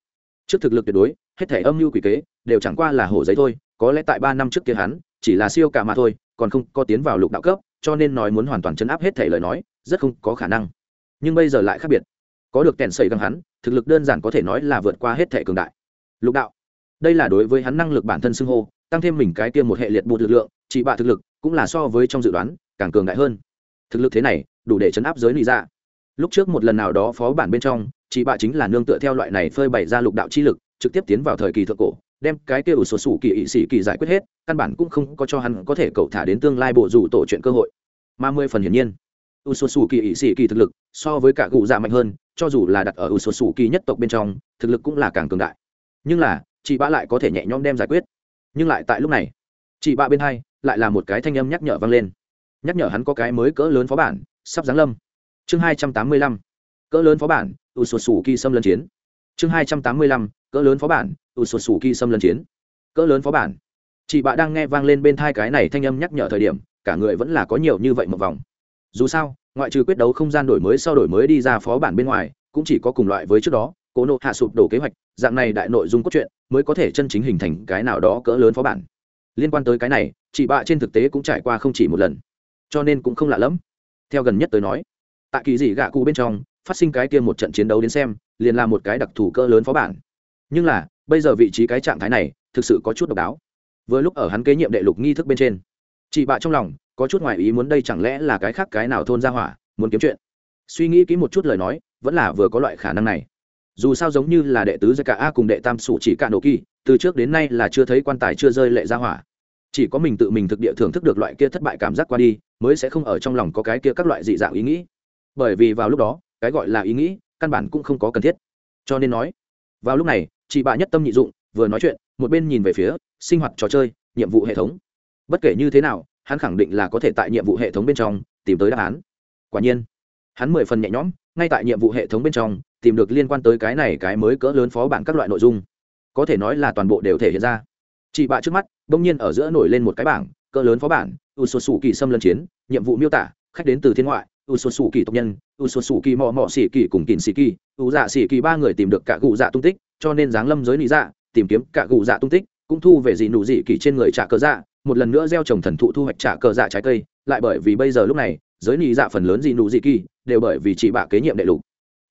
Trước thực lực tuyệt đối, hết thể âm mưu quỷ kế, đều chẳng qua là hổ giấy thôi, có lẽ tại ba năm trước kia hắn, chỉ là siêu cả mà thôi, còn không có tiến vào lục đạo cấp cho nên nói muốn hoàn toàn chấn áp hết thể lời nói, rất không có khả năng. Nhưng bây giờ lại khác biệt. Có được kèn sầy găng hắn, thực lực đơn giản có thể nói là vượt qua hết thể cường đại. Lục đạo. Đây là đối với hắn năng lực bản thân xưng hô, tăng thêm mình cái kia một hệ liệt bụt lực lượng, chỉ bạ thực lực, cũng là so với trong dự đoán, càng cường đại hơn. Thực lực thế này, đủ để chấn áp giới lý ra dạ. lúc trước một lần nào đó phó bản bên trong chị bạ chính là nương tựa theo loại này phơi bày ra lục đạo chi lực, trực tiếp tiến vào thời kỳ thượng cổ đem cái kia ủ sổ sủ kỳ ỵ sĩ kỳ giải quyết hết, căn bản cũng không có cho hắn có thể cậu thả đến tương lai bộ rủ tổ chuyện cơ hội. Mà mười phần hiển nhiên, ủ sổ sủ kỳ ỵ sĩ kỳ thực lực so với cả cụ dạ mạnh hơn, cho dù là đặt ở ủ sổ sủ kỳ nhất tộc bên trong, thực lực cũng là càng cường đại. Nhưng là, chị bạ lại có thể nhẹ nhõm đem giải quyết. Nhưng lại tại lúc này, chị bạ bên hai lại là một cái thanh âm nhắc nhở vang lên. Nhắc nhở hắn có cái mới cỡ lớn phó bản, sắp giáng lâm. Chương hai trăm tám mươi lăm, cỡ lớn phó bản, ủ sổ sủ kỳ xâm lấn chiến chương hai trăm tám mươi lăm, cỡ lớn phó bản ủ sụt sủ kỳ xâm lấn chiến. Cỡ lớn phó bản. Chị bạ đang nghe vang lên bên thai cái này thanh âm nhắc nhở thời điểm, cả người vẫn là có nhiều như vậy một vòng. Dù sao, ngoại trừ quyết đấu không gian đổi mới sau đổi mới đi ra phó bản bên ngoài, cũng chỉ có cùng loại với trước đó, cố nộ hạ sụp đổ kế hoạch, dạng này đại nội dung cốt truyện mới có thể chân chính hình thành cái nào đó cỡ lớn phó bản. Liên quan tới cái này, chị bạ trên thực tế cũng trải qua không chỉ một lần. Cho nên cũng không lạ lẫm. Theo gần nhất tới nói, tại kỳ dị gạ cụ bên trong phát sinh cái kia một trận chiến đấu đến xem, liền là một cái đặc thù cỡ lớn phó bản. Nhưng là, bây giờ vị trí cái trạng thái này, thực sự có chút độc đáo. Vừa lúc ở hắn kế nhiệm đệ lục nghi thức bên trên, chị bạ trong lòng có chút ngoại ý muốn đây chẳng lẽ là cái khác cái nào thôn ra hỏa, muốn kiếm chuyện. Suy nghĩ kỹ một chút lời nói, vẫn là vừa có loại khả năng này. Dù sao giống như là đệ tứ gia cả a cùng đệ tam sủ chỉ cả nổ kỳ, từ trước đến nay là chưa thấy quan tài chưa rơi lệ ra hỏa. Chỉ có mình tự mình thực địa thưởng thức được loại kia thất bại cảm giác qua đi, mới sẽ không ở trong lòng có cái kia các loại dị dạng ý nghĩ. Bởi vì vào lúc đó cái gọi là ý nghĩ, căn bản cũng không có cần thiết. Cho nên nói, vào lúc này, chị bạ nhất tâm nhị dụng, vừa nói chuyện, một bên nhìn về phía sinh hoạt trò chơi, nhiệm vụ hệ thống. Bất kể như thế nào, hắn khẳng định là có thể tại nhiệm vụ hệ thống bên trong tìm tới đáp án. Quả nhiên, hắn mười phần nhẹ nhõm, ngay tại nhiệm vụ hệ thống bên trong, tìm được liên quan tới cái này cái mới cỡ lớn phó bản các loại nội dung. Có thể nói là toàn bộ đều thể hiện ra. Chị bạ trước mắt, bỗng nhiên ở giữa nổi lên một cái bảng, cỡ lớn phó bản u sô sủ kỳ xâm lân chiến, nhiệm vụ miêu tả, khách đến từ thiên ngoại u sô sủ kỳ tộc nhân u sô sủ kỳ mò mò xỉ kỳ cùng kỳn xỉ kỳ u dạ xỉ kỳ ba người tìm được cả cụ dạ tung tích, cho nên giáng lâm giới lý dạ tìm kiếm cả cụ dạ tung tích, cũng thu về gì nụ dị kỳ trên người trả cờ dạ một lần nữa gieo trồng thần thụ thu hoạch trả cờ dạ trái cây, lại bởi vì bây giờ lúc này, giới lý dạ phần lớn gì nụ dị kỳ đều bởi vì chị bạ kế nhiệm đệ lục.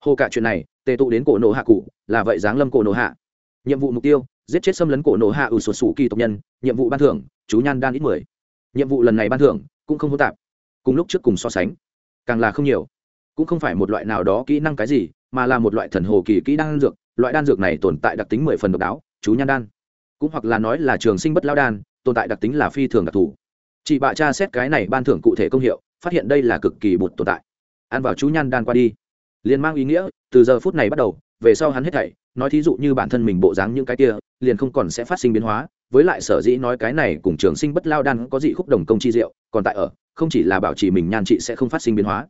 Hồ cả chuyện này, tề tụ đến cổ nổ hạ cụ, là vậy giáng lâm cổ nổ hạ. Nhiệm vụ mục tiêu, giết chết xâm lấn cổ nổ hạ ủ sột sủ kỳ tộc nhân, nhiệm vụ ban thưởng, chú nhan đan ít mười. Nhiệm vụ lần này ban thưởng, cũng không hỗn tạp. Cùng lúc trước cùng so sánh càng là không nhiều. Cũng không phải một loại nào đó kỹ năng cái gì, mà là một loại thần hồ kỳ kỹ đan dược. Loại đan dược này tồn tại đặc tính mười phần độc đáo, chú nhan đan. Cũng hoặc là nói là trường sinh bất lao đan, tồn tại đặc tính là phi thường đặc thù. Chị bạ cha xét cái này ban thưởng cụ thể công hiệu, phát hiện đây là cực kỳ bột tồn tại. Ăn vào chú nhan đan qua đi. Liền mang ý nghĩa, từ giờ phút này bắt đầu, về sau hắn hết thảy, nói thí dụ như bản thân mình bộ dáng những cái kia, liền không còn sẽ phát sinh biến hóa. Với lại sở dĩ nói cái này cùng trường sinh bất lao đan có dị khúc đồng công chi diệu, còn tại ở không chỉ là bảo trì mình nhan trị sẽ không phát sinh biến hóa.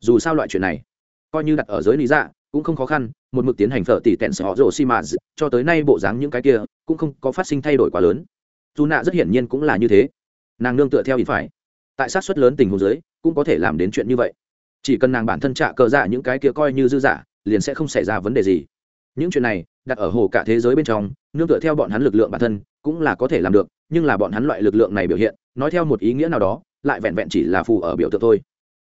Dù sao loại chuyện này, coi như đặt ở giới lý dạ cũng không khó khăn, một mực tiến hành phở tỷ tẹn họ rổ xi mà cho tới nay bộ dáng những cái kia, cũng không có phát sinh thay đổi quá lớn. Dù nạ rất hiển nhiên cũng là như thế. Nàng nương tựa theo ý phải. Tại sát suất lớn tình huống giới cũng có thể làm đến chuyện như vậy. Chỉ cần nàng bản thân trả cờ dạ những cái kia coi như dư giả, liền sẽ không xảy ra vấn đề gì. Những chuyện này, đặt ở hồ cả thế giới bên trong, nương tựa theo bọn hắn lực lượng bản thân, cũng là có thể làm được, nhưng là bọn hắn loại lực lượng này biểu hiện, nói theo một ý nghĩa nào đó lại vẹn vẹn chỉ là phù ở biểu tượng thôi.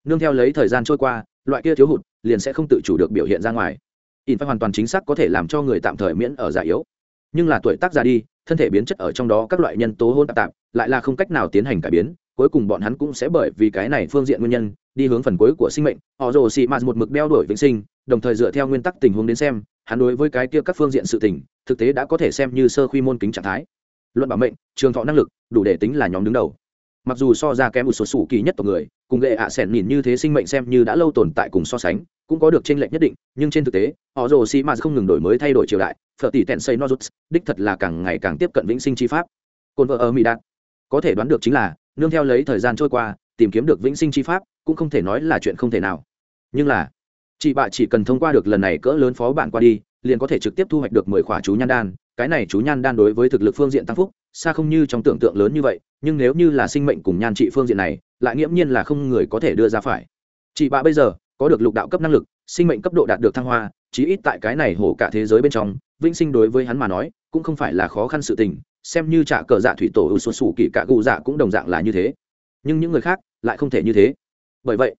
Nương theo lấy thời gian trôi qua, loại kia thiếu hụt liền sẽ không tự chủ được biểu hiện ra ngoài. In phải hoàn toàn chính xác có thể làm cho người tạm thời miễn ở già yếu. Nhưng là tuổi tác già đi, thân thể biến chất ở trong đó các loại nhân tố hôn tạp tạp, lại là không cách nào tiến hành cải biến, cuối cùng bọn hắn cũng sẽ bởi vì cái này phương diện nguyên nhân, đi hướng phần cuối của sinh mệnh. Họ rồ xị mạt một mực đeo đuổi vĩnh sinh, đồng thời dựa theo nguyên tắc tình huống đến xem, hắn đối với cái kia các phương diện sự tình, thực tế đã có thể xem như sơ quy môn kính trạng thái. Luận bảo mệnh, trường thọ năng lực, đủ để tính là nhóm đứng đầu mặc dù so ra kém một số sủ kỳ nhất tộc người, cùng gệ ạ à sẻn nhìn như thế sinh mệnh xem như đã lâu tồn tại cùng so sánh, cũng có được tranh lệch nhất định, nhưng trên thực tế, họ rồ xì mà không ngừng đổi mới thay đổi triều đại, phở tỷ tèn xây nozuts, đích thật là càng ngày càng tiếp cận vĩnh sinh chi pháp. Cồn vợ ở mỹ đạt, có thể đoán được chính là, nương theo lấy thời gian trôi qua, tìm kiếm được vĩnh sinh chi pháp, cũng không thể nói là chuyện không thể nào. Nhưng là, chị bạ chỉ cần thông qua được lần này cỡ lớn phó bản qua đi, liền có thể trực tiếp thu hoạch được mười khỏa chú nhan đan, cái này chú nhan đan đối với thực lực phương diện tăng phúc xa không như trong tưởng tượng lớn như vậy, nhưng nếu như là sinh mệnh cùng nhan trị phương diện này, lại nghiễm nhiên là không người có thể đưa ra phải. Chị bạ bây giờ, có được lục đạo cấp năng lực, sinh mệnh cấp độ đạt được thăng hoa, chí ít tại cái này hổ cả thế giới bên trong, vĩnh sinh đối với hắn mà nói, cũng không phải là khó khăn sự tình, xem như trả cờ dạ thủy tổ ưu xuân sủ kỳ cả gù dạ cũng đồng dạng là như thế. Nhưng những người khác lại không thể như thế. Bởi vậy,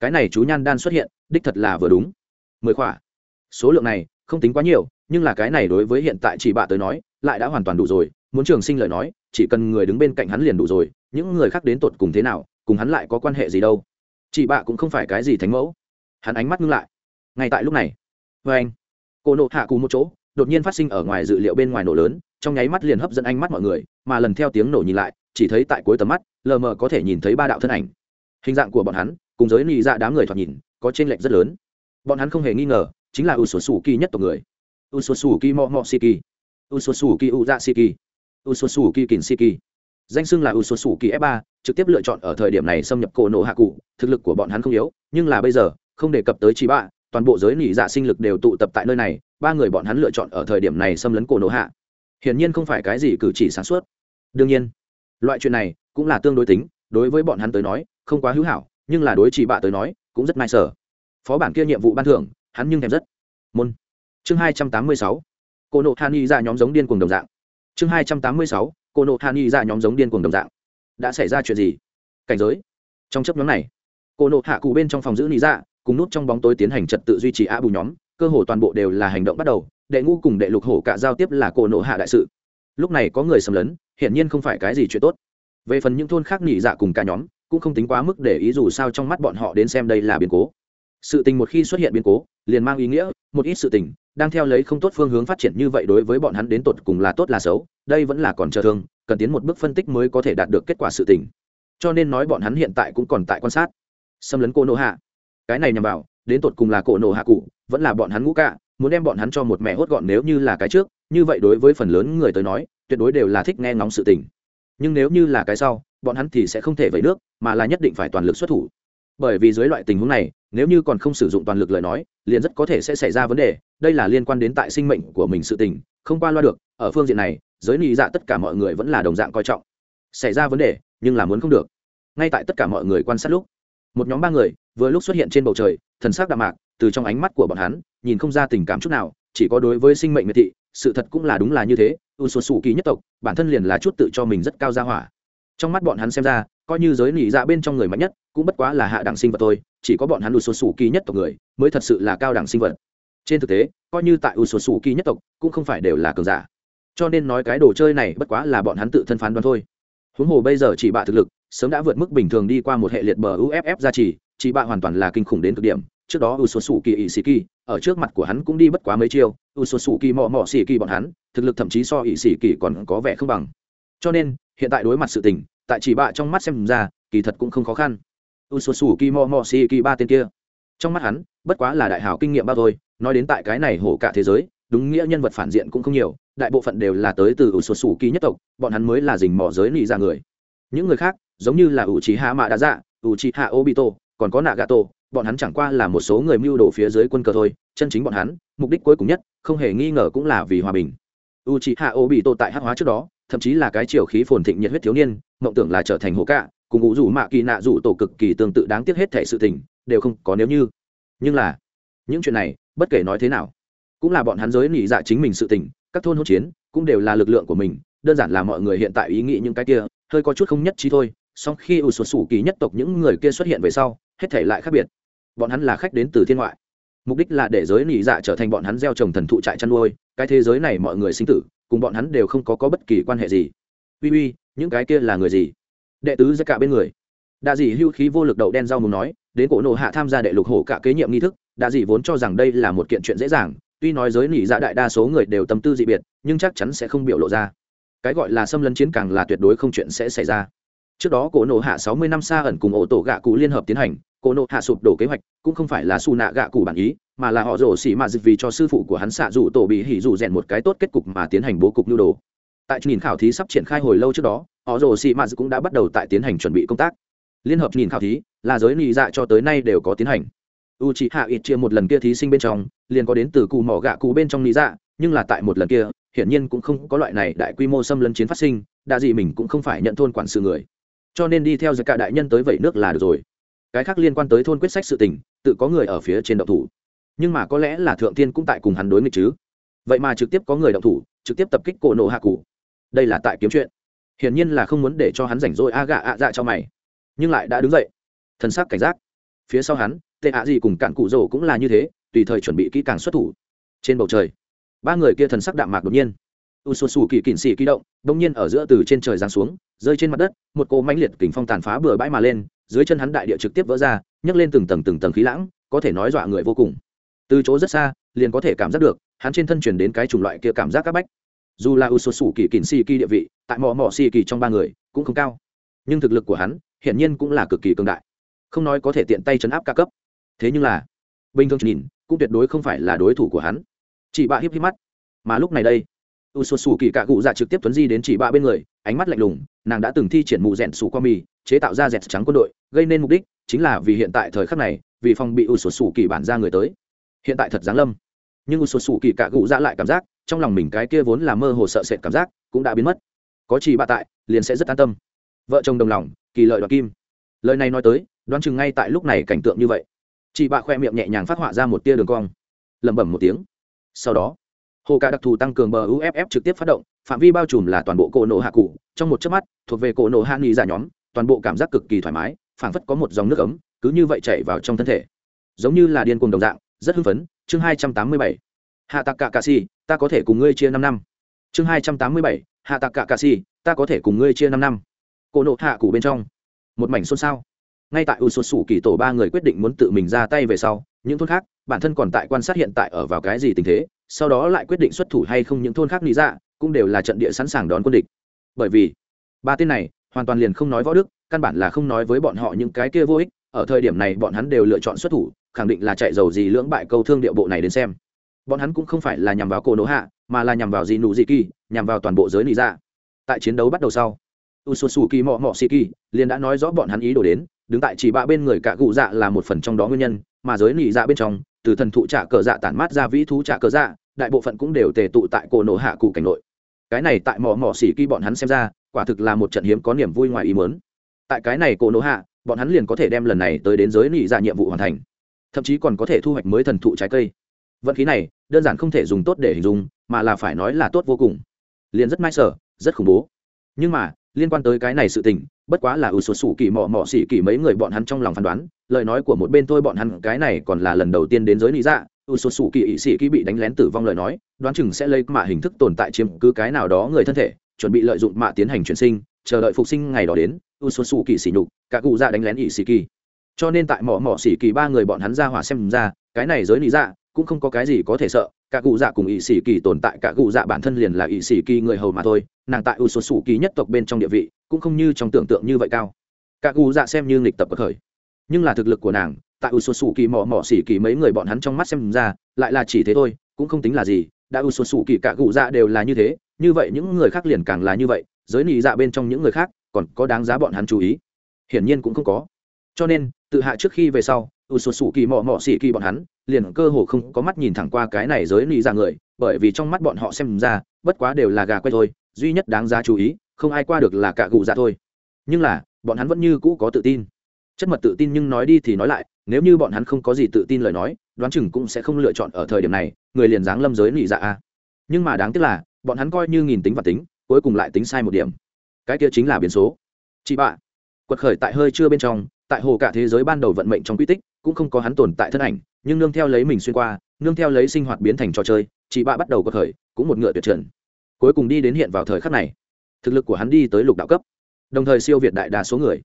cái này chú nhan đan xuất hiện, đích thật là vừa đúng. Mười khỏa. Số lượng này không tính quá nhiều, nhưng là cái này đối với hiện tại chị bạ tới nói, lại đã hoàn toàn đủ rồi muốn trường sinh lời nói, chỉ cần người đứng bên cạnh hắn liền đủ rồi, những người khác đến tột cùng thế nào, cùng hắn lại có quan hệ gì đâu. Chị bạ cũng không phải cái gì thánh mẫu. Hắn ánh mắt ngưng lại. Ngay tại lúc này vê anh, cô nộ hạ cùng một chỗ, đột nhiên phát sinh ở ngoài dự liệu bên ngoài nổ lớn, trong nháy mắt liền hấp dẫn ánh mắt mọi người, mà lần theo tiếng nổ nhìn lại, chỉ thấy tại cuối tầm mắt, lờ mờ có thể nhìn thấy ba đạo thân ảnh. Hình dạng của bọn hắn, cùng giới lì dạ đám người thoạt nhìn, có t r ê n lệch rất lớn. Bọn hắn không hề nghi ngờ, chính là u sổ sù kỳ nhất tộc người. U sổ sù kỳ mò mò siki u sổ sù kỳ u dạ si kỳ usosu sủ kỳ siki danh xưng là u ki kỳ f ba, trực tiếp lựa chọn ở thời điểm này xâm nhập cổ nổ hạ cụ thực lực của bọn hắn không yếu, nhưng là bây giờ, không đề cập tới trí bạ, toàn bộ giới nỉ dạ sinh lực đều tụ tập tại nơi này, ba người bọn hắn lựa chọn ở thời điểm này xâm lấn cổ nổ hạ hiển nhiên không phải cái gì cử chỉ sáng suốt. Đương nhiên, loại chuyện này cũng là tương đối tính, đối với bọn hắn tới nói, không quá hữu hảo, nhưng là đối chỉ bạ tới nói, cũng rất nai sở phó bản kia nhiệm vụ ban thưởng, hắn nhưng thèm rất. Môn. Chương hai trăm tám mươi sáu. Cô nộ hani ra nhóm giống điên cuồng đồng dạng chương hai trăm tám mươi sáu, cô nộ hani ra nhóm giống điên cuồng đồng dạng. Đã xảy ra chuyện gì? Cảnh giới. Trong chấp nhóm này, cô nộ hạ cụ bên trong phòng giữ nghi ra dạ, cùng nút trong bóng tối tiến hành trật tự duy trì a bù nhóm, cơ hồ toàn bộ đều là hành động bắt đầu, đệ ngũ cùng đệ lục hổ cả giao tiếp là cô nộ hạ đại sự. Lúc này có người xâm lấn, hiển nhiên không phải cái gì chuyện tốt. Về phần những thôn khác nhị dạ cùng cả nhóm, cũng không tính quá mức để ý dù sao trong mắt bọn họ đến xem đây là biến cố. Sự tình một khi xuất hiện biến cố, liền mang ý nghĩa, một ít sự tình đang theo lấy không tốt phương hướng phát triển như vậy đối với bọn hắn đến tột cùng là tốt là xấu, đây vẫn là còn chờ thương, cần tiến một bước phân tích mới có thể đạt được kết quả sự tình. Cho nên nói bọn hắn hiện tại cũng còn tại quan sát. Xâm lấn cô nô hạ. Cái này nhằm vào, đến tột cùng là cổ nổ hạ cụ, vẫn là bọn hắn ngũ cạ muốn đem bọn hắn cho một mẹ hốt gọn nếu như là cái trước, như vậy đối với phần lớn người tới nói, tuyệt đối đều là thích nghe ngóng sự tình. Nhưng nếu như là cái sau, bọn hắn thì sẽ không thể vẩy nước, mà là nhất định phải toàn lực xuất thủ. Bởi vì dưới loại tình huống này nếu như còn không sử dụng toàn lực lời nói, liền rất có thể sẽ xảy ra vấn đề. Đây là liên quan đến tại sinh mệnh của mình sự tình, không qua loa được. Ở phương diện này, giới lý dạ tất cả mọi người vẫn là đồng dạng coi trọng. Xảy ra vấn đề, nhưng là muốn không được. Ngay tại tất cả mọi người quan sát lúc, một nhóm ba người, vừa lúc xuất hiện trên bầu trời, thần sắc đạm mạc, từ trong ánh mắt của bọn hắn, nhìn không ra tình cảm chút nào, chỉ có đối với sinh mệnh miệt thị, sự thật cũng là đúng là như thế. U sô sù kỳ nhất tộc, bản thân liền là chút tự cho mình rất cao gia hỏa. Trong mắt bọn hắn xem ra coi như giới nỉ dạ bên trong người mạnh nhất cũng bất quá là hạ đẳng sinh vật thôi chỉ có bọn hắn u số sủ kỳ nhất tộc người mới thật sự là cao đẳng sinh vật. Trên thực tế coi như tại u số sủ kỳ nhất tộc cũng không phải đều là cường giả. Cho nên nói cái đồ chơi này bất quá là bọn hắn tự thân phán đoán thôi. Huống hồ bây giờ chỉ bạ thực lực sớm đã vượt mức bình thường đi qua một hệ liệt bờ uff gia trì, chỉ bạ hoàn toàn là kinh khủng đến cực điểm. Trước đó u số sủ kỳ ỵ sĩ kỳ ở trước mặt của hắn cũng đi bất quá mấy chiêu u số sủ kỳ mò mò xì kỳ bọn hắn thực lực thậm chí so ỵ sĩ kỳ còn có vẻ không bằng. Cho nên hiện tại đối mặt sự tình tại chỉ bạ trong mắt xem ra, kỳ thật cũng không khó khăn. U sù sù kỳ mò mò si kỳ ba tên kia. Trong mắt hắn, bất quá là đại hảo kinh nghiệm bao thôi, nói đến tại cái này hổ cả thế giới, đúng nghĩa nhân vật phản diện cũng không nhiều, đại bộ phận đều là tới từ u sù sù kỳ nhất tộc, bọn hắn mới là dình mỏ giới nị ra người. Những người khác, giống như là u trí hạ mạ đã dạ u trí hạ obito, còn có nạ gà tổ bọn hắn chẳng qua là một số người mưu đồ phía dưới quân cờ thôi, chân chính bọn hắn, mục đích cuối cùng nhất, không hề nghi ngờ cũng là vì hòa bình. U trí hạ obito tại hắc hóa trước đó thậm chí là cái chiều khí phồn thịnh nhiệt huyết thiếu niên, mộng tưởng là trở thành hổ cạ, cùng ngũ rủ mạ kỳ nạ rủ tổ cực kỳ tương tự đáng tiếc hết thể sự tình, đều không có nếu như. Nhưng là, những chuyện này, bất kể nói thế nào, cũng là bọn hắn giới nỉ dạ chính mình sự tình, các thôn hỗn chiến, cũng đều là lực lượng của mình, đơn giản là mọi người hiện tại ý nghĩ những cái kia, hơi có chút không nhất trí thôi, song khi ủ sụt sủ kỳ nhất tộc những người kia xuất hiện về sau, hết thể lại khác biệt. Bọn hắn là khách đến từ thiên ngoại. Mục đích là để giới nỉ dạ trở thành bọn hắn gieo trồng thần thụ trại chăn nuôi, cái thế giới này mọi người sinh tử cùng bọn hắn đều không có, có bất kỳ quan hệ gì. Uy uy những cái kia là người gì? Đệ tứ ra cả bên người. Đa dị hưu khí vô lực đậu đen rau mù nói đến cổ nộ hạ tham gia đệ lục hổ cả kế nhiệm nghi thức đa dị vốn cho rằng đây là một kiện chuyện dễ dàng tuy nói giới nỉ dạ đại đa số người đều tâm tư dị biệt nhưng chắc chắn sẽ không biểu lộ ra. Cái gọi là xâm lấn chiến càng là tuyệt đối không chuyện sẽ xảy ra. Trước đó cổ nộ hạ sáu mươi năm xa ẩn cùng ổ tổ gạ cụ liên hợp tiến hành cổ nộ hạ sụp đổ kế hoạch cũng không phải là xù nạ gạ cụ bản ý mà là họ rổ xỉ mạ dịch vì cho sư phụ của hắn xạ rủ tổ bị hỉ rủ rèn một cái tốt kết cục mà tiến hành bố cục nhu đồ. Tại nhìn khảo thí sắp triển khai hồi lâu trước đó, họ rổ xỉ mạ cũng đã bắt đầu tại tiến hành chuẩn bị công tác. Liên hợp nhìn khảo thí, là giới nị dạ cho tới nay đều có tiến hành. U c h ị hạ ít chia một lần kia thí sinh bên trong, liền có đến từ cù mỏ gạ cù bên trong lý dạ nhưng là tại một lần kia, hiển nhiên cũng không có loại này đại quy mô xâm lấn chiến phát sinh đa gì mình cũng không phải nhận thôn quản sự người. Cho nên đi theo giới cả đại nhân tới vẩy nước là được rồi. Cái khác liên quan tới thôn quyết sách sự tình, tự có người ở phía trên đậu thủ nhưng mà có lẽ là thượng tiên cũng tại cùng hắn đối nghịch chứ. Vậy mà trực tiếp có người động thủ, trực tiếp tập kích cổ nộ hạ cụ. Đây là tại kiếm chuyện. Hiển nhiên là không muốn để cho hắn rảnh rỗi a gạ ạ dạ cho mày. Nhưng lại đã đứng dậy. Thân xác cảnh giác. Phía sau hắn, tệ ạ gì cùng cạn cụ rổ cũng là như thế, tùy thời chuẩn bị kỹ càng xuất thủ. Trên bầu trời, ba người kia thần sắc đạm mạc đột nhiên. U sù sù kỳ kỉnh xì kỳ động đông nhiên ở giữa từ trên trời giáng xuống, rơi trên mặt đất, một cỗ mãnh liệt kình phong tàn phá bừa bãi mà lên, dưới chân hắn đại địa trực tiếp vỡ ra, nhấc lên từng tầng từng tầng khí lãng, có thể nói dọa người vô cùng từ chỗ rất xa, liền có thể cảm giác được, hắn trên thân chuyển đến cái chủng loại kia cảm giác các bách. Dù là u sù sù kỳ kỉnh si kỳ địa vị, tại mỏ mỏ si kỳ trong ba người, cũng không cao. Nhưng thực lực của hắn, hiển nhiên cũng là cực kỳ cường đại. Không nói có thể tiện tay chấn áp ca cấp. Thế nhưng là, bình thường nhìn, cũng tuyệt đối không phải là đối thủ của hắn. Chị bạ híp híp mắt. Mà lúc này đây, u sù sù kỳ cạ cụ dạ trực tiếp tuấn di đến chị bạ bên người, ánh mắt lạnh lùng, nàng đã từng thi triển mù rèn sù qua mì, chế tạo ra dẹt trắng quân đội, gây nên mục đích chính là vì hiện tại thời khắc này, vì phòng bị u sù sù kỳ bản ra người tới hiện tại thật giáng lâm. Nhưng u sột sù kỳ cạ gụ dạ lại cảm giác, trong lòng mình cái kia vốn là mơ hồ sợ sệt cảm giác cũng đã biến mất. Có chỉ bạ tại, liền sẽ rất an tâm. Vợ chồng đồng lòng, kỳ lợi đoạt kim. Lời này nói tới, đoán chừng ngay tại lúc này cảnh tượng như vậy. Chị bạ khoe miệng nhẹ nhàng phát họa ra một tia đường cong. Lẩm bẩm một tiếng. Sau đó, hồ ca đặc thù tăng cường bờ uff trực tiếp phát động, phạm vi bao trùm là toàn bộ cổ nổ hạ cụ. Trong một chớp mắt, thuộc về cổ nổ hạ nghi giả nhóm, toàn bộ cảm giác cực kỳ thoải mái, phảng phất có một dòng nước ấm, cứ như vậy chảy vào trong thân thể. Giống như là điên cuồng đồng dạng rất hưng phấn, chương hai trăm tám mươi bảy. Hạ tạc cả cà si ta có thể cùng ngươi chia năm năm. Chương hai trăm tám mươi bảy, hạ tạc cả cà si ta có thể cùng ngươi chia năm năm. Cổ nộ hạ cụ bên trong. Một mảnh xôn xao. Ngay tại u sụt sủ kỳ tổ ba người quyết định muốn tự mình ra tay về sau, những thôn khác, bản thân còn tại quan sát hiện tại ở vào cái gì tình thế, sau đó lại quyết định xuất thủ hay không những thôn khác lý ra, cũng đều là trận địa sẵn sàng đón quân địch. Bởi vì, ba tên này hoàn toàn liền không nói võ đức, căn bản là không nói với bọn họ những cái kia vô ích, ở thời điểm này bọn hắn đều lựa chọn xuất thủ khẳng định là chạy dầu gì lưỡng bại câu thương điệu bộ này đến xem. Bọn hắn cũng không phải là nhằm vào cô nỗ hạ, mà là nhằm vào gì nụ gì kỳ, nhằm vào toàn bộ giới nị dạ. Tại chiến đấu bắt đầu sau u s u kỳ mọ mọ xì kỳ liền đã nói rõ bọn hắn ý đồ đến, đứng tại chỉ bạ bên người cả cụ dạ là một phần trong đó nguyên nhân, mà giới nỉ dạ bên trong, từ thần thụ trả cờ dạ tản mát ra vĩ thú trả cờ dạ đại bộ phận cũng đều tề tụ tại cổ nổ hạ cụ cảnh nội. Cái này tại mỏ mỏ xỉ kỳ bọn hắn xem ra, quả thực là một trận hiếm có niềm vui ngoài ý mớn tại cái này cổ nổ hạ, bọn hắn liền có thể đem lần này tới đến giới nỉ dạ nhiệm vụ hoàn thành thậm chí còn có thể thu hoạch mới thần thụ trái cây. Vận khí này, đơn giản không thể dùng tốt để hình dung, mà là phải nói là tốt vô cùng. Liền rất mai sở rất khủng bố. Nhưng mà, liên quan tới cái này sự tình, bất quá là ưu sụt sủ kỳ mọ mọ xỉ kỳ mấy người bọn hắn trong lòng phán đoán, lời nói của một bên tôi bọn hắn, cái này còn là lần đầu tiên đến giới lý dạ ưu sột sủ kỳ ỵ sĩ kỳ bị đánh lén tử vong lời nói, đoán chừng sẽ lấy mạ hình thức tồn tại chiếm cứ cái nào đó người thân thể, chuẩn bị lợi dụng mạ tiến hành chuyển sinh, chờ đợi phục sinh ngày đó đến ưu sột sủ kỳ xỉ nhục cả cụ dạ đánh lén ỵ sĩ kỳ cho nên tại mỏ mỏ xỉ kỳ ba người bọn hắn ra hỏa xem ra, cái này giới lý dạ cũng không có cái gì có thể sợ. Cả cụ dạ cùng ỵ sĩ kỳ tồn tại, cả cụ dạ bản thân liền là ỵ sĩ kỳ người hầu mà thôi. Nàng tại ưu số sủ kỳ nhất tộc bên trong địa vị, cũng không như trong tưởng tượng như vậy cao. Cả cụ dạ xem như nghịch tập bậc khởi. Nhưng là thực lực của nàng, tại ưu số sủ kỳ mỏ mỏ xỉ kỳ mấy người bọn hắn trong mắt xem ra, lại là chỉ thế thôi, cũng không tính là gì. Đã ưu số sủ kỳ, cả cụ dạ đều là như thế. Như vậy những người khác liền càng là như vậy. Giới nị dạ bên trong những người khác, còn có đáng giá bọn hắn chú ý. Hiển nhiên cũng không có. Cho nên tự hạ trước khi về sau u sụt sủ kỳ mò mò xỉ kỳ bọn hắn, liền cơ hồ không có mắt nhìn thẳng qua cái này giới lì ra người, bởi vì trong mắt bọn họ xem ra, bất quá đều là gà quay thôi, duy nhất đáng giá chú ý, không ai qua được là cả gù dạ thôi. Nhưng là, bọn hắn vẫn như cũ có tự tin. Chất mật tự tin nhưng nói đi thì nói lại, nếu như bọn hắn không có gì tự tin lời nói, đoán chừng cũng sẽ không lựa chọn ở thời điểm này, người liền dáng lâm giới lì dạ a. Nhưng mà đáng tiếc là, bọn hắn coi như nghìn tính và tính, cuối cùng lại tính sai một điểm. Cái kia chính là biến số. Chị bạ quật khởi tại hơi chưa bên trong tại hồ cả thế giới ban đầu vận mệnh trong quy tích cũng không có hắn tồn tại thân ảnh nhưng nương theo lấy mình xuyên qua nương theo lấy sinh hoạt biến thành trò chơi chị bạ bắt đầu có thời, cũng một ngựa tuyệt trần. Cuối cùng đi đến hiện vào thời khắc này thực lực của hắn đi tới lục đạo cấp. Đồng thời siêu việt đại đa số người.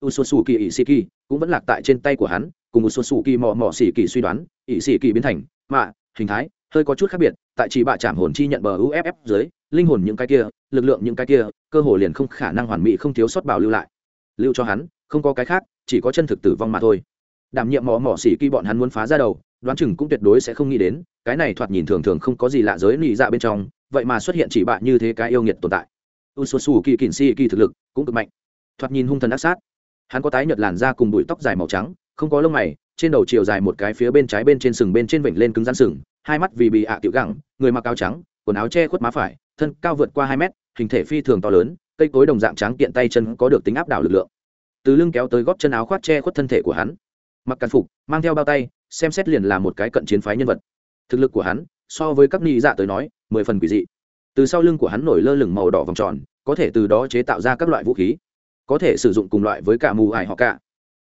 U s u kỳ ỵ sĩ kỳ cũng vẫn lạc tại trên tay của hắn cùng u s u kỳ mò mò xỉ kỳ suy đoán ỵ sĩ kỳ biến thành mạ hình thái hơi có chút khác biệt tại chỉ bạ chạm hồn chi nhận bờ uff dưới linh hồn những cái kia lực lượng những cái kia cơ hồ liền không khả năng hoàn mỹ không thiếu sót bảo lưu lại. Lưu cho hắn không có cái khác, chỉ có chân thực tử vong mà thôi. Đảm nhiệm mò mò xỉ kỳ bọn hắn muốn phá ra đầu, đoán chừng cũng tuyệt đối sẽ không nghĩ đến, cái này thoạt nhìn thường thường không có gì lạ giới nị dạ bên trong, vậy mà xuất hiện chỉ bạ như thế cái yêu nghiệt tồn tại. U s u kỳ kỳn si kỳ thực lực cũng cực mạnh. Thoạt nhìn hung thần ác sát. Hắn có tái nhợt làn da cùng bụi tóc dài màu trắng, không có lông mày, trên đầu chiều dài một cái phía bên trái bên trên sừng bên trên vểnh lên cứng rắn sừng, hai mắt vì bị ạ tiểu gẳng, người mặc áo trắng, quần áo che khuất má phải, thân cao vượt qua hai mét, hình thể phi thường to lớn, cây cối đồng dạng trắng kiện tay chân có được tính áp đảo lực lượng từ lưng kéo tới góp chân áo khoác che khuất thân thể của hắn. Mặc càn phục, mang theo bao tay, xem xét liền là một cái cận chiến phái nhân vật. Thực lực của hắn, so với các ni dạ tới nói, mười phần quỷ dị. Từ sau lưng của hắn nổi lơ lửng màu đỏ vòng tròn, có thể từ đó chế tạo ra các loại vũ khí. Có thể sử dụng cùng loại với cả mù ải họ cả.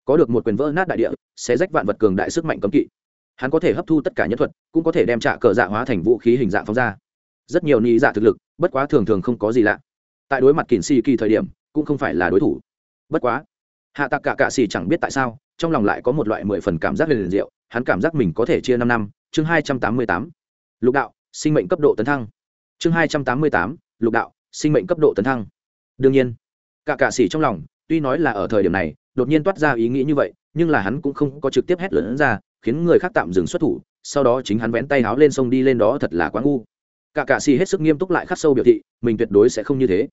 Có được một quyền vỡ nát đại địa, sẽ rách vạn vật cường đại sức mạnh cấm kỵ. Hắn có thể hấp thu tất cả nhân thuật, cũng có thể đem trả cờ dạ hóa thành vũ khí hình dạng phóng ra. Rất nhiều ni dạ thực lực, bất quá thường thường không có gì lạ. Tại đối mặt kỳn si kỳ thời điểm, cũng không phải là đối thủ. Bất quá hạ tạc cả cạ xì chẳng biết tại sao, trong lòng lại có một loại mười phần cảm giác liền diệu, hắn cảm giác mình có thể chia năm năm, chương hai trăm tám mươi tám. Lục đạo, sinh mệnh cấp độ tấn thăng. Chương hai trăm tám mươi tám, lục đạo, sinh mệnh cấp độ tấn thăng. Đương nhiên, cả cạ xì trong lòng, tuy nói là ở thời điểm này, đột nhiên toát ra ý nghĩ như vậy, nhưng là hắn cũng không có trực tiếp hét lớn ra, khiến người khác tạm dừng xuất thủ, sau đó chính hắn vén tay háo lên sông đi lên đó thật là quá ngu. Cả cạ xì hết sức nghiêm túc lại khắc sâu biểu thị, mình tuyệt đối sẽ không như thế.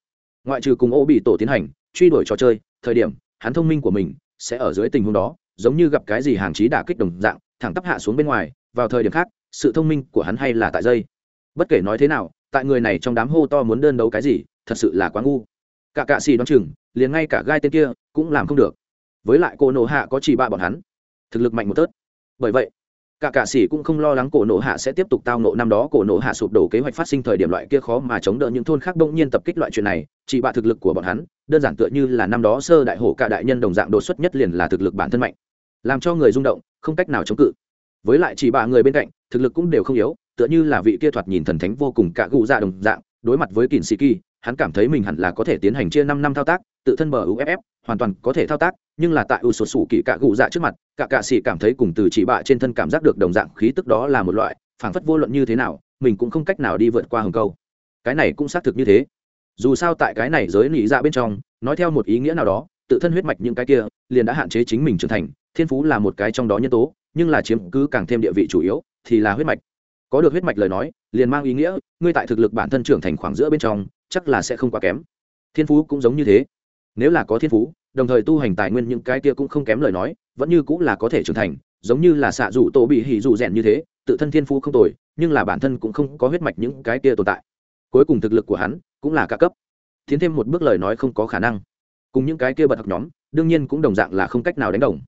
Ngoại trừ cùng ô bị tổ tiến hành, truy đuổi trò chơi, thời điểm hắn thông minh của mình sẽ ở dưới tình huống đó, giống như gặp cái gì hàng chí đả kích đồng dạng, thẳng tắp hạ xuống bên ngoài, vào thời điểm khác, sự thông minh của hắn hay là tại dây. Bất kể nói thế nào, tại người này trong đám hô to muốn đơn đấu cái gì, thật sự là quá ngu. Cả cạ xì đoán chừng, liền ngay cả gai tên kia cũng làm không được. Với lại cô nộ hạ có chỉ ba bọn hắn. Thực lực mạnh một tớt. Bởi vậy cả cạ sĩ cũng không lo lắng cổ nộ hạ sẽ tiếp tục tao nộ năm đó cổ nộ hạ sụp đổ kế hoạch phát sinh thời điểm loại kia khó mà chống đỡ những thôn khác bỗng nhiên tập kích loại chuyện này, chỉ bạ thực lực của bọn hắn, đơn giản tựa như là năm đó sơ đại hổ cả đại nhân đồng dạng đột xuất nhất liền là thực lực bản thân mạnh. Làm cho người rung động, không cách nào chống cự. Với lại chỉ bạ người bên cạnh, thực lực cũng đều không yếu, tựa như là vị kia thoạt nhìn thần thánh vô cùng cả gù dạ đồng dạng, đối mặt với kỳn sĩ kỳ hắn cảm thấy mình hẳn là có thể tiến hành chia năm năm thao tác, tự thân bờ uff hoàn toàn có thể thao tác, nhưng là tại u sột sủ kỳ cạ gụ dạ trước mặt, cả cạ xỉ cảm thấy cùng từ chỉ bạ trên thân cảm giác được đồng dạng khí tức đó là một loại, phảng phất vô luận như thế nào, mình cũng không cách nào đi vượt qua hừng câu. Cái này cũng xác thực như thế. Dù sao tại cái này giới nghĩ dạ bên trong, nói theo một ý nghĩa nào đó, tự thân huyết mạch những cái kia, liền đã hạn chế chính mình trưởng thành, thiên phú là một cái trong đó nhân tố, nhưng là chiếm cứ càng thêm địa vị chủ yếu, thì là huyết mạch. Có được huyết mạch lời nói, liền mang ý nghĩa, ngươi tại thực lực bản thân trưởng thành khoảng giữa bên trong, chắc là sẽ không quá kém. Thiên phú cũng giống như thế. Nếu là có thiên phú đồng thời tu hành tài nguyên những cái kia cũng không kém lời nói, vẫn như cũng là có thể trưởng thành, giống như là xạ dụ tổ bị hỉ dụ rèn như thế, tự thân thiên phú không tồi, nhưng là bản thân cũng không có huyết mạch những cái kia tồn tại. Cuối cùng thực lực của hắn cũng là ca cấp. Tiến thêm một bước lời nói không có khả năng. Cùng những cái kia bật học nhóm, đương nhiên cũng đồng dạng là không cách nào đánh đồng.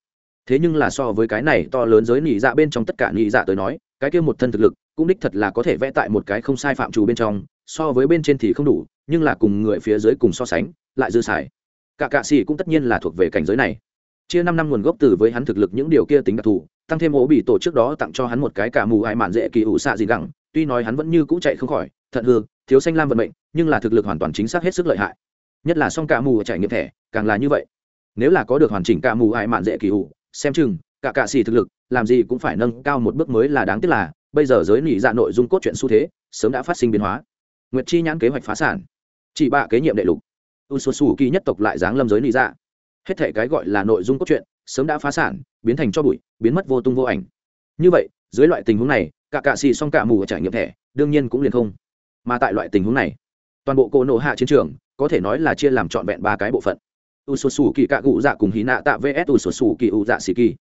Thế nhưng là so với cái này to lớn giới nỉ dạ bên trong tất cả nỉ dạ tới nói, cái kia một thân thực lực, cũng đích thật là có thể vẽ tại một cái không sai phạm trù bên trong, so với bên trên thì không đủ, nhưng là cùng người phía dưới cùng so sánh, lại dư xài cả cạ xì cũng tất nhiên là thuộc về cảnh giới này. Chia năm năm nguồn gốc từ với hắn thực lực những điều kia tính đặc thù, tăng thêm ố bị tổ trước đó tặng cho hắn một cái cả mù ai mạn dễ kỳ ủ xạ gì gẳng. Tuy nói hắn vẫn như cũ chạy không khỏi, thận hư, thiếu xanh lam vận mệnh, nhưng là thực lực hoàn toàn chính xác hết sức lợi hại. Nhất là song cả mù trải nghiệm thẻ, càng là như vậy. Nếu là có được hoàn chỉnh cả mù ai mạn dễ kỳ ủ, xem chừng, cả cạ xì thực lực, làm gì cũng phải nâng cao một bước mới là đáng tiếc là, bây giờ giới nỉ dạ nội dung cốt truyện xu thế, sớm đã phát sinh biến hóa. Nguyệt chi nhãn kế hoạch phá sản. Chỉ bạ kế nhiệm đệ lục u kỳ nhất tộc lại giáng lâm giới nỉ dạ. Hết thể cái gọi là nội dung cốt truyện sớm đã phá sản, biến thành cho bụi, biến mất vô tung vô ảnh. Như vậy, dưới loại tình huống này, cả cạ xì song cả mù trải nghiệm thẻ, đương nhiên cũng liền không. Mà tại loại tình huống này, toàn bộ cô nổ hạ chiến trường, có thể nói là chia làm trọn vẹn ba cái bộ phận. U s kỳ cạ cụ dạ cùng hí nạ tạ vs u u kỳ u dạ xì kỳ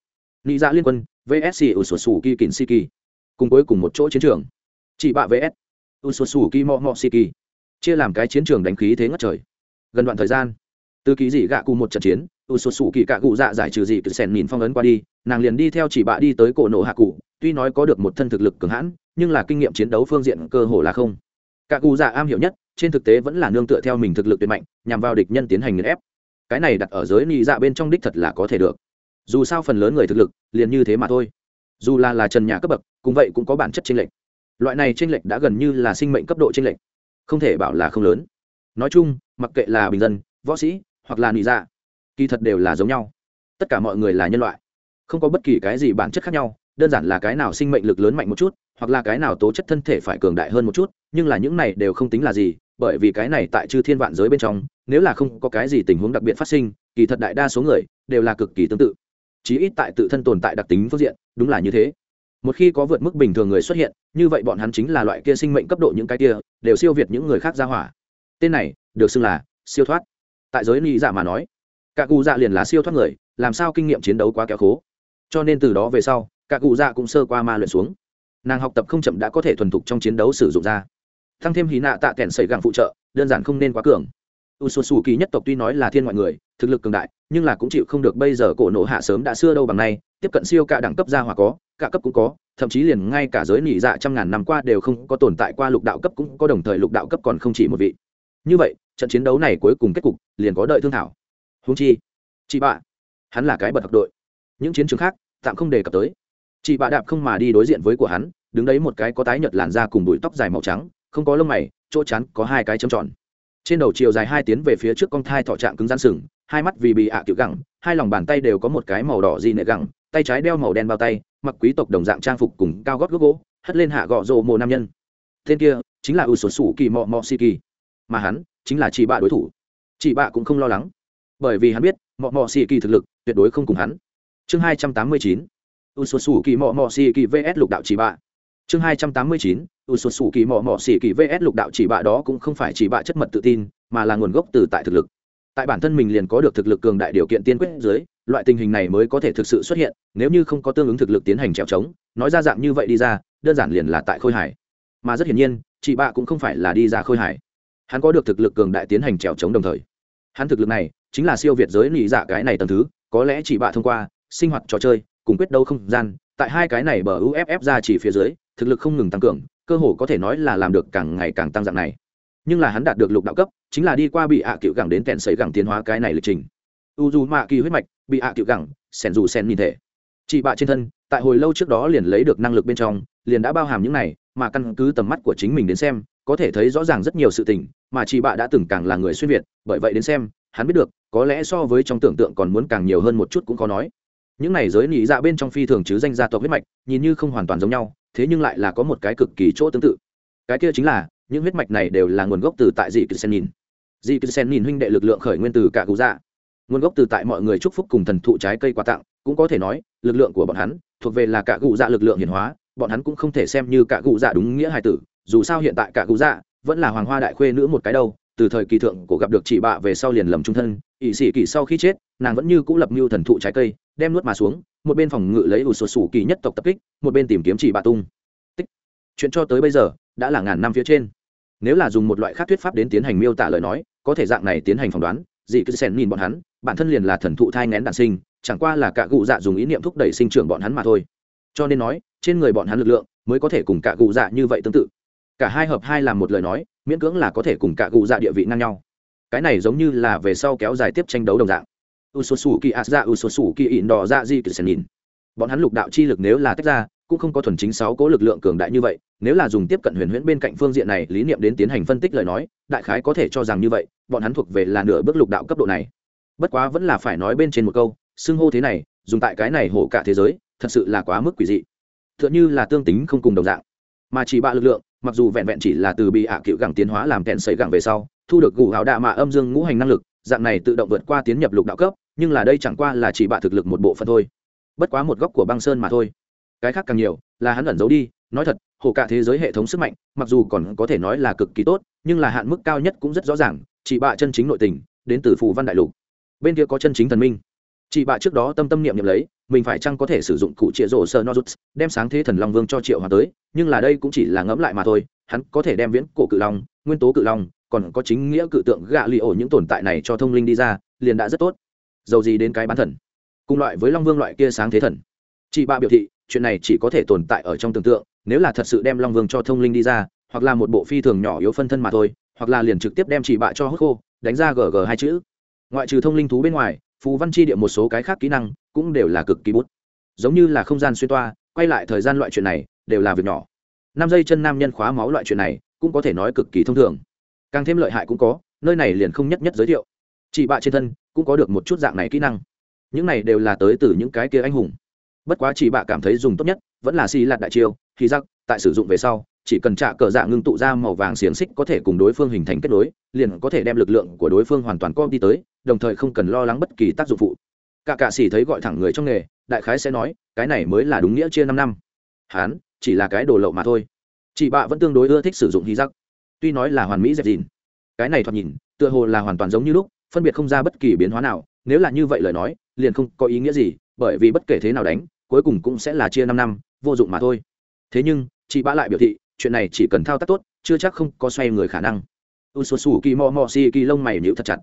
nị dạ liên quân VS u s u kỳ kỳn xì kỳ cùng cuối cùng một chỗ chiến trường. Chỉ bạ vs u s u kỳ mọ mọ xì kỳ chia làm cái chiến trường đánh khí thế ngất trời gần đoạn thời gian. Từ ký dị gạ cụ một trận chiến u sụt sụ kỳ cạ cụ dạ giải trừ dị cứ sen nhìn phong ấn qua đi, nàng liền đi theo chỉ bạ đi tới cổ nộ hạ cụ, tuy nói có được một thân thực lực cường hãn, nhưng là kinh nghiệm chiến đấu phương diện cơ hồ là không. Cạ cụ dạ am hiểu nhất, trên thực tế vẫn là nương tựa theo mình thực lực tuyệt mạnh, nhằm vào địch nhân tiến hành nghiền ép. Cái này đặt ở giới nị dạ bên trong đích thật là có thể được. Dù sao phần lớn người thực lực, liền như thế mà thôi. Dù là là trần nhà cấp bậc, cũng vậy cũng có bản chất chênh lệch. Loại này chênh lệch đã gần như là sinh mệnh cấp độ chênh lệch. Không thể bảo là không lớn. Nói chung mặc kệ là bình dân, võ sĩ, hoặc là nị dạ kỳ thật đều là giống nhau. Tất cả mọi người là nhân loại. Không có bất kỳ cái gì bản chất khác nhau, đơn giản là cái nào sinh mệnh lực lớn mạnh một chút, hoặc là cái nào tố chất thân thể phải cường đại hơn một chút, nhưng là những này đều không tính là gì, bởi vì cái này tại chư thiên vạn giới bên trong, nếu là không có cái gì tình huống đặc biệt phát sinh, kỳ thật đại đa số người đều là cực kỳ tương tự. Chí ít tại tự thân tồn tại đặc tính phương diện, đúng là như thế. Một khi có vượt mức bình thường người xuất hiện, như vậy bọn hắn chính là loại kia sinh mệnh cấp độ những cái kia, đều siêu việt những người khác ra hỏa tên này được xưng là siêu thoát. Tại giới ni dạ mà nói, cả cụ dạ liền là siêu thoát người, làm sao kinh nghiệm chiến đấu quá kéo khố. Cho nên từ đó về sau, cả cụ dạ cũng sơ qua ma luyện xuống. Nàng học tập không chậm đã có thể thuần thục trong chiến đấu sử dụng ra. Thăng thêm hí nạ tạ kèn xảy gẳng phụ trợ, đơn giản không nên quá cường. U s u kỳ nhất tộc tuy nói là thiên ngoại người, thực lực cường đại, nhưng là cũng chịu không được bây giờ cổ nộ hạ sớm đã xưa đâu bằng nay, tiếp cận siêu cả đẳng cấp gia hỏa có, cả cấp cũng có, thậm chí liền ngay cả giới nỉ dạ trăm ngàn năm qua đều không có tồn tại qua lục đạo cấp cũng có đồng thời lục đạo cấp còn không chỉ một vị như vậy, trận chiến đấu này cuối cùng kết cục liền có đợi thương thảo. Húng chi, chị bạ, hắn là cái bật học đội. Những chiến trường khác, tạm không đề cập tới. Chị bạ đạp không mà đi đối diện với của hắn, đứng đấy một cái có tái nhợt làn da cùng bụi tóc dài màu trắng, không có lông mày, chỗ chắn có hai cái chấm tròn. Trên đầu chiều dài hai tiến về phía trước con thai thọ trạng cứng rắn sừng, hai mắt vì bị ạ à kiểu gẳng, hai lòng bàn tay đều có một cái màu đỏ di nệ gẳng, tay trái đeo màu đen bao tay, mặc quý tộc đồng dạng trang phục cùng cao gót gốc gỗ, hất lên hạ gọ rộ mồ nam nhân. Tên kia chính là ưu sổ sủ kỳ mọ mọ si kỳ mà hắn chính là chị bạ đối thủ. Chị bạ cũng không lo lắng, bởi vì hắn biết mọ mọ xì kỳ thực lực tuyệt đối không cùng hắn. Chương hai trăm tám mươi chín u sổ sủ kỳ mọ mọ xì kỳ vs lục đạo chị bạ. Chương hai trăm tám mươi chín u sổ sủ kỳ mọ mọ xì kỳ vs lục đạo chỉ bạ đó cũng không phải chỉ bạ chất mật tự tin, mà là nguồn gốc từ tại thực lực. Tại bản thân mình liền có được thực lực cường đại điều kiện tiên quyết dưới, loại tình hình này mới có thể thực sự xuất hiện, nếu như không có tương ứng thực lực tiến hành trèo trống, nói ra dạng như vậy đi ra, đơn giản liền là tại khôi hải mà rất hiển nhiên, chị bạ cũng không phải là đi ra khôi hải hắn có được thực lực cường đại tiến hành trèo trống đồng thời. Hắn thực lực này chính là siêu việt giới nị dạ cái này tầng thứ, có lẽ chỉ bạ thông qua, sinh hoạt trò chơi, cùng quyết đấu không gian, tại hai cái này bờ uff ra chỉ phía dưới, thực lực không ngừng tăng cường, cơ hồ có thể nói là làm được càng ngày càng tăng dạng này. Nhưng là hắn đạt được lục đạo cấp, chính là đi qua bị ạ à cựu gẳng đến kèn xấy gẳng tiến hóa cái này lịch trình. U dù mạ kỳ huyết mạch, bị ạ à cựu gẳng, sẻn dù sen nhìn thể. Chị bạ trên thân, tại hồi lâu trước đó liền lấy được năng lực bên trong, liền đã bao hàm những này, mà căn cứ tầm mắt của chính mình đến xem có thể thấy rõ ràng rất nhiều sự tình, mà chị bạ đã từng càng là người xuyên việt, bởi vậy đến xem, hắn biết được, có lẽ so với trong tưởng tượng còn muốn càng nhiều hơn một chút cũng khó nói. Những này giới nỉ dạ bên trong phi thường chứ danh gia tộc huyết mạch, nhìn như không hoàn toàn giống nhau, thế nhưng lại là có một cái cực kỳ chỗ tương tự. Cái kia chính là, những huyết mạch này đều là nguồn gốc từ tại dị kỳ sen nhìn. Dị kỳ sen nhìn huynh đệ lực lượng khởi nguyên từ cả cụ dạ. Nguồn gốc từ tại mọi người chúc phúc cùng thần thụ trái cây quà tặng, cũng có thể nói, lực lượng của bọn hắn thuộc về là cả cụ dạ lực lượng hiển hóa, bọn hắn cũng không thể xem như cả cụ dạ đúng nghĩa hài tử dù sao hiện tại cả cụ dạ vẫn là hoàng hoa đại khuê nữ một cái đâu, từ thời kỳ thượng cổ gặp được chị bạ về sau liền lầm trung thân ỵ sĩ kỳ sau khi chết, nàng vẫn như cũ lập mưu thần thụ trái cây, đem nuốt mà xuống, một bên phòng ngự lấy ủ sột sủ kỳ nhất tộc tập kích, một bên tìm kiếm chị bạ tung. Tích. Chuyện cho tới bây giờ, đã là ngàn năm phía trên. Nếu là dùng một loại khác thuyết pháp đến tiến hành miêu tả lời nói, có thể dạng này tiến hành phỏng đoán, dị cứ xen nhìn bọn hắn, bản thân liền là thần thụ thai ngén đạn sinh, chẳng qua là cả cụ dạ dùng ý niệm thúc đẩy sinh trưởng bọn hắn mà thôi. Cho nên nói, trên người bọn hắn lực lượng mới có thể cùng cả cụ dạ như vậy tương tự cả hai hợp hai làm một lời nói, miễn cưỡng là có thể cùng cả cụ dạ địa vị ngang nhau. Cái này giống như là về sau kéo dài tiếp tranh đấu đồng dạng. U số u kỳ a ra u số u kỳ ỉn đỏ ra di kỳ sen nhìn. Bọn hắn lục đạo chi lực nếu là tách ra, cũng không có thuần chính sáu cố lực lượng cường đại như vậy, nếu là dùng tiếp cận huyền huyễn bên cạnh phương diện này lý niệm đến tiến hành phân tích lời nói, đại khái có thể cho rằng như vậy, bọn hắn thuộc về là nửa bước lục đạo cấp độ này. Bất quá vẫn là phải nói bên trên một câu, xưng hô thế này, dùng tại cái này hổ cả thế giới, thật sự là quá mức quỷ dị. T h ư ợ n h ư là tương tính không cùng đồng dạng. Mà chỉ bạ lực lượng mặc dù vẹn vẹn chỉ là từ bị hạ cựu gẳng tiến hóa làm kẹn sấy gẳng về sau, thu được gù hào đạ mạ âm dương ngũ hành năng lực, dạng này tự động vượt qua tiến nhập lục đạo cấp, nhưng là đây chẳng qua là chỉ bạ thực lực một bộ phận thôi. Bất quá một góc của băng sơn mà thôi. Cái khác càng nhiều, là hắn ẩn giấu đi, nói thật, hồ cả thế giới hệ thống sức mạnh, mặc dù còn có thể nói là cực kỳ tốt, nhưng là hạn mức cao nhất cũng rất rõ ràng, chỉ bạ chân chính nội tình, đến từ phù văn đại lục. Bên kia có chân chính thần minh. Chỉ bạ trước đó tâm tâm niệm niệm lấy mình phải chăng có thể sử dụng cụ trịa rổ sơ nozuts, đem sáng thế thần long vương cho triệu hòa tới, nhưng là đây cũng chỉ là ngẫm lại mà thôi, hắn có thể đem viễn cổ cự long, nguyên tố cự long, còn có chính nghĩa cự tượng gạ li ổ những tồn tại này cho thông linh đi ra, liền đã rất tốt. Dầu gì đến cái bán thần. Cùng loại với long vương loại kia sáng thế thần. Chị ba biểu thị, chuyện này chỉ có thể tồn tại ở trong tưởng tượng, nếu là thật sự đem long vương cho thông linh đi ra, hoặc là một bộ phi thường nhỏ yếu phân thân mà thôi, hoặc là liền trực tiếp đem chị bạ cho hốt khô, đánh ra gg hai chữ. Ngoại trừ thông linh thú bên ngoài phù văn chi địa một số cái khác kỹ năng cũng đều là cực kỳ bút. Giống như là không gian xuyên toa, quay lại thời gian loại chuyện này đều là việc nhỏ. Năm giây chân nam nhân khóa máu loại chuyện này cũng có thể nói cực kỳ thông thường. Càng thêm lợi hại cũng có, nơi này liền không nhất nhất giới thiệu. Chị bạ trên thân cũng có được một chút dạng này kỹ năng. Những này đều là tới từ những cái kia anh hùng. Bất quá chị bạ cảm thấy dùng tốt nhất vẫn là xì lạt đại chiêu, khi giặc tại sử dụng về sau, chỉ cần trả cờ dạ ngưng tụ ra màu vàng xiềng xích có thể cùng đối phương hình thành kết nối, liền có thể đem lực lượng của đối phương hoàn toàn co đi tới đồng thời không cần lo lắng bất kỳ tác dụng phụ. Cả cạ xỉ thấy gọi thẳng người trong nghề, đại khái sẽ nói, cái này mới là đúng nghĩa chia năm năm. Hán, chỉ là cái đồ lậu mà thôi. Chị bạ vẫn tương đối ưa thích sử dụng hy giác tuy nói là hoàn mỹ dẹp dìn, cái này thoạt nhìn, tựa hồ là hoàn toàn giống như lúc, phân biệt không ra bất kỳ biến hóa nào, nếu là như vậy lời nói, liền không có ý nghĩa gì, bởi vì bất kể thế nào đánh, cuối cùng cũng sẽ là chia năm năm, vô dụng mà thôi. Thế nhưng, chị bạ lại biểu thị, chuyện này chỉ cần thao tác tốt, chưa chắc không có xoay người khả năng. U s u kỳ mò mò si kỳ lông mày nhịu thật chặt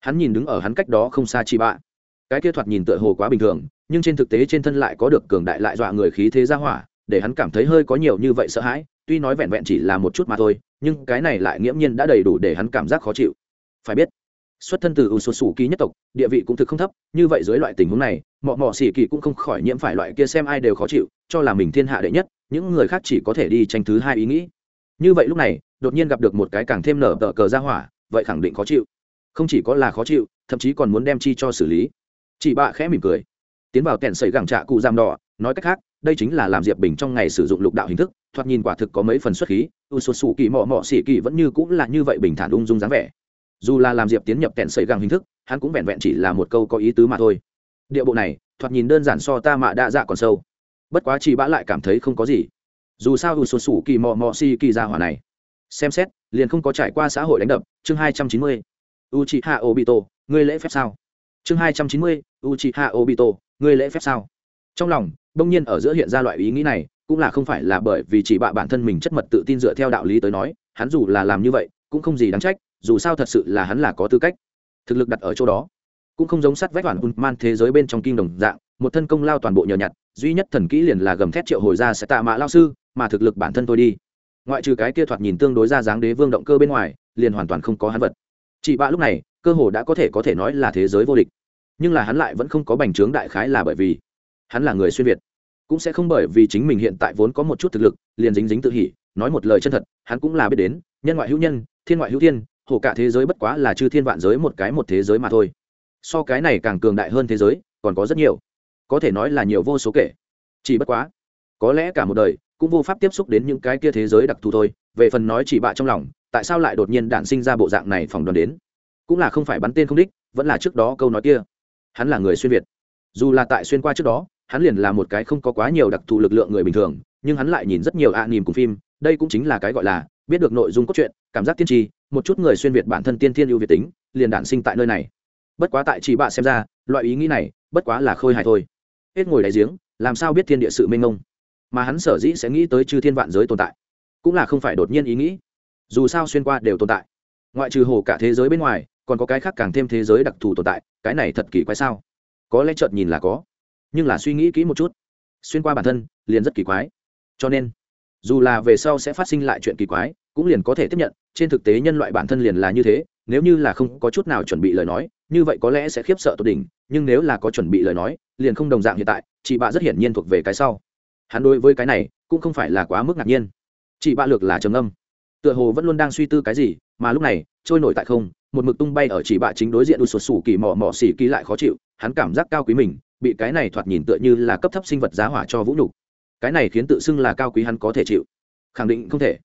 hắn nhìn đứng ở hắn cách đó không xa chị bạ. Cái kia thoạt nhìn tựa hồ quá bình thường, nhưng trên thực tế trên thân lại có được cường đại lại dọa người khí thế ra hỏa, để hắn cảm thấy hơi có nhiều như vậy sợ hãi, tuy nói vẹn vẹn chỉ là một chút mà thôi, nhưng cái này lại nghiễm nhiên đã đầy đủ để hắn cảm giác khó chịu. Phải biết, xuất thân từ u s u ký nhất tộc, địa vị cũng thực không thấp, như vậy dưới loại tình huống này, mọ mọ xỉ kỳ cũng không khỏi nhiễm phải loại kia xem ai đều khó chịu, cho là mình thiên hạ đệ nhất, những người khác chỉ có thể đi tranh thứ hai ý nghĩ. Như vậy lúc này, đột nhiên gặp được một cái càng thêm nở tờ cờ ra hỏa, vậy khẳng định khó chịu không chỉ có là khó chịu, thậm chí còn muốn đem chi cho xử lý. Chị bạ khẽ mỉm cười, tiến vào kẹn sẩy gẳng trạ cụ giam đỏ, nói cách khác, đây chính là làm diệp bình trong ngày sử dụng lục đạo hình thức, thoạt nhìn quả thực có mấy phần xuất khí, u sột sụ kỳ mọ mọ xỉ kỳ vẫn như cũng là như vậy bình thản ung dung dáng vẻ. Dù là làm diệp tiến nhập kẹn sẩy gẳng hình thức, hắn cũng vẹn vẹn chỉ là một câu có ý tứ mà thôi. Địa bộ này, thoạt nhìn đơn giản so ta mạ đa dạ còn sâu. Bất quá chị bạ lại cảm thấy không có gì. Dù sao u sột sụ kỳ mọ mọ xỉ kỳ ra hỏa này, xem xét, liền không có trải qua xã hội đánh đập, chương hai trăm chín mươi. Uchiha obito, ngươi lễ phép sao? Chương 290 Uchiha obito, ngươi lễ phép sao? Trong lòng đông nhiên ở giữa hiện ra loại ý nghĩ này, cũng là không phải là bởi vì chỉ bạ bản thân mình chất mật tự tin dựa theo đạo lý tới nói, hắn dù là làm như vậy, cũng không gì đáng trách, dù sao thật sự là hắn là có tư cách, thực lực đặt ở chỗ đó. Cũng không giống sắt vách hoàn man thế giới bên trong kinh đồng dạng, một thân công lao toàn bộ nhờ nhặt, duy nhất thần kỹ liền là gầm thét triệu hồi ra sẽ tạ mã lao sư, mà thực lực bản thân tôi đi. Ngoại trừ cái kia thoạt nhìn tương đối ra dáng đế vương động cơ bên ngoài, liền hoàn toàn không có hắn vật chị bạ lúc này, cơ hồ đã có thể có thể nói là thế giới vô địch. Nhưng là hắn lại vẫn không có bành trướng đại khái là bởi vì hắn là người xuyên việt. Cũng sẽ không bởi vì chính mình hiện tại vốn có một chút thực lực, liền dính dính tự hỉ, nói một lời chân thật, hắn cũng là biết đến, nhân ngoại hữu nhân, thiên ngoại hữu thiên, hồ cả thế giới bất quá là chư thiên vạn giới một cái một thế giới mà thôi. So cái này càng cường đại hơn thế giới, còn có rất nhiều. Có thể nói là nhiều vô số kể. Chỉ bất quá, có lẽ cả một đời, cũng vô pháp tiếp xúc đến những cái kia thế giới đặc thù thôi. Về phần nói chỉ bạ trong lòng tại sao lại đột nhiên đản sinh ra bộ dạng này phỏng đoán đến? Cũng là không phải bắn tên không đích, vẫn là trước đó câu nói kia. Hắn là người xuyên việt. Dù là tại xuyên qua trước đó, hắn liền là một cái không có quá nhiều đặc thù lực lượng người bình thường, nhưng hắn lại nhìn rất nhiều ạ à nỉm cùng phim, đây cũng chính là cái gọi là biết được nội dung cốt truyện, cảm giác tiên tri, một chút người xuyên việt bản thân tiên thiên ưu việt tính, liền đản sinh tại nơi này. Bất quá tại chỉ bạ xem ra, loại ý nghĩ này, bất quá là khôi hài thôi. Hết ngồi đáy giếng, làm sao biết thiên địa sự mênh mông? Mà hắn sở dĩ sẽ nghĩ tới chư thiên vạn giới tồn tại, cũng là không phải đột nhiên ý nghĩ dù sao xuyên qua đều tồn tại. Ngoại trừ hồ cả thế giới bên ngoài, còn có cái khác càng thêm thế giới đặc thù tồn tại, cái này thật kỳ quái sao? Có lẽ chợt nhìn là có, nhưng là suy nghĩ kỹ một chút. Xuyên qua bản thân, liền rất kỳ quái. Cho nên, dù là về sau sẽ phát sinh lại chuyện kỳ quái, cũng liền có thể tiếp nhận, trên thực tế nhân loại bản thân liền là như thế, nếu như là không có chút nào chuẩn bị lời nói, như vậy có lẽ sẽ khiếp sợ tột đỉnh, nhưng nếu là có chuẩn bị lời nói, liền không đồng dạng hiện tại, chị bạ rất hiển nhiên thuộc về cái sau. Hắn đối với cái này, cũng không phải là quá mức ngạc nhiên. Chị bạ lược là trầm âm tựa hồ vẫn luôn đang suy tư cái gì, mà lúc này, trôi nổi tại không, một mực tung bay ở chỉ bạ chính đối diện u sụt sủ kỳ mò mò xỉ kỳ lại khó chịu, hắn cảm giác cao quý mình, bị cái này thoạt nhìn tựa như là cấp thấp sinh vật giá hỏa cho vũ nhục. Cái này khiến tự xưng là cao quý hắn có thể chịu. Khẳng định không thể.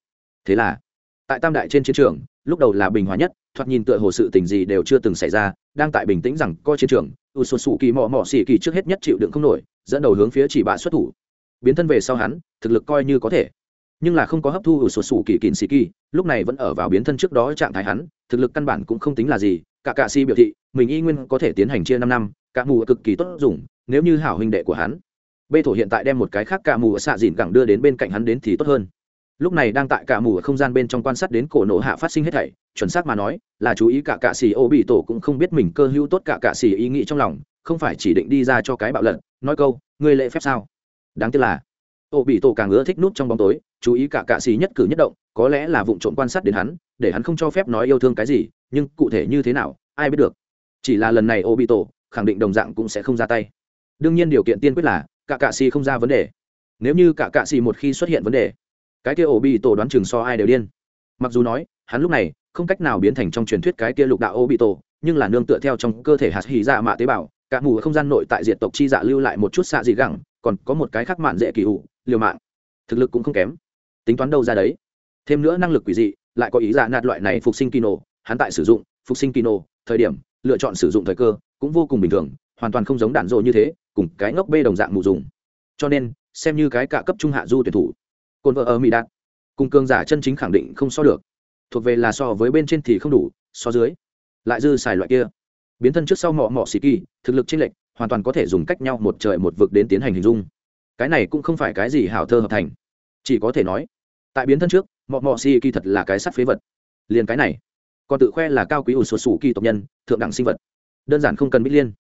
Thế là, tại tam đại trên chiến trường, lúc đầu là bình hòa nhất, thoạt nhìn tựa hồ sự tình gì đều chưa từng xảy ra, đang tại bình tĩnh rằng coi chiến trường u sụt sù kỳ mò mò xỉ kỳ trước hết nhất chịu đựng không nổi, dẫn đầu hướng phía chỉ bạ xuất thủ. Biến thân về sau hắn, thực lực coi như có thể nhưng là không có hấp thu ủ sụt sủ kỳ kín xì kỳ, lúc này vẫn ở vào biến thân trước đó trạng thái hắn, thực lực căn bản cũng không tính là gì, cả cạ si biểu thị, mình y nguyên có thể tiến hành chia năm năm cả mù cực kỳ tốt dùng, nếu như hảo huynh đệ của hắn. Bê thổ hiện tại đem một cái khác cả mù xạ dìn gẳng đưa đến bên cạnh hắn đến thì tốt hơn. Lúc này đang tại cả mù ở không gian bên trong quan sát đến cổ nổ hạ phát sinh hết thảy, chuẩn xác mà nói, là chú ý cả cạ xì ô bị tổ cũng không biết mình cơ hữu tốt cả cạ xì ý nghĩ trong lòng, không phải chỉ định đi ra cho cái bạo lận nói câu, ngươi lễ phép sao? Đáng tiếc là ô bị tổ càng ưa thích nút trong bóng tối, chú ý cả cạ xì nhất cử nhất động, có lẽ là vụ trộm quan sát đến hắn, để hắn không cho phép nói yêu thương cái gì, nhưng cụ thể như thế nào, ai biết được. Chỉ là lần này ô bị tổ, khẳng định đồng dạng cũng sẽ không ra tay. Đương nhiên điều kiện tiên quyết là, cả cạ xì không ra vấn đề. Nếu như cả cạ xì một khi xuất hiện vấn đề, cái kia Ô bị tổ đoán chừng so ai đều điên. Mặc dù nói, hắn lúc này không cách nào biến thành trong truyền thuyết cái kia lục đạo ô bị tổ, nhưng là nương tựa theo trong cơ thể hạt hỉ dạ mạ tế bào cả mù không gian nội tại diện tộc chi dạ lưu lại một chút xạ dị gẳng, còn có một cái khác mạn dễ kỳ ủ liều mạng. Thực lực cũng không kém. Tính toán đâu ra đấy. Thêm nữa năng lực quỷ dị, lại có ý giả nạt loại này phục sinh kino hắn tại sử dụng, phục sinh kino thời điểm, lựa chọn sử dụng thời cơ, cũng vô cùng bình thường, hoàn toàn không giống đạn dội như thế, cùng cái ngốc bê đồng dạng mù dùng. Cho nên, xem như cái cả cấp trung hạ du tuyển thủ. Cồn vợ ở mỹ đạt. Cùng cường giả chân chính khẳng định không so được. Thuộc về là so với bên trên thì không đủ, so dưới. Lại dư xài loại kia. Biến thân trước sau mọ mọ xì kỳ, thực lực chênh lệch, hoàn toàn có thể dùng cách nhau một trời một vực đến tiến hành hình dung cái này cũng không phải cái gì hảo thơ hợp thành. Chỉ có thể nói, tại biến thân trước, mọ mọ xì kỳ thật là cái sắt phế vật. Liền cái này, còn tự khoe là cao quý ủ sột sủ kỳ tộc nhân, thượng đẳng sinh vật. Đơn giản không cần biết liên.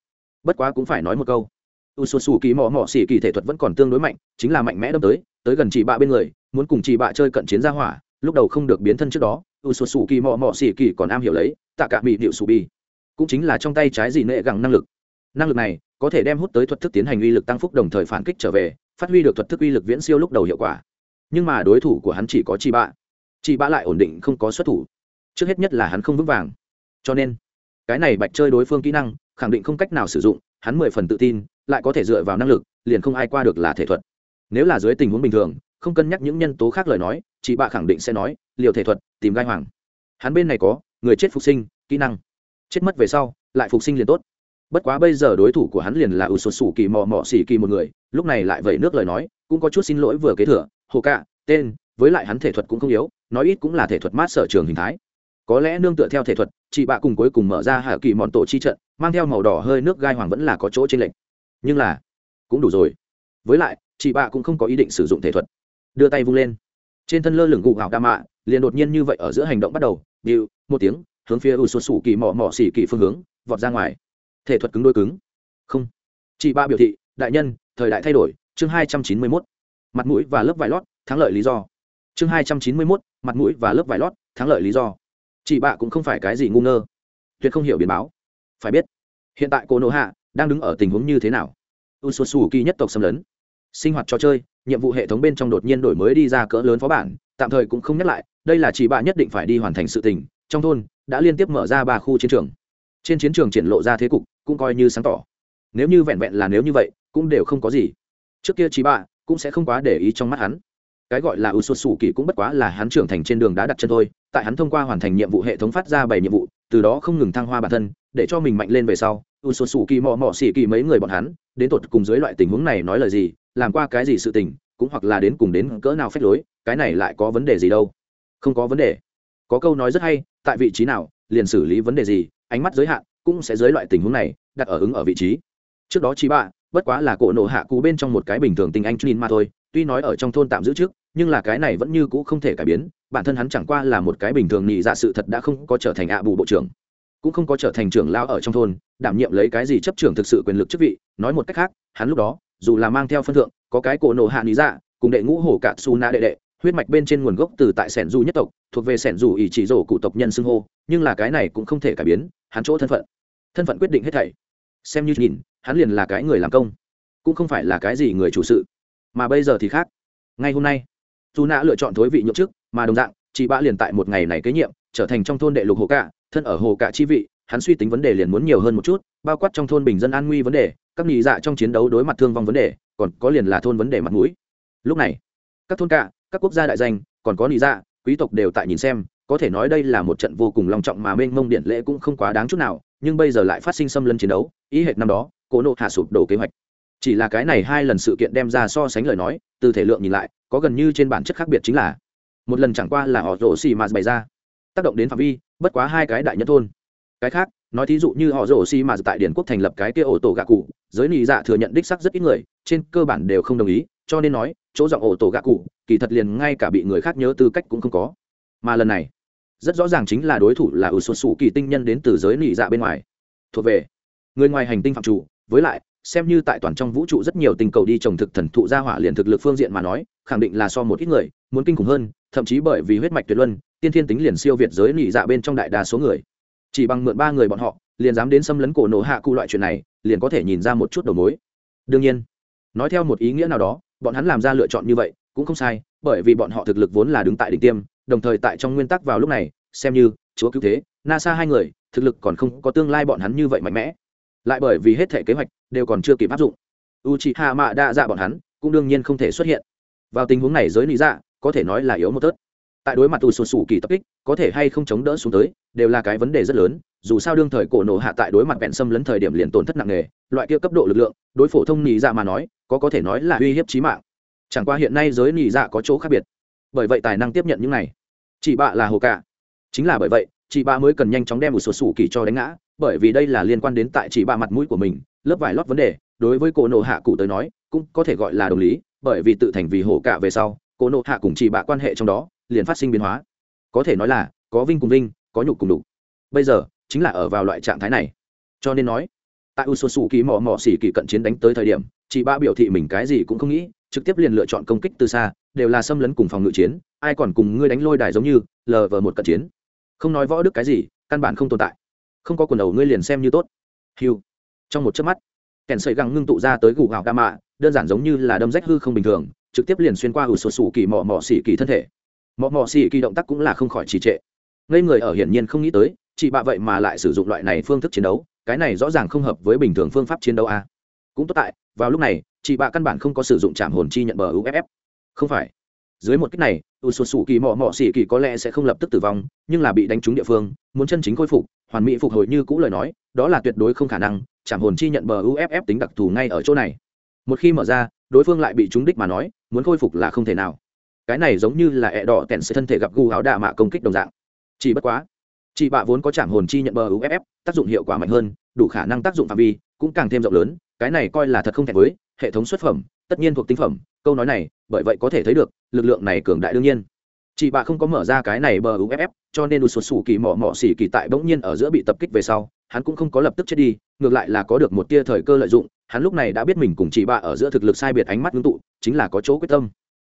Bất quá cũng phải nói một câu. U sột sủ kỳ mọ mọ xì kỳ thể thuật vẫn còn tương đối mạnh, chính là mạnh mẽ đâm tới tới gần chị bạ bên người, muốn cùng chị bạ chơi cận chiến ra hỏa, lúc đầu không được biến thân trước đó u sột sủ kỳ mọ mọ xì kỳ còn am hiểu lấy, tạ cả bị điệu sủ bi. Cũng chính là trong tay trái gì nệ gẳng năng lực. Năng lực này có thể đem hút tới thuật thức tiến hành uy lực tăng phúc đồng thời phản kích trở về phát huy được thuật thức uy lực viễn siêu lúc đầu hiệu quả. Nhưng mà đối thủ của hắn chỉ có chị bạ. Chị bạ lại ổn định, không có xuất thủ. Trước hết nhất là hắn không vững vàng. Cho nên, cái này bạch chơi đối phương kỹ năng, khẳng định không cách nào sử dụng, hắn mười phần tự tin, lại có thể dựa vào năng lực, liền không ai qua được là thể thuật. Nếu là dưới tình huống bình thường, không cân nhắc những nhân tố khác lời nói chị bạ khẳng định sẽ nói, liều thể thuật, tìm gai hoàng. Hắn bên này có, người chết phục sinh, kỹ năng. Chết mất về sau, lại phục sinh liền tốt bất quá bây giờ đối thủ của hắn liền là ủ sột sủ kỳ mò mò xỉ kỳ một người, lúc này lại vẩy nước lời nói, cũng có chút xin lỗi vừa kế thừa, hồ cạ tên, với lại hắn thể thuật cũng không yếu, nói ít cũng là thể thuật mát sở trường hình thái. Có lẽ nương tựa theo thể thuật, chị bạ cùng cuối cùng mở ra hạ kỳ mòn tổ chi trận, mang theo màu đỏ hơi nước gai hoàng vẫn là có chỗ trên lệnh nhưng là, cũng đủ rồi. Với lại, chị bạ cũng không có ý định sử dụng thể thuật. Đưa tay vung lên. Trên thân lơ lửng gù gạo đa mạ, liền đột nhiên như vậy ở giữa hành động bắt đầu, điệu, một tiếng, hướng phía u sột sủ kỳ mỏ mỏ xỉ kỳ phương hướng, vọt ra ngoài thể thuật cứng đôi cứng. Không. Chị ba biểu thị, đại nhân, thời đại thay đổi, chương hai trăm chín mươi mốt. Mặt mũi và lớp vải lót, thắng lợi lý do. Chương hai trăm chín mươi mốt, mặt mũi và lớp vải lót, thắng lợi lý do. Chị bạ cũng không phải cái gì ngu ngơ. Tuyệt không hiểu biến báo. Phải biết, hiện tại cô nô hạ đang đứng ở tình huống như thế nào. U s u s u kỳ nhất tộc xâm lấn. Sinh hoạt trò chơi, nhiệm vụ hệ thống bên trong đột nhiên đổi mới đi ra cỡ lớn phó bản, tạm thời cũng không nhắc lại, đây là chị bạ nhất định phải đi hoàn thành sự tình, trong thôn đã liên tiếp mở ra ba khu chiến trường. Trên chiến trường triển lộ ra thế cục cũng coi như sáng tỏ. Nếu như vẹn vẹn là nếu như vậy, cũng đều không có gì. Trước kia chị bạ cũng sẽ không quá để ý trong mắt hắn. Cái gọi là ưu xuất xù kỳ cũng bất quá là hắn trưởng thành trên đường đã đặt chân thôi. Tại hắn thông qua hoàn thành nhiệm vụ hệ thống phát ra bảy nhiệm vụ, từ đó không ngừng thăng hoa bản thân, để cho mình mạnh lên về sau ưu xuất xù kỳ mò mò xỉ kỳ mấy người bọn hắn, đến tột cùng dưới loại tình huống này nói lời gì, làm qua cái gì sự tình, cũng hoặc là đến cùng đến cỡ nào phép lối, cái này lại có vấn đề gì đâu. Không có vấn đề. Có câu nói rất hay, tại vị trí nào, liền xử lý vấn đề gì, ánh mắt giới hạn cũng sẽ dưới loại tình huống này, đặt ở ứng ở vị trí. Trước đó chị bạ, bất quá là cổ nổ hạ cú bên trong một cái bình thường tình anh trinh mà thôi, tuy nói ở trong thôn tạm giữ trước, nhưng là cái này vẫn như cũ không thể cải biến, bản thân hắn chẳng qua là một cái bình thường nhị dạ sự thật đã không có trở thành ạ bù bộ trưởng, cũng không có trở thành trưởng lao ở trong thôn, đảm nhiệm lấy cái gì chấp trưởng thực sự quyền lực chức vị, nói một cách khác, hắn lúc đó, dù là mang theo phân thượng, có cái cổ nổ hạ nhị dạ cùng đệ ngũ hổ cạn su na đệ đệ huyết mạch bên trên nguồn gốc từ tại sẻn dù nhất tộc, thuộc về sẻn dù ỷ chỉ rổ cụ tộc nhân xưng hô, nhưng là cái này cũng không thể cải biến, hắn chỗ thân phận. Thân phận quyết định hết thảy. Xem như nhìn, hắn liền là cái người làm công, cũng không phải là cái gì người chủ sự. Mà bây giờ thì khác. Ngay hôm nay dù nạ lựa chọn thối vị nhậm chức, mà đồng dạng, chị bạ liền tại một ngày này kế nhiệm, trở thành trong thôn đệ lục hồ cạ, thân ở hồ cạ chi vị, hắn suy tính vấn đề liền muốn nhiều hơn một chút, bao quát trong thôn bình dân an nguy vấn đề, các nghị dạ trong chiến đấu đối mặt thương vong vấn đề, còn có liền là thôn vấn đề mặt mũi. Lúc này, các thôn cạ các quốc gia đại danh, còn có lý dạ quý tộc đều tại nhìn xem, có thể nói đây là một trận vô cùng long trọng mà mênh mông điện lễ cũng không quá đáng chút nào, nhưng bây giờ lại phát sinh xâm lấn chiến đấu, ý hệt năm đó, cố nộ hạ sụp đổ kế hoạch. Chỉ là cái này hai lần sự kiện đem ra so sánh lời nói, từ thể lượng nhìn lại, có gần như trên bản chất khác biệt chính là, một lần chẳng qua là họ rổ xì mà bày ra, tác động đến phạm vi, bất quá hai cái đại nhất thôn. Cái khác, nói thí dụ như họ rổ xì mà tại điển quốc thành lập cái kia ổ tổ gạ cụ, giới nị dạ thừa nhận đích sắc rất ít người, trên cơ bản đều không đồng ý cho nên nói, chỗ giọng ổ tổ gạ cụ, kỳ thật liền ngay cả bị người khác nhớ tư cách cũng không có. Mà lần này, rất rõ ràng chính là đối thủ là ủ Xuân sủ kỳ tinh nhân đến từ giới nị dạ bên ngoài. Thuộc về người ngoài hành tinh phạm chủ, với lại, xem như tại toàn trong vũ trụ rất nhiều tình cầu đi trồng thực thần thụ gia hỏa liền thực lực phương diện mà nói, khẳng định là so một ít người, muốn kinh khủng hơn, thậm chí bởi vì huyết mạch tuyệt luân, tiên thiên tính liền siêu việt giới nị dạ bên trong đại đa số người. Chỉ bằng mượn ba người bọn họ, liền dám đến xâm lấn cổ nổ hạ cụ loại chuyện này, liền có thể nhìn ra một chút đầu mối. Đương nhiên, nói theo một ý nghĩa nào đó bọn hắn làm ra lựa chọn như vậy cũng không sai, bởi vì bọn họ thực lực vốn là đứng tại đỉnh tiêm, đồng thời tại trong nguyên tắc vào lúc này, xem như chúa cứu thế, nasa hai người, thực lực còn không có tương lai bọn hắn như vậy mạnh mẽ. Lại bởi vì hết thể kế hoạch đều còn chưa kịp áp dụng u c h i hạ mạ đa dạ bọn hắn cũng đương nhiên không thể xuất hiện. Vào tình huống này giới lý dạ có thể nói là yếu một tớt. Tại đối mặt tù sụt sù kỳ tập kích, có thể hay không chống đỡ xuống tới, đều là cái vấn đề rất lớn dù sao đương thời cổ nổ hạ tại đối mặt vẹn xâm lấn thời điểm liền tổn thất nặng nề, loại kia cấp độ lực lượng, đối phổ thông nhị dạ mà nói, có có thể nói là uy hiếp trí mạng. Chẳng qua hiện nay giới nhị dạ có chỗ khác biệt. Bởi vậy tài năng tiếp nhận những này. Chị bạ là hồ cả chính là bởi vậy, chị bạ mới cần nhanh chóng đem một số sủ kỳ cho đánh ngã, bởi vì đây là liên quan đến tại chị bạ mặt mũi của mình, lớp vải lót vấn đề, đối với cổ nộ hạ cụ tới nói, cũng có thể gọi là đồng lý, bởi vì tự thành vì hổ cả về sau, cổ nộ hạ cùng chị bạ quan hệ trong đó, liền phát sinh biến hóa. Có thể nói là, có vinh cùng vinh, có nhục cùng đục bây giờ chính là ở vào loại trạng thái này. Cho nên nói, tại u sô sù kỳ mò mò xỉ kỳ cận chiến đánh tới thời điểm, chị ba biểu thị mình cái gì cũng không nghĩ, trực tiếp liền lựa chọn công kích từ xa, đều là xâm lấn cùng phòng ngự chiến, ai còn cùng ngươi đánh lôi đài giống như lờ vờ một cận chiến. Không nói võ đức cái gì, căn bản không tồn tại. Không có quần đầu ngươi liền xem như tốt. Hiu trong một chớp mắt, kèn sợi găng ngưng tụ ra tới gù gạo đa mạ, đơn giản giống như là đâm rách hư không bình thường, trực tiếp liền xuyên qua ủ sổ sủ kỳ mò mò xỉ kỳ thân thể. Mò mò xỉ kỳ động tác cũng là không khỏi trì trệ. Ngây người ở hiển nhiên không nghĩ tới chị bạ vậy mà lại sử dụng loại này phương thức chiến đấu, cái này rõ ràng không hợp với bình thường phương pháp chiến đấu a. Cũng tốt tại, vào lúc này chị bạ căn bản không có sử dụng trạm hồn chi nhận bờ uff không phải. Dưới một cách này, u sụt sù kỳ mò mò xỉ kỳ có lẽ sẽ không lập tức tử vong, nhưng là bị đánh trúng địa phương, muốn chân chính khôi phục, hoàn mỹ phục hồi như cũ lời nói, đó là tuyệt đối không khả năng trạm hồn chi nhận bờ uff tính đặc thù ngay ở chỗ này. Một khi mở ra, đối phương lại bị trúng đích mà nói, muốn khôi phục là không thể nào. Cái này giống như là ẹ đỏ tèn sẽ thân thể gặp gu áo đạ mạ công kích đồng dạng. Chỉ bất quá chị bạ vốn có trạm hồn chi nhận bờ uff tác dụng hiệu quả mạnh hơn, đủ khả năng tác dụng phạm vi cũng càng thêm rộng lớn, cái này coi là thật không thẹn với, hệ thống xuất phẩm, tất nhiên thuộc tinh phẩm, câu nói này, bởi vậy có thể thấy được, lực lượng này cường đại đương nhiên. Chị bạ không có mở ra cái này bờ uff cho nên đột sụt sù kỳ mỏ mỏ xỉ kỳ tại bỗng nhiên ở giữa bị tập kích về sau, hắn cũng không có lập tức chết đi, ngược lại là có được một tia thời cơ lợi dụng, hắn lúc này đã biết mình cùng chị bạ ở giữa thực lực sai biệt ánh mắt ngưng tụ, chính là có chỗ quyết tâm.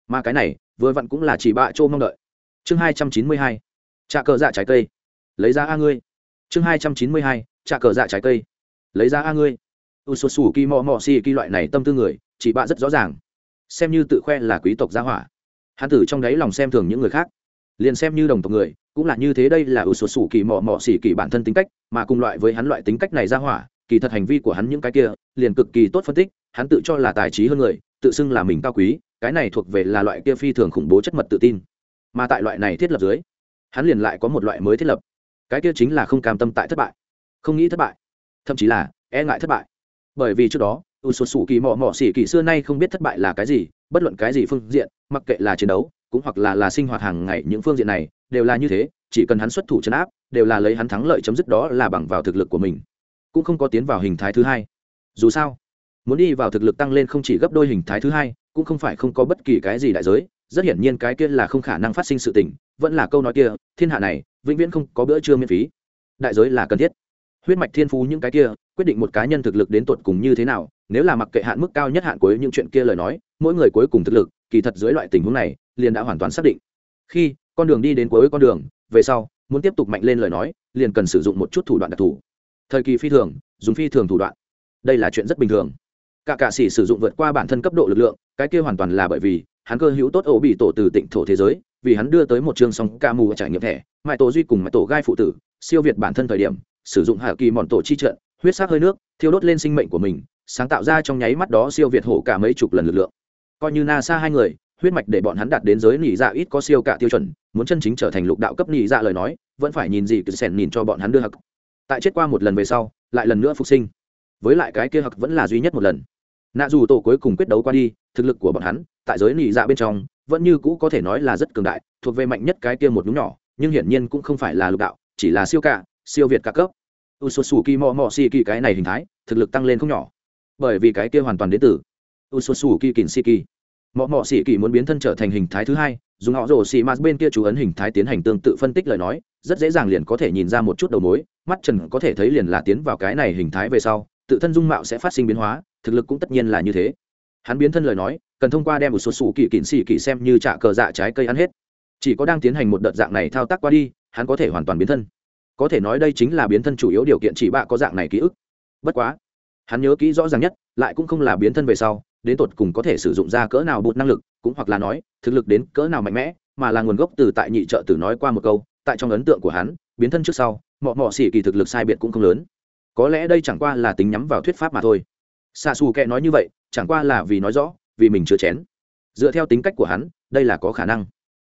Mà cái này, vừa vặn cũng là chị bạ chỗ mong đợi. Chương hai trăm chín mươi hai, trà cờ dạ trái cây lấy ra a ngươi. Chương hai trăm chín mươi hai, trà cờ dạ trái cây. Lấy ra a ngươi. U sụt sủ kỳ mò mò xì kỳ loại này tâm tư người chị bạ rất rõ ràng. Xem như tự khoe là quý tộc gia hỏa. Hắn tử trong đáy lòng xem thường những người khác. Liền xem như đồng tộc người, cũng là như thế đây là ưu số sủ kỳ mò mò xỉ kỳ bản thân tính cách, mà cùng loại với hắn loại tính cách này ra hỏa, kỳ thật hành vi của hắn những cái kia, liền cực kỳ tốt phân tích, hắn tự cho là tài trí hơn người, tự xưng là mình cao quý, cái này thuộc về là loại kia phi thường khủng bố chất mật tự tin. Mà tại loại này thiết lập dưới, hắn liền lại có một loại mới thiết lập cái kia chính là không cam tâm tại thất bại, không nghĩ thất bại, thậm chí là e ngại thất bại. Bởi vì trước đó u sột sủ kỳ mò mò xỉ kỳ xưa nay không biết thất bại là cái gì, bất luận cái gì phương diện, mặc kệ là chiến đấu, cũng hoặc là là sinh hoạt hàng ngày, những phương diện này đều là như thế, chỉ cần hắn xuất thủ chấn áp, đều là lấy hắn thắng lợi chấm dứt đó là bằng vào thực lực của mình, cũng không có tiến vào hình thái thứ hai. Dù sao, muốn đi vào thực lực tăng lên không chỉ gấp đôi hình thái thứ hai, cũng không phải không có bất kỳ cái gì đại giới, rất hiển nhiên cái kia là không khả năng phát sinh sự tình, vẫn là câu nói kia, thiên hạ này vĩnh viễn không có bữa trưa miễn phí. Đại giới là cần thiết. Huyết mạch thiên phú những cái kia, quyết định một cá nhân thực lực đến tột cùng như thế nào, nếu là mặc kệ hạn mức cao nhất hạn cuối những chuyện kia lời nói, mỗi người cuối cùng thực lực, kỳ thật dưới loại tình huống này, liền đã hoàn toàn xác định. Khi con đường đi đến cuối con đường, về sau, muốn tiếp tục mạnh lên lời nói, liền cần sử dụng một chút thủ đoạn đặc thù. Thời kỳ phi thường, dùng phi thường thủ đoạn. Đây là chuyện rất bình thường. Cả cạ sĩ sử dụng vượt qua bản thân cấp độ lực lượng, cái kia hoàn toàn là bởi vì hắn cơ hữu tốt ổ bị tổ từ tịnh thổ thế giới vì hắn đưa tới một chương song ca mù trải nghiệm thẻ. Mãi tổ duy cùng mãi tổ gai phụ tử, siêu việt bản thân thời điểm, sử dụng hạ kỳ mòn tổ chi trận, huyết sắc hơi nước, thiêu đốt lên sinh mệnh của mình, sáng tạo ra trong nháy mắt đó siêu việt hổ cả mấy chục lần lực lượng. Coi như nasa hai người, huyết mạch để bọn hắn đạt đến giới nỉ dạ ít có siêu cả tiêu chuẩn, muốn chân chính trở thành lục đạo cấp nỉ dạ lời nói, vẫn phải nhìn gì cứ sèn nhìn cho bọn hắn đưa hặc. Tại chết qua một lần về sau, lại lần nữa phục sinh. Với lại cái kia hặc vẫn là duy nhất một lần. Nạ dù tổ cuối cùng quyết đấu qua đi, thực lực của bọn hắn, tại giới nỉ dạ bên trong vẫn như cũ có thể nói là rất cường đại, thuộc về mạnh nhất cái kia một nhúng nhỏ, nhưng hiển nhiên cũng không phải là lục đạo, chỉ là siêu cả, siêu việt cả cấp. U s u kỳ mò mò xì kỳ cái này hình thái, thực lực tăng lên không nhỏ. Bởi vì cái kia hoàn toàn đến từ u s u kỳ kỳn xì kỳ mò mò xì kỳ muốn biến thân trở thành hình thái thứ hai, dùng họ rổ xì mạt bên kia chú ấn hình thái tiến hành tương tự phân tích lời nói, rất dễ dàng liền có thể nhìn ra một chút đầu mối, mắt trần có thể thấy liền là tiến vào cái này hình thái về sau, tự thân dung mạo sẽ phát sinh biến hóa, thực lực cũng tất nhiên là như thế. Hắn biến thân lời nói cần thông qua đem một số sủ kỳ kịn xì kỳ xem như trả cờ dạ trái cây ăn hết. Chỉ có đang tiến hành một đợt dạng này thao tác qua đi, hắn có thể hoàn toàn biến thân. Có thể nói đây chính là biến thân chủ yếu điều kiện chỉ bạ có dạng này ký ức. Bất quá, hắn nhớ kỹ rõ ràng nhất, lại cũng không là biến thân về sau, đến tột cùng có thể sử dụng ra cỡ nào bụt năng lực, cũng hoặc là nói, thực lực đến cỡ nào mạnh mẽ, mà là nguồn gốc từ tại nhị trợ tử nói qua một câu, tại trong ấn tượng của hắn, biến thân trước sau, mọ mọ xỉ kỳ thực lực sai biệt cũng không lớn. Có lẽ đây chẳng qua là tính nhắm vào thuyết pháp mà thôi. Xa xù kệ nói như vậy, chẳng qua là vì nói rõ vì mình chưa chén. Dựa theo tính cách của hắn, đây là có khả năng.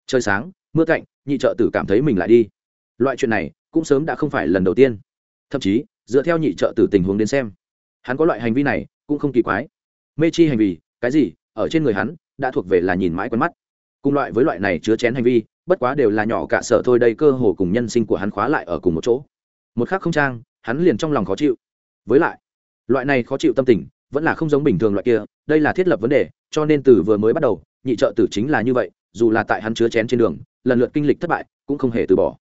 Trời sáng, mưa cạnh, nhị trợ tử cảm thấy mình lại đi. Loại chuyện này cũng sớm đã không phải lần đầu tiên. Thậm chí, dựa theo nhị trợ tử tình huống đến xem, hắn có loại hành vi này cũng không kỳ quái. Mê chi hành vi, cái gì, ở trên người hắn, đã thuộc về là nhìn mãi quen mắt. Cùng loại với loại này chứa chén hành vi, bất quá đều là nhỏ cả sở thôi đây cơ hồ cùng nhân sinh của hắn khóa lại ở cùng một chỗ. Một khác không trang, hắn liền trong lòng khó chịu. Với lại, loại này khó chịu tâm tình vẫn là không giống bình thường loại kia đây là thiết lập vấn đề, cho nên từ vừa mới bắt đầu, nhị trợ tử chính là như vậy, dù là tại hắn chứa chén trên đường, lần lượt kinh lịch thất bại, cũng không hề từ bỏ.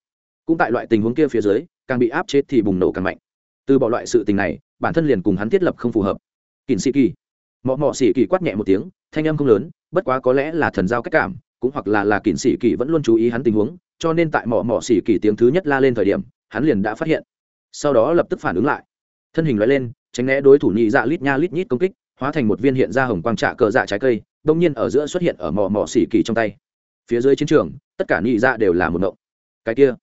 Cũng tại loại tình huống kia phía dưới, càng bị áp chết thì bùng nổ càng mạnh. Từ bỏ loại sự tình này, bản thân liền cùng hắn thiết lập không phù hợp. Kỳn sĩ kỳ. Mọ mọ sĩ kỳ quát nhẹ một tiếng, thanh âm không lớn, bất quá có lẽ là thần giao cách cảm, cũng hoặc là là kỳn sĩ kỳ vẫn luôn chú ý hắn tình huống, cho nên tại mọ mọ sĩ kỳ tiếng thứ nhất la lên thời điểm, hắn liền đã phát hiện. Sau đó lập tức phản ứng lại. Thân hình loại lên, tránh né đối thủ nhị dạ lít nha lít nhít công kích hóa thành một viên hiện ra hồng quang trạ cờ dạ trái cây, đông nhiên ở giữa xuất hiện ở mỏ mỏ xỉ kỳ trong tay. Phía dưới chiến trường, tất cả nhị dạ đều là một ngộng. Cái kia,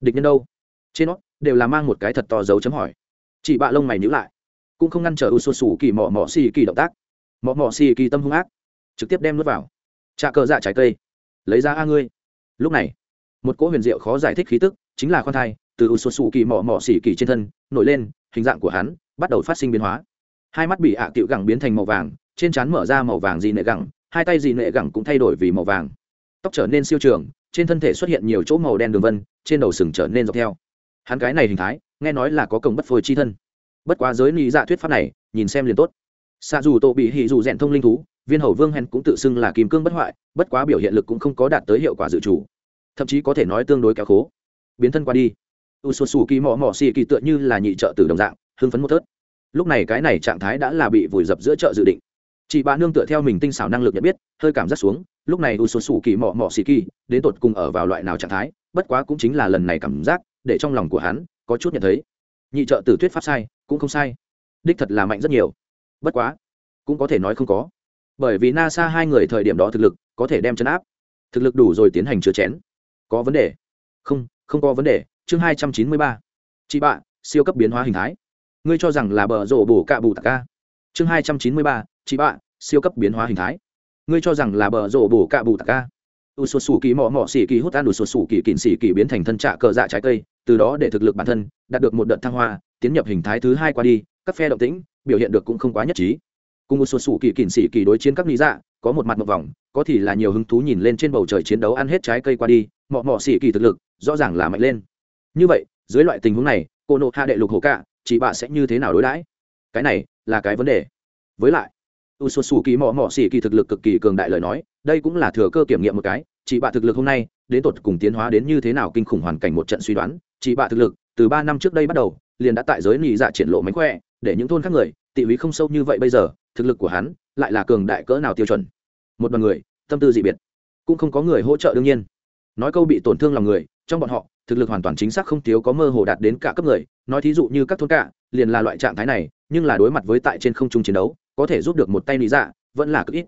địch nhân đâu? Trên nó, đều là mang một cái thật to dấu chấm hỏi. Chị bạ lông mày nhữ lại, cũng không ngăn trở u xuân xù kỳ mỏ mỏ xì kỳ động tác. Mỏ mỏ xì kỳ tâm hung ác, trực tiếp đem nuốt vào. Trà cờ dạ trái cây, lấy ra a ngươi. Lúc này, một cỗ huyền diệu khó giải thích khí tức, chính là khoan thai, từ u xuân xù kỳ mỏ mỏ xì kỳ trên thân, nổi lên, hình dạng của hắn bắt đầu phát sinh biến hóa hai mắt bị ạ à cựu gẳng biến thành màu vàng, trên trán mở ra màu vàng dị nệ gẳng, hai tay dị nệ gẳng cũng thay đổi vì màu vàng. Tóc trở nên siêu trường, trên thân thể xuất hiện nhiều chỗ màu đen đường vân, trên đầu sừng trở nên dọc theo. Hắn cái này hình thái, nghe nói là có công bất phôi chi thân. Bất quá giới lý dạ thuyết pháp này, nhìn xem liền tốt. Xa dù tổ bị hỉ dù rèn thông linh thú, viên hầu vương hèn cũng tự xưng là kim cương bất hoại, bất quá biểu hiện lực cũng không có đạt tới hiệu quả dự chủ thậm chí có thể nói tương đối kéo khố. Biến thân qua đi. U sù sù kỳ mò mò xì kỳ tựa như là nhị trợ tử đồng dạng, hưng phấn một thớt lúc này cái này trạng thái đã là bị vùi dập giữa chợ dự định. Chị bà nương tựa theo mình tinh xảo năng lực nhận biết, hơi cảm giác xuống, lúc này u số sủ kỳ mò mò xì kỳ, đến tột cùng ở vào loại nào trạng thái, bất quá cũng chính là lần này cảm giác, để trong lòng của hắn có chút nhận thấy. Nhị trợ tử thuyết pháp sai, cũng không sai. Đích thật là mạnh rất nhiều. Bất quá, cũng có thể nói không có. Bởi vì nasa hai người thời điểm đó thực lực có thể đem chấn áp. Thực lực đủ rồi tiến hành chứa chén. Có vấn đề. Không không có vấn đề. Chương hai trăm chín mươi ba. Chị bạ siêu cấp biến hóa hình thái ngươi cho rằng là bờ rổ bổ cạ bù tạc ca. Chương hai trăm chín mươi ba, chị bạ, siêu cấp biến hóa hình thái. Ngươi cho rằng là bờ rổ bổ cạ bù tạc ca. U sột sủ kỳ mỏ mỏ xỉ kỳ hút ăn u sột sủ kỳ kịn xỉ kỳ biến thành thân trạ cờ dạ trái cây, từ đó để thực lực bản thân đạt được một đợt thăng hoa, tiến nhập hình thái thứ hai qua đi, các phe động tĩnh biểu hiện được cũng không quá nhất trí. Cùng một số sủ kỳ kịn xỉ kỳ đối chiến các lý dạ có một mặt một vòng, có thì là nhiều hứng thú nhìn lên trên bầu trời chiến đấu ăn hết trái cây qua đi, mọ mọ xỉ kỳ thực lực rõ ràng là mạnh lên. Như vậy, dưới loại tình huống này, cô nộ hạ đệ lục hồ cạ chị bạ sẽ như thế nào đối đãi? Cái này là cái vấn đề. Với lại u s u kỳ mò mò xỉ kỳ thực lực cực kỳ cường đại lời nói, đây cũng là thừa cơ kiểm nghiệm một cái, chị bạ thực lực hôm nay, đến tột cùng tiến hóa đến như thế nào kinh khủng hoàn cảnh một trận suy đoán, chị bạ thực lực, từ ba năm trước đây bắt đầu, liền đã tại giới nị dạ triển lộ mánh khỏe, để những thôn khác người, tị húy không sâu như vậy bây giờ, thực lực của hắn lại là cường đại cỡ nào tiêu chuẩn? Một đoàn người, tâm tư dị biệt. Cũng không có người hỗ trợ đương nhiên. Nói câu bị tổn thương lòng người trong bọn họ, thực lực hoàn toàn chính xác không thiếu có mơ hồ đạt đến cả cấp người, nói thí dụ như các thôn cả, liền là loại trạng thái này, nhưng là đối mặt với tại trên không trung chiến đấu, có thể giúp được một tay lý dạ vẫn là cực ít.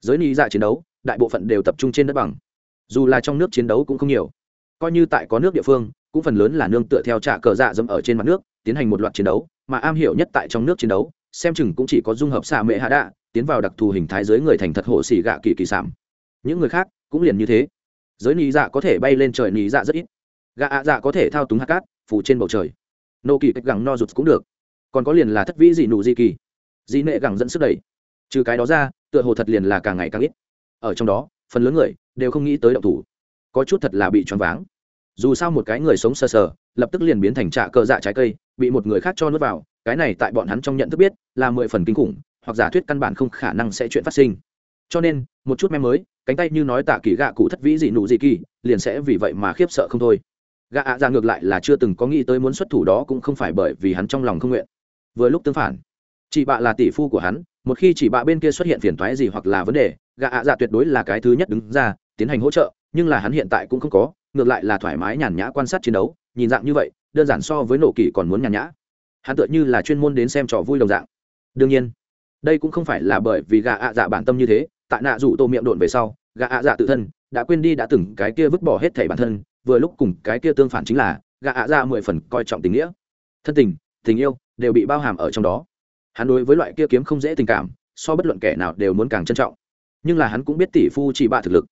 Giới lý dạ chiến đấu, đại bộ phận đều tập trung trên đất bằng. Dù là trong nước chiến đấu cũng không nhiều. Coi như tại có nước địa phương, cũng phần lớn là nương tựa theo trả cờ dạ dẫm ở trên mặt nước, tiến hành một loạt chiến đấu, mà am hiểu nhất tại trong nước chiến đấu, xem chừng cũng chỉ có dung hợp xạ mệ hạ đạ, tiến vào đặc thù hình thái giới người thành thật hộ xỉ gạ kỳ kỳ sảm những người khác cũng liền như thế giới nị dạ có thể bay lên trời nị dạ rất ít. Gạ ạ dạ có thể thao túng hạt cát phủ trên bầu trời. Nô kỳ cách gẳng no rụt cũng được. Còn có liền là thất vĩ dị nụ dị kỳ. Dị nệ gẳng dẫn sức đẩy. Trừ cái đó ra, tựa hồ thật liền là càng ngày càng ít. Ở trong đó, phần lớn người đều không nghĩ tới động thủ. Có chút thật là bị choáng váng. Dù sao một cái người sống sờ sờ, lập tức liền biến thành trạ cờ dạ trái cây, bị một người khác cho nuốt vào. Cái này tại bọn hắn trong nhận thức biết là mười phần kinh khủng, hoặc giả thuyết căn bản không khả năng sẽ chuyện phát sinh cho nên, một chút mem mới, cánh tay như nói tạ kỳ gạ cụ thất vĩ dị nụ dị kỳ, liền sẽ vì vậy mà khiếp sợ không thôi. Gạ ạ ra ngược lại là chưa từng có nghĩ tới muốn xuất thủ đó cũng không phải bởi vì hắn trong lòng không nguyện. Vừa lúc tương phản, chị bạ là tỷ phu của hắn, một khi chị bạ bên kia xuất hiện phiền thoái gì hoặc là vấn đề, gạ ạ dạ tuyệt đối là cái thứ nhất đứng ra, tiến hành hỗ trợ, nhưng là hắn hiện tại cũng không có, ngược lại là thoải mái nhàn nhã quan sát chiến đấu, nhìn dạng như vậy, đơn giản so với nổ kỳ còn muốn nhàn nhã. Hắn tựa như là chuyên môn đến xem trò vui đồng dạng. Đương nhiên, đây cũng không phải là bởi vì gạ ạ dạ bản tâm như thế tại nạ rủ tô miệng độn về sau, gã ạ dạ tự thân đã quên đi đã từng cái kia vứt bỏ hết thảy bản thân, vừa lúc cùng cái kia tương phản chính là, gã ạ dạ mười phần coi trọng tình nghĩa. Thân tình tình yêu đều bị bao hàm ở trong đó. Hắn đối với loại kia kiếm không dễ tình cảm, so bất luận kẻ nào đều muốn càng trân trọng. Nhưng là hắn cũng biết tỷ phu chỉ bạ thực lực.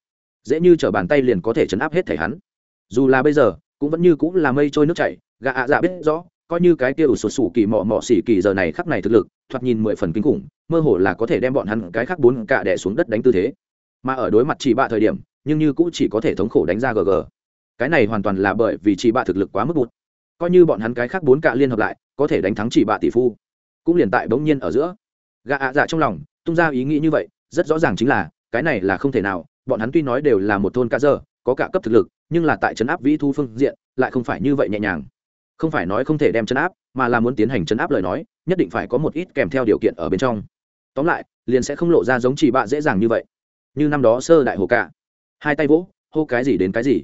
Dễ như t bàn tay liền có thể chấn áp hết thảy hắn. Dù là bây giờ, cũng vẫn như cũng là mây trôi nước chảy, gã ạ dạ biết rõ coi như cái kia ủ sụt sủ kỳ mọ mọ xỉ kỳ giờ này khắc này thực lực, thoạt nhìn mười phần kinh khủng, mơ hồ là có thể đem bọn hắn cái khác bốn cạ đẻ xuống đất đánh tư thế. Mà ở đối mặt chỉ bạ thời điểm, nhưng như cũng chỉ có thể thống khổ đánh ra gg. Cái này hoàn toàn là bởi vì chỉ bạ thực lực quá mức bụt. Coi như bọn hắn cái khác bốn cạ liên hợp lại, có thể đánh thắng chỉ bạ tỷ phu. Cũng liền tại bỗng nhiên ở giữa gạ ạ dạ trong lòng, tung ra ý nghĩ như vậy, rất rõ ràng chính là, cái này là không thể nào, bọn hắn tuy nói đều là một thôn cá dơ, có cả cấp thực lực, nhưng là tại trấn áp vĩ thu phương diện, lại không phải như vậy nhẹ nhàng không phải nói không thể đem chấn áp, mà là muốn tiến hành chấn áp lời nói, nhất định phải có một ít kèm theo điều kiện ở bên trong. Tóm lại, liền sẽ không lộ ra giống chỉ bạ dễ dàng như vậy. Như năm đó sơ đại hồ cả. Hai tay vỗ, hô cái gì đến cái gì.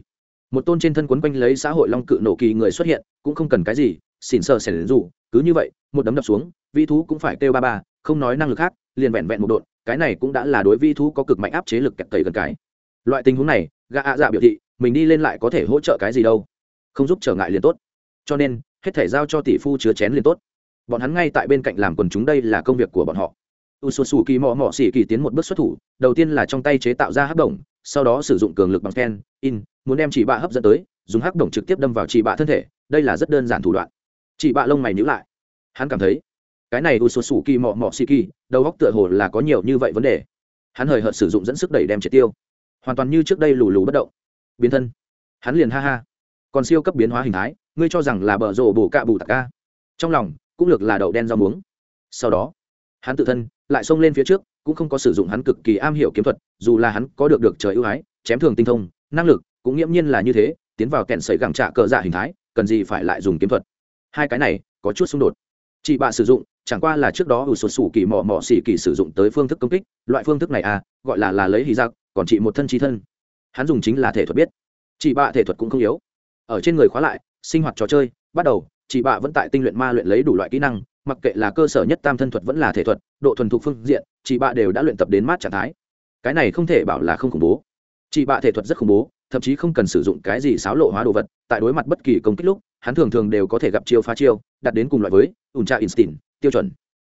Một tôn trên thân quấn quanh lấy xã hội long cự nổ kỳ người xuất hiện, cũng không cần cái gì, xỉn sờ xẻn rủ, cứ như vậy, một đấm đập xuống, vi thú cũng phải kêu ba ba, không nói năng lực khác, liền vẹn vẹn một đột cái này cũng đã là đối vi thú có cực mạnh áp chế lực kẹt tẩy gần cái. Loại tình huống này, gã ạ dạ biểu thị, mình đi lên lại có thể hỗ trợ cái gì đâu. Không giúp trở ngại liền tốt cho nên, hết thể giao cho tỷ phu chứa chén liền tốt. Bọn hắn ngay tại bên cạnh làm quần chúng đây là công việc của bọn họ. U s u s u kỳ mò mò xỉ kỳ tiến một bước xuất thủ, đầu tiên là trong tay chế tạo ra hắc đồng, sau đó sử dụng cường lực bằng ken in, muốn đem chị bạ hấp dẫn tới, dùng hắc đồng trực tiếp đâm vào chị bạ thân thể, đây là rất đơn giản thủ đoạn. Chị bạ lông mày nhữ lại. Hắn cảm thấy, cái này u s u s u kỳ mò mò xỉ kỳ, đầu góc tựa hồ là có nhiều như vậy vấn đề. Hắn hời hợt sử dụng dẫn sức đẩy đem triệt tiêu. Hoàn toàn như trước đây lù lù bất động. Biến thân. Hắn liền ha ha còn siêu cấp biến hóa hình thái, ngươi cho rằng là bờ rổ bổ cạ bù tạc ca. Trong lòng, cũng lược là đậu đen rau muống. Sau đó, hắn tự thân lại xông lên phía trước, cũng không có sử dụng hắn cực kỳ am hiểu kiếm thuật, dù là hắn có được được trời ưu ái, chém thường tinh thông, năng lực cũng nghiễm nhiên là như thế, tiến vào kẹn sấy gẳng trạ cờ dạ hình thái, cần gì phải lại dùng kiếm thuật. Hai cái này, có chút xung đột. Chị bạ sử dụng, chẳng qua là trước đó ủ sụt sủ kỳ mò mò xỉ kỳ sử dụng tới phương thức công kích, loại phương thức này à gọi là là lấy hí giặc còn chị một thân trí thân. Hắn dùng chính là thể thuật biết. Chị bạ thể thuật cũng không yếu ở trên người khóa lại, sinh hoạt trò chơi, bắt đầu, chị bạ vẫn tại tinh luyện ma luyện lấy đủ loại kỹ năng, mặc kệ là cơ sở nhất tam thân thuật vẫn là thể thuật, độ thuần thục phương diện, chị bạ đều đã luyện tập đến mát trạng thái. Cái này không thể bảo là không khủng bố. Chị bạ thể thuật rất khủng bố, thậm chí không cần sử dụng cái gì xáo lộ hóa đồ vật, tại đối mặt bất kỳ công kích lúc, hắn thường thường đều có thể gặp chiêu phá chiêu, đặt đến cùng loại với ủn tra instinct, tiêu chuẩn.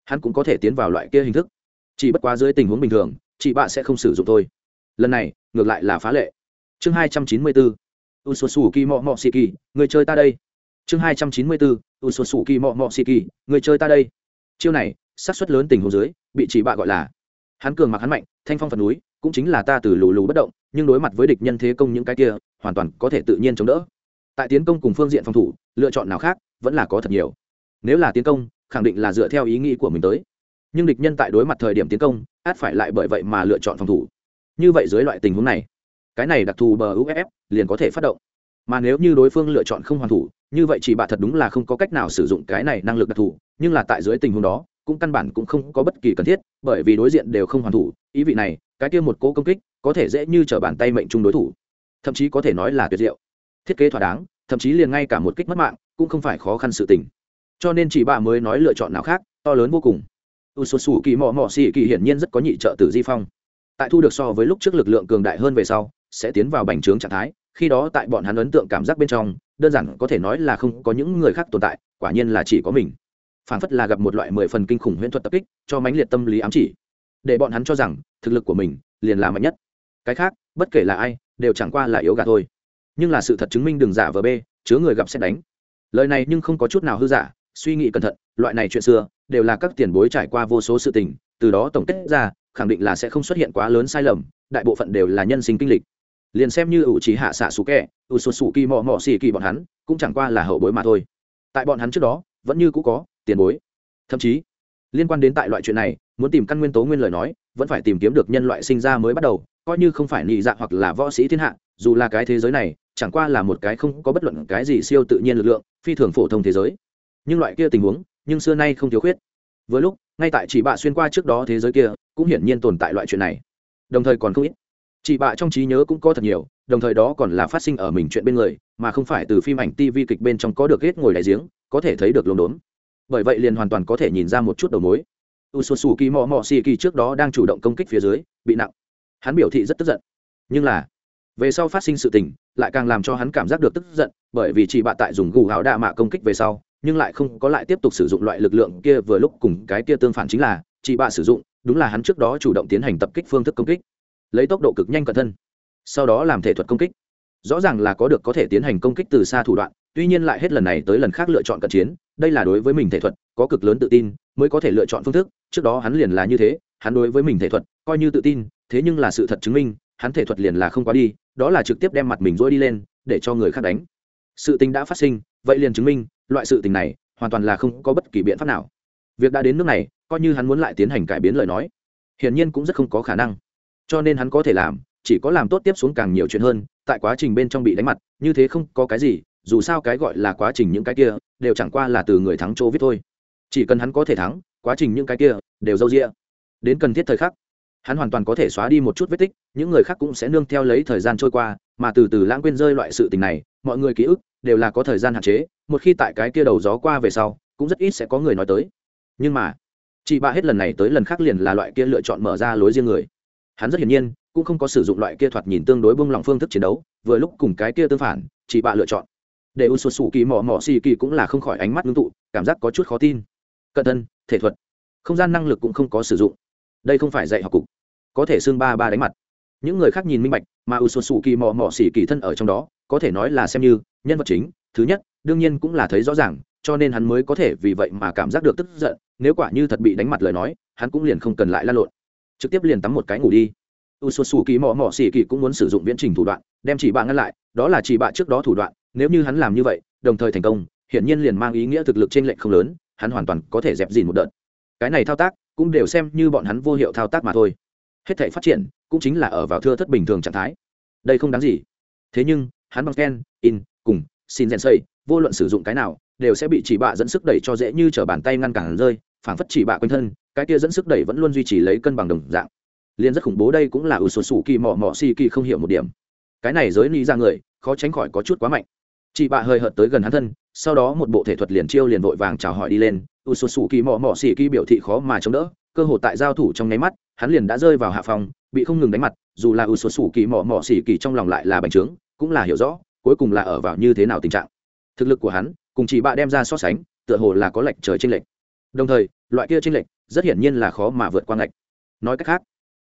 Hắn cũng có thể tiến vào loại kia hình thức. Chỉ bất quá dưới tình huống bình thường, chị bạ sẽ không sử dụng thôi. Lần này, ngược lại là phá lệ. Chương hai trăm chín mươi bốn u s u kỳ mọ mọ xì kỳ người chơi ta đây. Chương hai trăm chín mươi bốn u s u kỳ mọ mọ xì kỳ người chơi ta đây. Chiêu này sát suất lớn tình hồ dưới, bị chỉ bạ gọi là. Hắn cường mặc hắn mạnh, thanh phong phần núi, cũng chính là ta từ lù lù bất động, nhưng đối mặt với địch nhân thế công những cái kia, hoàn toàn có thể tự nhiên chống đỡ. Tại tiến công cùng phương diện phòng thủ, lựa chọn nào khác, vẫn là có thật nhiều. Nếu là tiến công, khẳng định là dựa theo ý nghĩ của mình tới. Nhưng địch nhân tại đối mặt thời điểm tiến công, át phải lại bởi vậy mà lựa chọn phòng thủ. Như vậy dưới loại tình huống này cái này đặc thù bờ uff liền có thể phát động. Mà nếu như đối phương lựa chọn không hoàn thủ, như vậy chỉ bạn thật đúng là không có cách nào sử dụng cái này năng lực đặc thù, nhưng là tại dưới tình huống đó, cũng căn bản cũng không có bất kỳ cần thiết, bởi vì đối diện đều không hoàn thủ, ý vị này, cái kia một cố công kích có thể dễ như trở bàn tay mệnh chung đối thủ. Thậm chí có thể nói là tuyệt diệu. Thiết kế thỏa đáng, thậm chí liền ngay cả một kích mất mạng, cũng không phải khó khăn sự tình. Cho nên chỉ bạn mới nói lựa chọn nào khác, to lớn vô cùng. U sù sủ kỳ mò mò xì kỳ hiển nhiên rất có nhị trợ tử di phong. Tại thu được so với lúc trước lực lượng cường đại hơn về sau sẽ tiến vào bành trướng trạng thái, khi đó tại bọn hắn ấn tượng cảm giác bên trong, đơn giản có thể nói là không có những người khác tồn tại, quả nhiên là chỉ có mình. Phản phất là gặp một loại mười phần kinh khủng huyễn thuật tập kích, cho mãnh liệt tâm lý ám chỉ. Để bọn hắn cho rằng, thực lực của mình liền là mạnh nhất. Cái khác, bất kể là ai, đều chẳng qua là yếu gà thôi. Nhưng là sự thật chứng minh đường giả vờ bê, chứa người gặp xét đánh. Lời này nhưng không có chút nào hư giả, suy nghĩ cẩn thận, loại này chuyện xưa, đều là các tiền bối trải qua vô số sự tình, từ đó tổng kết ra, khẳng định là sẽ không xuất hiện quá lớn sai lầm, đại bộ phận đều là nhân sinh kinh lịch liền xem như ủ trí hạ xạ sủ kẹ, ủ sụt sủ kỳ mò mò xì kỳ bọn hắn, cũng chẳng qua là hậu bối mà thôi. Tại bọn hắn trước đó, vẫn như cũ có, tiền bối. Thậm chí, liên quan đến tại loại chuyện này, muốn tìm căn nguyên tố nguyên lời nói, vẫn phải tìm kiếm được nhân loại sinh ra mới bắt đầu, coi như không phải nị dạ hoặc là võ sĩ thiên hạ, dù là cái thế giới này, chẳng qua là một cái không có bất luận cái gì siêu tự nhiên lực lượng, phi thường phổ thông thế giới. Nhưng loại kia tình huống, nhưng xưa nay không thiếu khuyết. Với lúc, ngay tại chỉ bạ xuyên qua trước đó thế giới kia, cũng hiển nhiên tồn tại loại chuyện này. Đồng thời còn không ít chị bạ trong trí nhớ cũng có thật nhiều, đồng thời đó còn là phát sinh ở mình chuyện bên người, mà không phải từ phim ảnh tv kịch bên trong có được hết ngồi đại giếng, có thể thấy được lồn đốn bởi vậy liền hoàn toàn có thể nhìn ra một chút đầu mối. U s u s u kỳ mò mò xì kỳ trước đó đang chủ động công kích phía dưới, bị nặng. Hắn biểu thị rất tức giận. Nhưng là, về sau phát sinh sự tình, lại càng làm cho hắn cảm giác được tức giận, bởi vì chị bạ tại dùng gù hào đa mạ công kích về sau, nhưng lại không có lại tiếp tục sử dụng loại lực lượng kia vừa lúc cùng cái kia tương phản chính là, chị bạ sử dụng, đúng là hắn trước đó chủ động tiến hành tập kích phương thức công kích lấy tốc độ cực nhanh cận thân, sau đó làm thể thuật công kích. Rõ ràng là có được có thể tiến hành công kích từ xa thủ đoạn, tuy nhiên lại hết lần này tới lần khác lựa chọn cận chiến, đây là đối với mình thể thuật có cực lớn tự tin, mới có thể lựa chọn phương thức, trước đó hắn liền là như thế, hắn đối với mình thể thuật coi như tự tin, thế nhưng là sự thật chứng minh, hắn thể thuật liền là không quá đi, đó là trực tiếp đem mặt mình dỗi đi lên, để cho người khác đánh. Sự tình đã phát sinh, vậy liền chứng minh, loại sự tình này hoàn toàn là không có bất kỳ biện pháp nào. Việc đã đến nước này, coi như hắn muốn lại tiến hành cải biến lời nói, hiển nhiên cũng rất không có khả năng cho nên hắn có thể làm, chỉ có làm tốt tiếp xuống càng nhiều chuyện hơn, tại quá trình bên trong bị đánh mặt, như thế không có cái gì, dù sao cái gọi là quá trình những cái kia, đều chẳng qua là từ người thắng chỗ viết thôi. Chỉ cần hắn có thể thắng, quá trình những cái kia, đều râu rĩa đến cần thiết thời khắc, hắn hoàn toàn có thể xóa đi một chút vết tích, những người khác cũng sẽ nương theo lấy thời gian trôi qua, mà từ từ lãng quên rơi loại sự tình này, mọi người ký ức, đều là có thời gian hạn chế, một khi tại cái kia đầu gió qua về sau, cũng rất ít sẽ có người nói tới. Nhưng mà chị bạ hết lần này tới lần khác liền là loại kia lựa chọn mở ra lối riêng người hắn rất hiển nhiên, cũng không có sử dụng loại kia thoạt nhìn tương đối bông lòng phương thức chiến đấu, vừa lúc cùng cái kia tương phản, chỉ bạ lựa chọn. Để u sụt sù kỳ mò mò xì kỳ cũng là không khỏi ánh mắt ngưng tụ, cảm giác có chút khó tin. Cận thân, thể thuật, không gian năng lực cũng không có sử dụng. Đây không phải dạy học cục, có thể xương ba ba đánh mặt. Những người khác nhìn minh bạch, mà u sụt sù kỳ mò mò xì kỳ thân ở trong đó, có thể nói là xem như nhân vật chính, thứ nhất, đương nhiên cũng là thấy rõ ràng, cho nên hắn mới có thể vì vậy mà cảm giác được tức giận, nếu quả như thật bị đánh mặt lời nói, hắn cũng liền không cần lại lan lộn trực tiếp liền tắm một cái ngủ đi. U s u s u kỳ mò mò xì kỳ cũng muốn sử dụng viễn trình thủ đoạn, đem chỉ bạ ngăn lại, đó là chỉ bạ trước đó thủ đoạn, nếu như hắn làm như vậy, đồng thời thành công, hiển nhiên liền mang ý nghĩa thực lực trên lệnh không lớn, hắn hoàn toàn có thể dẹp dìn một đợt. Cái này thao tác, cũng đều xem như bọn hắn vô hiệu thao tác mà thôi. Hết thể phát triển, cũng chính là ở vào thưa thất bình thường trạng thái. Đây không đáng gì. Thế nhưng, hắn bằng ken, in, cùng xin rèn xây vô luận sử dụng cái nào đều sẽ bị chỉ bạ dẫn sức đẩy cho dễ như t r ở bàn tay ngăn cản rơi, phảng phất chỉ bạ quanh thân, cái kia dẫn sức đẩy vẫn luôn duy trì lấy cân bằng đồng dạng. Liền rất khủng bố đây cũng là ủ sột sủ kỳ mò mò si kỳ không hiểu một điểm. Cái này giới ly ra người, khó tránh khỏi có chút quá mạnh. Chị bạ hơi hợt tới gần hắn thân, sau đó một bộ thể thuật liền chiêu liền vội vàng chào hỏi đi lên. Ủ sột sủ kỳ mò mò si kỳ biểu thị khó mà chống đỡ, cơ hội tại giao thủ trong nháy mắt, hắn liền đã rơi vào hạ phòng, bị không ngừng đánh mặt, dù là ủ sột sủ kỳ mò mò si kỳ trong lòng lại là bành trướng, cũng là hiểu rõ, cuối cùng là ở vào như thế nào tình trạng. Thực lực của hắn cùng chỉ bạ đem ra so sánh, tựa hồ là có lệch trời trên lệch. Đồng thời, loại kia trên lệch rất hiển nhiên là khó mà vượt qua ngạch. Nói cách khác,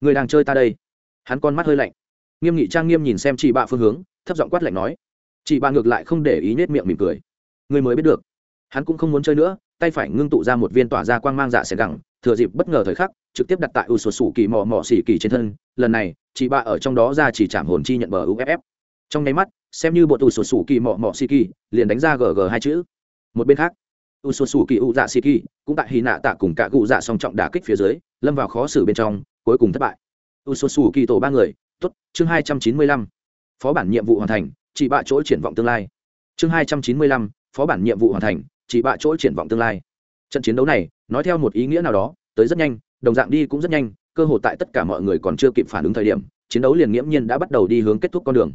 người đang chơi ta đây. Hắn con mắt hơi lạnh. Nghiêm nghị trang nghiêm nhìn xem chị bạ phương hướng, thấp giọng quát lạnh nói. Chị bạ ngược lại không để ý nết miệng mỉm cười. Người mới biết được, hắn cũng không muốn chơi nữa, tay phải ngưng tụ ra một viên tỏa ra quang mang dạ xẻ gẳng, thừa dịp bất ngờ thời khắc, trực tiếp đặt tại u sột sủ kỳ mò mò xỉ kỳ trên thân. Lần này, chị bạ ở trong đó ra chỉ chạm hồn chi nhận bờ uff trong nháy mắt, xem như bộ tù sổ sủ kỳ mọ mọ xỉ kỳ, liền đánh ra gg hai chữ. Một bên khác u sổ sủ kỳ u dạ xỉ kỳ, cũng tại hy nạ tạ cùng cả cụ dạ song trọng đả kích phía dưới, lâm vào khó xử bên trong, cuối cùng thất bại. U sổ sủ kỳ tổ ba người, tốt, chương hai trăm chín mươi lăm. Phó bản nhiệm vụ hoàn thành, chỉ bạ chỗ triển vọng tương lai. Chương hai trăm chín mươi lăm, phó bản nhiệm vụ hoàn thành, chỉ bạ chỗ triển vọng tương lai. Trận chiến đấu này, nói theo một ý nghĩa nào đó, tới rất nhanh, đồng dạng đi cũng rất nhanh, cơ hội tại tất cả mọi người còn chưa kịp phản ứng thời điểm, chiến đấu liền nghiễm nhiên đã bắt đầu đi hướng kết thúc con đường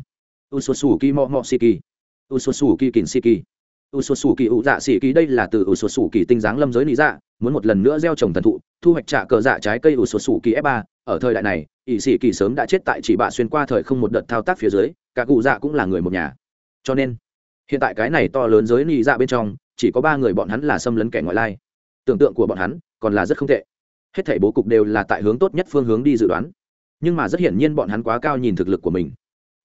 u sột sủ kỳ mò mò xì kỳ u sột kỳ kìn xì kỳ u sột kỳ u dạ xỉ kỳ đây là từ u sột kỳ tinh dáng lâm giới lý dạ muốn một lần nữa gieo trồng thần thụ, thu hoạch trả cờ dạ trái cây u sột kỳ f 3 ở thời đại này ỵ sĩ kỳ sớm đã chết tại chỉ bạ xuyên qua thời không một đợt thao tác phía dưới, cả cụ dạ cũng là người một nhà. Cho nên, hiện tại cái này to lớn giới lý dạ bên trong, chỉ có ba người bọn hắn là xâm lấn kẻ ngoại lai. Tưởng tượng của bọn hắn còn là rất không tệ. Hết thảy bố cục đều là tại hướng tốt nhất phương hướng đi dự đoán. Nhưng mà rất hiển nhiên bọn hắn quá cao nhìn thực lực của mình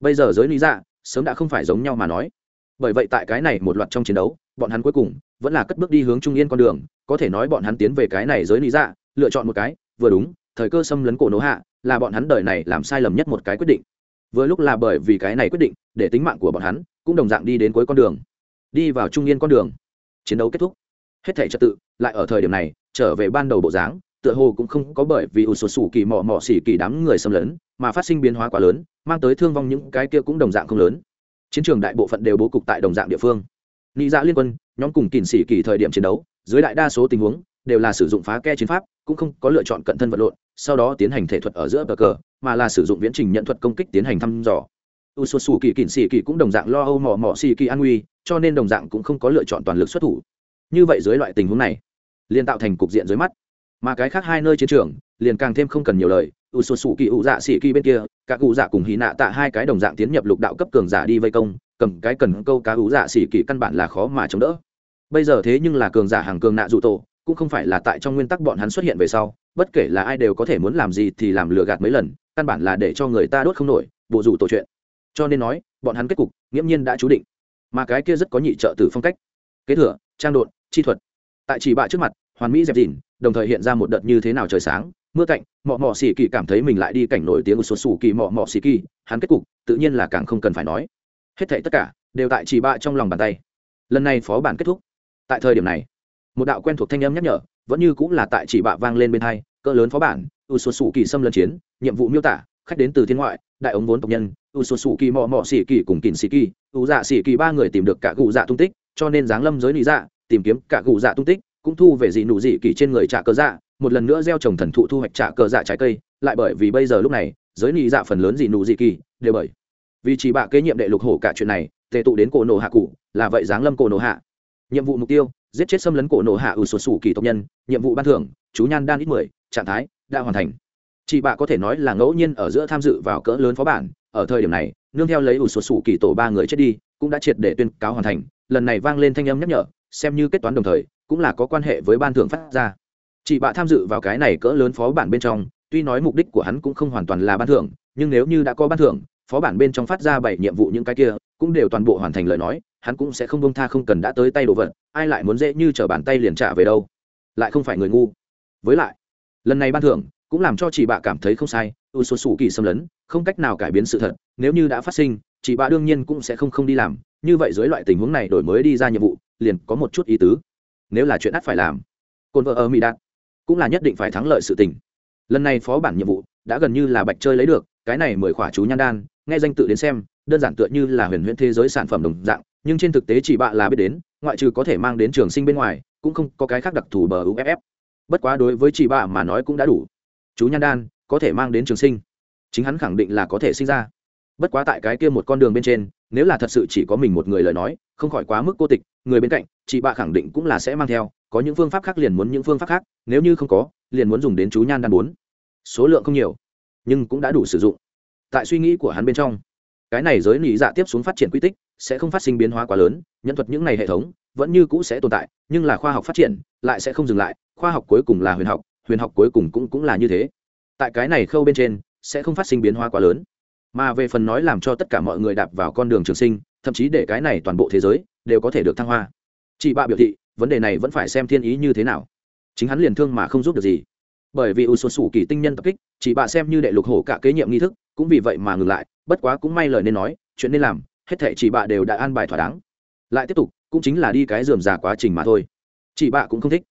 bây giờ giới lý dạ sớm đã không phải giống nhau mà nói. Bởi vậy tại cái này một loạt trong chiến đấu, bọn hắn cuối cùng vẫn là cất bước đi hướng trung yên con đường, có thể nói bọn hắn tiến về cái này giới lý dạ lựa chọn một cái, vừa đúng, thời cơ xâm lấn cổ nổ hạ là bọn hắn đời này làm sai lầm nhất một cái quyết định. Vừa lúc là bởi vì cái này quyết định, để tính mạng của bọn hắn cũng đồng dạng đi đến cuối con đường, đi vào trung yên con đường. Chiến đấu kết thúc. Hết thể trật tự, lại ở thời điểm này, trở về ban đầu bộ dáng tựa hồ cũng không có bởi vì ủ sột sủ kỳ mỏ mỏ xỉ kỳ đám người xâm lấn, mà phát sinh biến hóa quá lớn, mang tới thương vong những cái kia cũng đồng dạng không lớn. Chiến trường đại bộ phận đều bố cục tại đồng dạng địa phương. Nghĩ dạ liên quân, nhóm cùng kỳn xỉ kỳ thời điểm chiến đấu, dưới đại đa số tình huống, đều là sử dụng phá ke chiến pháp, cũng không có lựa chọn cận thân vật lộn, sau đó tiến hành thể thuật ở giữa bờ cờ, mà là sử dụng viễn trình nhận thuật công kích tiến hành thăm dò. U sột sủ kỳ kỳn xỉ kỳ cũng đồng dạng lo âu mò mò xỉ kỳ an nguy, cho nên đồng dạng cũng không có lựa chọn toàn lực xuất thủ. Như vậy dưới loại tình huống này liên tạo thành cục diện dưới mắt mà cái khác hai nơi chiến trường liền càng thêm không cần nhiều lời. U sột sủ kỳ, u dạ xỉ kỳ bên kia, các cụ dạ cùng hì nạ tạ hai cái đồng dạng tiến nhập lục đạo cấp cường giả đi vây công, cầm cái cần câu cá u dạ xỉ kỳ căn bản là khó mà chống đỡ. Bây giờ thế nhưng là cường giả hàng cường nạ dụ tổ, cũng không phải là tại trong nguyên tắc bọn hắn xuất hiện về sau, bất kể là ai đều có thể muốn làm gì thì làm lừa gạt mấy lần, căn bản là để cho người ta đốt không nổi, bộ rủ tổ chuyện. Cho nên nói, bọn hắn kết cục, nghiễm nhiên đã chú định. Mà cái kia rất có nhị trợ tử phong cách. Kế thừa, trang độn, chi thuật. Tại chỉ bạ trước mặt hoàn mỹ dẹp dìn, đồng thời hiện ra một đợt như thế nào trời sáng, mưa cạnh, mọ mọ xì kỳ cảm thấy mình lại đi cảnh nổi tiếng của sột sủ kỳ mọ mọ xì kỳ, hắn kết cục tự nhiên là càng không cần phải nói. Hết thảy tất cả đều tại chỉ bạ trong lòng bàn tay. Lần này phó bản kết thúc. Tại thời điểm này, một đạo quen thuộc thanh âm nhắc nhở, vẫn như cũng là tại chỉ bạ vang lên bên hai, cỡ lớn phó bản, u sột sủ kỳ xâm lấn chiến, nhiệm vụ miêu tả, khách đến từ thiên ngoại, đại ống vốn tộc nhân, u sột sủ kỳ, mọ mọ xì kỳ cùng kỳn xì kỳ, u dạ xì kỳ ba người tìm được cả cụ dạ tung tích, cho nên giáng lâm giới lý dạ tìm kiếm cả cụ dạ tung tích cũng thu về dị nụ dị kỳ trên người trả cờ dạ một lần nữa gieo trồng thần thụ thu hoạch trả cờ dạ trái cây, lại bởi vì bây giờ lúc này, giới nị dạ phần lớn dị nụ dị kỳ đều bởi vì chỉ bạ kế nhiệm đệ lục hổ cả chuyện này, tề tụ đến cổ nổ hạ cụ, là vậy giáng lâm cổ nổ hạ. Nhiệm vụ mục tiêu, giết chết xâm lấn cổ nổ hạ ủ sổ sủ kỳ tộc nhân, nhiệm vụ ban thưởng, chú nhan đan ít mười, trạng thái đã hoàn thành. Chị bạ có thể nói là ngẫu nhiên ở giữa tham dự vào cỡ lớn phó bản, ở thời điểm này, nương theo lấy ủ sổ sủ kỳ tổ ba người chết đi, cũng đã triệt để tuyên cáo hoàn thành, lần này vang lên thanh âm nhắc nhở xem như kết toán đồng thời, cũng là có quan hệ với ban thưởng phát ra. Chị bạ tham dự vào cái này cỡ lớn phó bản bên trong, tuy nói mục đích của hắn cũng không hoàn toàn là ban thưởng, nhưng nếu như đã có ban thưởng, phó bản bên trong phát ra bảy nhiệm vụ những cái kia, cũng đều toàn bộ hoàn thành lời nói, hắn cũng sẽ không bông tha không cần đã tới tay đồ vật, ai lại muốn dễ như t r ở bàn tay liền trả về đâu. Lại không phải người ngu. Với lại, lần này ban thưởng cũng làm cho chị bạ cảm thấy không sai u số sủ kỳ xâm lấn, không cách nào cải biến sự thật, nếu như đã phát sinh chị bạ đương nhiên cũng sẽ không không đi làm, như vậy dưới loại tình huống này đổi mới đi ra nhiệm vụ liền có một chút ý tứ. Nếu là chuyện ắt phải làm, cồn vợ ở mỹ đạt cũng là nhất định phải thắng lợi sự tình. Lần này phó bản nhiệm vụ đã gần như là bạch chơi lấy được, cái này mời khỏa chú nhan đan, nghe danh tự đến xem, đơn giản tựa như là huyền huyễn thế giới sản phẩm đồng dạng, nhưng trên thực tế chỉ bạ là biết đến, ngoại trừ có thể mang đến trường sinh bên ngoài, cũng không có cái khác đặc thù bờ uff bất quá đối với chỉ bạ mà nói cũng đã đủ. Chú nhan đan có thể mang đến trường sinh, chính hắn khẳng định là có thể sinh ra bất quá tại cái kia một con đường bên trên, nếu là thật sự chỉ có mình một người lời nói, không khỏi quá mức cô tịch, người bên cạnh, chị bạ khẳng định cũng là sẽ mang theo, có những phương pháp khác liền muốn những phương pháp khác, nếu như không có, liền muốn dùng đến chú nhan đan bốn. Số lượng không nhiều, nhưng cũng đã đủ sử dụng. Tại suy nghĩ của hắn bên trong, cái này giới lý dạ tiếp xuống phát triển quy tích, sẽ không phát sinh biến hóa quá lớn, nhân thuật những này hệ thống, vẫn như cũ sẽ tồn tại, nhưng là khoa học phát triển, lại sẽ không dừng lại, khoa học cuối cùng là huyền học huyền học cuối cùng cũng cũng là như thế. Tại cái này khâu bên trên, sẽ không phát sinh biến hóa quá lớn mà về phần nói làm cho tất cả mọi người đạp vào con đường trường sinh, thậm chí để cái này toàn bộ thế giới đều có thể được thăng hoa. Chị bạ biểu thị, vấn đề này vẫn phải xem thiên ý như thế nào. Chính hắn liền thương mà không giúp được gì. Bởi vì u sột sủ kỳ tinh nhân tập kích, chị bạ xem như đệ lục hổ cả kế nhiệm nghi thức, cũng vì vậy mà ngừng lại, bất quá cũng may lời nên nói, chuyện nên làm, hết thệ chị bạ đều đã an bài thỏa đáng. Lại tiếp tục, cũng chính là đi cái dườm già quá trình mà thôi. Chị bạ cũng không thích.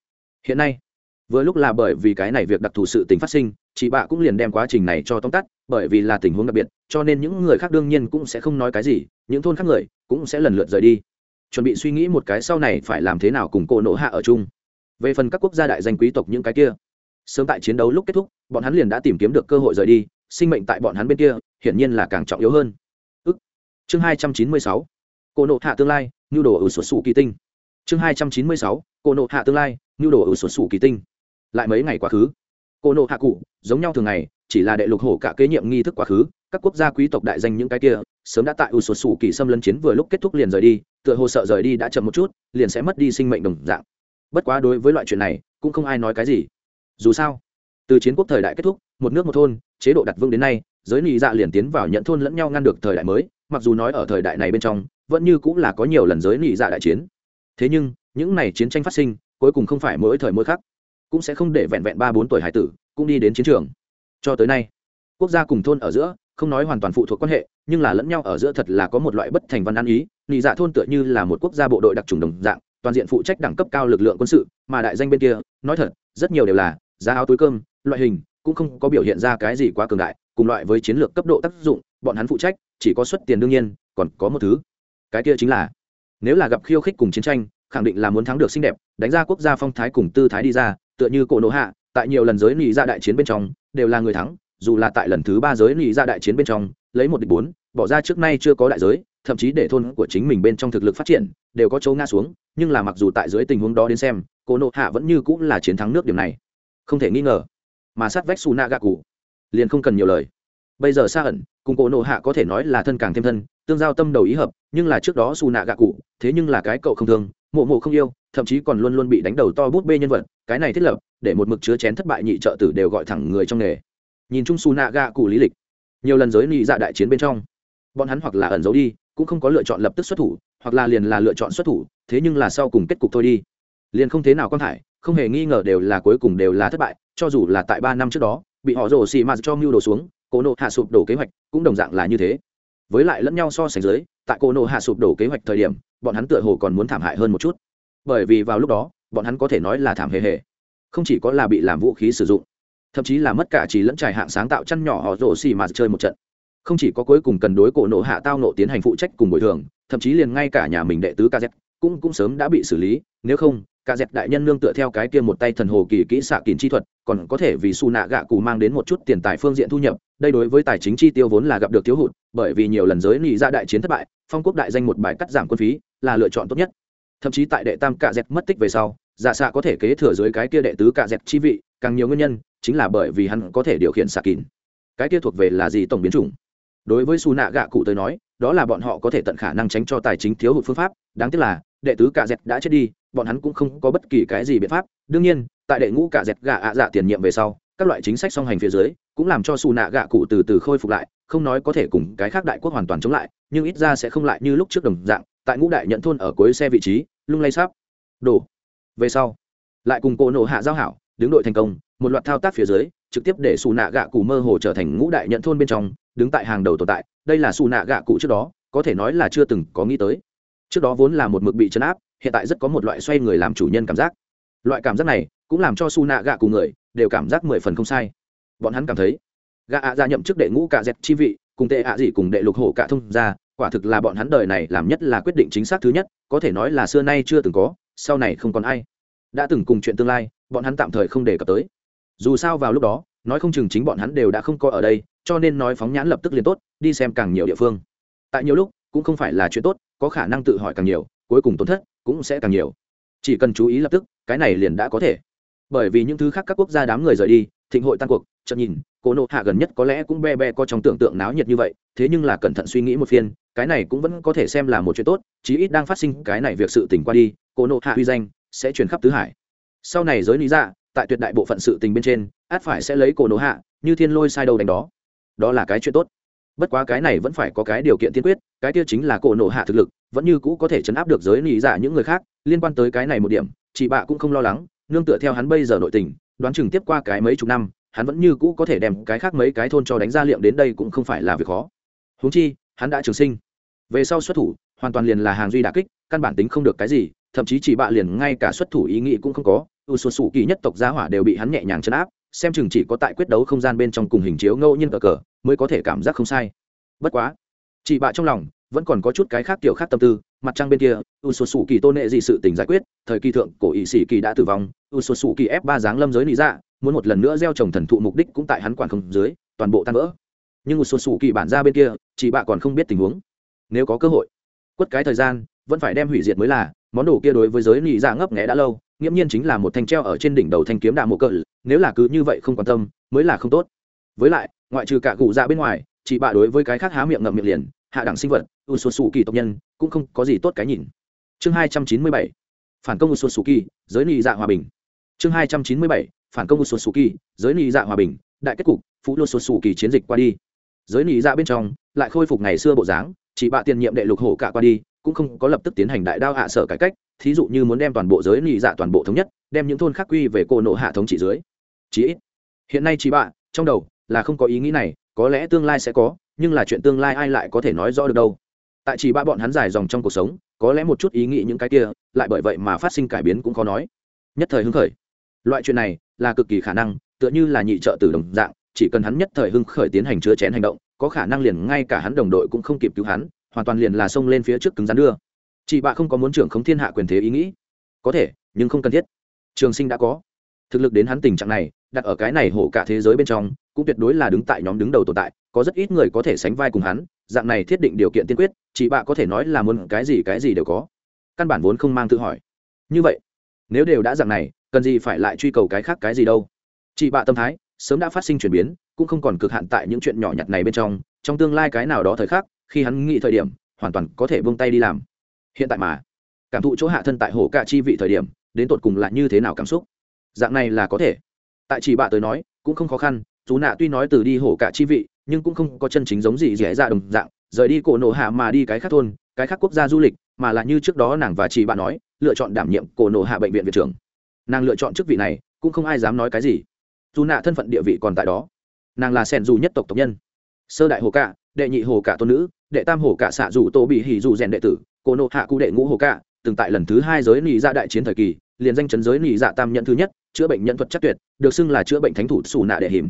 Hiện nay vừa lúc là bởi vì cái này việc đặc thù sự tình phát sinh, chị bạ cũng liền đem quá trình này cho tóm tắt, bởi vì là tình huống đặc biệt, cho nên những người khác đương nhiên cũng sẽ không nói cái gì, những thôn khác người cũng sẽ lần lượt rời đi. Chuẩn bị suy nghĩ một cái sau này phải làm thế nào cùng cô nổ hạ ở chung. Về phần các quốc gia đại danh quý tộc những cái kia, sớm tại chiến đấu lúc kết thúc, bọn hắn liền đã tìm kiếm được cơ hội rời đi, sinh mệnh tại bọn hắn bên kia, hiển nhiên là càng trọng yếu hơn. Ức. Chương hai trăm chín mươi sáu. Cô nộ hạ tương lai, nhu đồ ở sổ sụ kỳ tinh. Chương hai trăm chín mươi sáu. Cô nộ hạ tương lai, nhu đồ ở sổ sủ kỳ tinh lại mấy ngày quá khứ. Cô nộ hạ cụ, giống nhau thường ngày, chỉ là đệ lục hổ cả kế nhiệm nghi thức quá khứ, các quốc gia quý tộc đại danh những cái kia, sớm đã tại u sổ sủ kỳ xâm lấn chiến vừa lúc kết thúc liền rời đi, tựa hồ sợ rời đi đã chậm một chút, liền sẽ mất đi sinh mệnh đồng dạng. Bất quá đối với loại chuyện này, cũng không ai nói cái gì. Dù sao, từ chiến quốc thời đại kết thúc, một nước một thôn, chế độ đặt vương đến nay, giới nị dạ liền tiến vào nhận thôn lẫn nhau ngăn được thời đại mới, mặc dù nói ở thời đại này bên trong, vẫn như cũng là có nhiều lần giới nị dạ đại chiến. Thế nhưng, những này chiến tranh phát sinh, cuối cùng không phải mỗi thời mỗi khác cũng sẽ không để vẹn vẹn ba bốn tuổi hải tử cũng đi đến chiến trường. Cho tới nay, quốc gia cùng thôn ở giữa, không nói hoàn toàn phụ thuộc quan hệ, nhưng là lẫn nhau ở giữa thật là có một loại bất thành văn ăn ý, nị dạ thôn tựa như là một quốc gia bộ đội đặc trùng đồng dạng, toàn diện phụ trách đẳng cấp cao lực lượng quân sự, mà đại danh bên kia, nói thật, rất nhiều đều là giá áo túi cơm, loại hình cũng không có biểu hiện ra cái gì quá cường đại, cùng loại với chiến lược cấp độ tác dụng, bọn hắn phụ trách, chỉ có xuất tiền đương nhiên, còn có một thứ. Cái kia chính là, nếu là gặp khiêu khích cùng chiến tranh, khẳng định là muốn thắng được xinh đẹp, đánh ra quốc gia phong thái cùng tư thái đi ra tựa như cổ nổ hạ, tại nhiều lần giới nị ra đại chiến bên trong, đều là người thắng, dù là tại lần thứ ba giới nị ra đại chiến bên trong, lấy một địch bốn, bỏ ra trước nay chưa có đại giới, thậm chí để thôn của chính mình bên trong thực lực phát triển, đều có chỗ ngã xuống, nhưng là mặc dù tại dưới tình huống đó đến xem, cổ nộ hạ vẫn như cũng là chiến thắng nước điểm này. Không thể nghi ngờ, mà sát vách su na gạ cụ liền không cần nhiều lời. Bây giờ xa ẩn, cùng cổ nộ hạ có thể nói là thân càng thêm thân, tương giao tâm đầu ý hợp, nhưng là trước đó su nạ gạ cụ thế nhưng là cái cậu không thương, mộ mộ không yêu, thậm chí còn luôn luôn bị đánh đầu to bút bê nhân vật cái này thiết lập, để một mực chứa chén thất bại nhị trợ tử đều gọi thẳng người trong nghề. Nhìn chung su nạ gạ cụ lý lịch, nhiều lần giới nị dạ đại chiến bên trong, bọn hắn hoặc là ẩn giấu đi, cũng không có lựa chọn lập tức xuất thủ, hoặc là liền là lựa chọn xuất thủ, thế nhưng là sau cùng kết cục thôi đi. Liền không thế nào quan thải, không hề nghi ngờ đều là cuối cùng đều là thất bại, cho dù là tại ba năm trước đó, bị họ rổ xì mạt cho mưu đồ xuống, cổ nộ hạ sụp đổ kế hoạch cũng đồng dạng là như thế. Với lại lẫn nhau so sánh dưới, tại cổ nộ hạ sụp đổ kế hoạch thời điểm, bọn hắn tựa hồ còn muốn thảm hại hơn một chút. Bởi vì vào lúc đó bọn hắn có thể nói là thảm hề hề. Không chỉ có là bị làm vũ khí sử dụng, thậm chí là mất cả chỉ lẫn trải hạng sáng tạo chăn nhỏ họ rổ xì mà chơi một trận. Không chỉ có cuối cùng cần đối cổ nộ hạ tao nộ tiến hành phụ trách cùng bồi thường, thậm chí liền ngay cả nhà mình đệ tứ kz cũng cũng sớm đã bị xử lý, nếu không kz đại nhân nương tựa theo cái kia một tay thần hồ kỳ kỹ xạ kín chi thuật, còn có thể vì su nạ gạ cụ mang đến một chút tiền tài phương diện thu nhập, đây đối với tài chính chi tiêu vốn là gặp được thiếu hụt, bởi vì nhiều lần giới nghị ra đại chiến thất bại, phong quốc đại danh một bài cắt giảm quân phí là lựa chọn tốt nhất. Thậm chí tại đệ tam cạ dẹt mất tích về sau dạ xạ có thể kế thừa dưới cái kia đệ tứ cạ dẹp chi vị, càng nhiều nguyên nhân chính là bởi vì hắn có thể điều khiển xạ kín cái kia thuộc về là gì tổng biến chủng? Đối với su nạ gạ cụ tới nói, đó là bọn họ có thể tận khả năng tránh cho tài chính thiếu hụt phương pháp. Đáng tiếc là, đệ tứ cạ dẹp đã chết đi, bọn hắn cũng không có bất kỳ cái gì biện pháp. Đương nhiên, tại đệ ngũ cạ dẹp gạ ạ dạ tiền nhiệm về sau, các loại chính sách song hành phía dưới cũng làm cho su nạ gạ cụ từ từ khôi phục lại, không nói có thể cùng cái khác đại quốc hoàn toàn chống lại, nhưng ít ra sẽ không lại như lúc trước đồng dạng, tại ngũ đại nhận thôn ở cuối xe vị trí, lung lay sắp. Đổ về sau, lại cùng cô nộ hạ giao hảo, đứng đội thành công, một loạt thao tác phía dưới, trực tiếp để xù nạ gạ cụ mơ hồ trở thành ngũ đại nhận thôn bên trong, đứng tại hàng đầu tồn tại. Đây là xù nạ gạ cụ trước đó, có thể nói là chưa từng có nghĩ tới. Trước đó vốn là một mực bị chấn áp, hiện tại rất có một loại xoay người làm chủ nhân cảm giác. Loại cảm giác này cũng làm cho xù nạ gạ cụ người đều cảm giác mười phần không sai. Bọn hắn cảm thấy gạ ạ ra nhậm chức đệ ngũ cả dẹp chi vị, cùng tệ ạ gì cùng đệ lục hổ cả thông ra quả thực là bọn hắn đời này làm nhất là quyết định chính xác thứ nhất, có thể nói là xưa nay chưa từng có sau này không còn ai. Đã từng cùng chuyện tương lai, bọn hắn tạm thời không đề cập tới. Dù sao vào lúc đó, nói không chừng chính bọn hắn đều đã không có ở đây, cho nên nói phóng nhãn lập tức liền tốt, đi xem càng nhiều địa phương. Tại nhiều lúc, cũng không phải là chuyện tốt, có khả năng tự hỏi càng nhiều, cuối cùng tổn thất cũng sẽ càng nhiều. Chỉ cần chú ý lập tức, cái này liền đã có thể. Bởi vì những thứ khác các quốc gia đám người rời đi, thịnh hội tan cuộc chậm nhìn, cô nộ hạ gần nhất có lẽ cũng be be có trong tưởng tượng náo nhiệt như vậy, thế nhưng là cẩn thận suy nghĩ một phiên, cái này cũng vẫn có thể xem là một chuyện tốt, chí ít đang phát sinh cái này việc sự tỉnh qua đi cô nộ hạ huy danh sẽ truyền khắp tứ hải. Sau này giới lý dạ, tại tuyệt đại bộ phận sự tình bên trên át phải sẽ lấy cổ nộ hạ như thiên lôi sai đầu đánh đó. Đó là cái chuyện tốt. Bất quá cái này vẫn phải có cái điều kiện tiên quyết cái kia chính là cổ nộ hạ thực lực vẫn như cũ có thể chấn áp được giới lý giả những người khác liên quan tới cái này một điểm chị bạ cũng không lo lắng nương tựa theo hắn bây giờ nội tình đoán chừng tiếp qua cái mấy chục năm hắn vẫn như cũ có thể đem cái khác mấy cái thôn cho đánh ra liệm đến đây cũng không phải là việc khó. Huống chi hắn đã trường sinh về sau xuất thủ, hoàn toàn liền là hàng duy đà kích, căn bản tính không được cái gì, thậm chí chỉ bạ liền ngay cả xuất thủ ý nghĩ cũng không có. U sụt xù kỳ nhất tộc gia hỏa đều bị hắn nhẹ nhàng chấn áp, xem chừng chỉ có tại quyết đấu không gian bên trong cùng hình chiếu ngẫu nhiên cờ cờ, mới có thể cảm giác không sai. Bất quá chị bạ trong lòng vẫn còn có chút cái khác tiểu khác tâm tư, mặt trăng bên kia, u sụt sụ kỳ tôn nệ gì sự tình giải quyết, thời kỳ thượng cổ ỵ sĩ kỳ đã tử vong, u sụt sụ kỳ ép ba dáng lâm giới lý dạ muốn một lần nữa gieo trồng thần thụ mục đích cũng tại hắn quản không dưới, toàn bộ tan vỡ. Nhưng u số sủ kỳ bản ra bên kia chị bạ còn không biết tình huống nếu có cơ hội. Quất cái thời gian, vẫn phải đem hủy diệt mới là, món đồ kia đối với giới nị dạ ngấp nghẽ đã lâu, nghiễm nhiên chính là một thanh treo ở trên đỉnh đầu thanh kiếm đạ mộ cỡ nếu là cứ như vậy không quan tâm, mới là không tốt. Với lại, ngoại trừ cả cụ dạ bên ngoài, chị bạ đối với cái khác há miệng ngậm miệng liền, hạ đẳng sinh vật u sù sù kỳ tộc nhân, cũng không có gì tốt cái nhìn. Chương hai trăm chín mươi bảy, phản công u sù sù kỳ giới nị dạ hòa bình. Chương hai trăm chín mươi bảy, phản công u sù sù kỳ giới nị dạ hòa bình, đại kết cục, phú lô xuân sù kỳ chiến dịch qua đi. Giới nị dạ bên trong, lại khôi phục ngày xưa bộ dáng chị bạ tiền nhiệm đệ lục hổ cả qua đi, cũng không có lập tức tiến hành đại đao hạ sở cải cách, thí dụ như muốn đem toàn bộ giới nị dạ toàn bộ thống nhất, đem những thôn khác quy về cô nộ hạ thống trị dưới. Chí ít, hiện nay chị bạ, trong đầu, là không có ý nghĩ này, có lẽ tương lai sẽ có, nhưng là chuyện tương lai ai lại có thể nói rõ được đâu. Tại chỉ ba bọn hắn dài dòng trong cuộc sống, có lẽ một chút ý nghĩ những cái kia, lại bởi vậy mà phát sinh cải biến cũng khó nói. Nhất thời hưng khởi. Loại chuyện này, là cực kỳ khả năng, tựa như là nhị trợ tử đồng dạng, chỉ cần hắn nhất thời hưng khởi tiến hành chứa chén hành động có khả năng liền ngay cả hắn đồng đội cũng không kịp cứu hắn, hoàn toàn liền là xông lên phía trước cứng rắn đưa. Chị bạ không có muốn trưởng không thiên hạ quyền thế ý nghĩ. Có thể, nhưng không cần thiết. Trường sinh đã có. Thực lực đến hắn tình trạng này, đặt ở cái này hổ cả thế giới bên trong, cũng tuyệt đối là đứng tại nhóm đứng đầu tồn tại, có rất ít người có thể sánh vai cùng hắn, dạng này thiết định điều kiện tiên quyết, chị bạ có thể nói là muốn cái gì cái gì đều có. Căn bản vốn không mang tự hỏi. Như vậy, nếu đều đã dạng này, cần gì phải lại truy cầu cái khác cái gì đâu? Chị bạ tâm thái sớm đã phát sinh chuyển biến, cũng không còn cực hạn tại những chuyện nhỏ nhặt này bên trong trong tương lai cái nào đó thời khắc, khi hắn nghĩ thời điểm, hoàn toàn có thể buông tay đi làm. Hiện tại mà, cảm thụ chỗ hạ thân tại hồ cả chi vị thời điểm, đến tột cùng là như thế nào cảm xúc? Dạng này là có thể. Tại chỉ bạ tới nói, cũng không khó khăn, chú nạ tuy nói từ đi hổ cả chi vị, nhưng cũng không có chân chính giống gì dễ ra đồng dạng, rời đi cổ nổ hạ mà đi cái khác thôn, cái khác quốc gia du lịch, mà là như trước đó nàng và chị bạn nói, lựa chọn đảm nhiệm cổ nổ hạ bệnh viện viện trưởng. Nàng lựa chọn chức vị này, cũng không ai dám nói cái gì dù nạ thân phận địa vị còn tại đó. Nàng là sẻn dù nhất tộc tộc nhân. Sơ đại hồ cả, đệ nhị hồ cả tôn nữ, đệ tam hồ cả xạ dù tô bị hỉ dù rèn đệ tử, cô nộ hạ cụ đệ ngũ hồ cả, từng tại lần thứ hai giới nị dạ đại chiến thời kỳ, liền danh chấn giới nị dạ tam nhận thứ nhất, chữa bệnh nhân thuật chắc tuyệt, được xưng là chữa bệnh thánh thủ xù nạ đệ hiểm.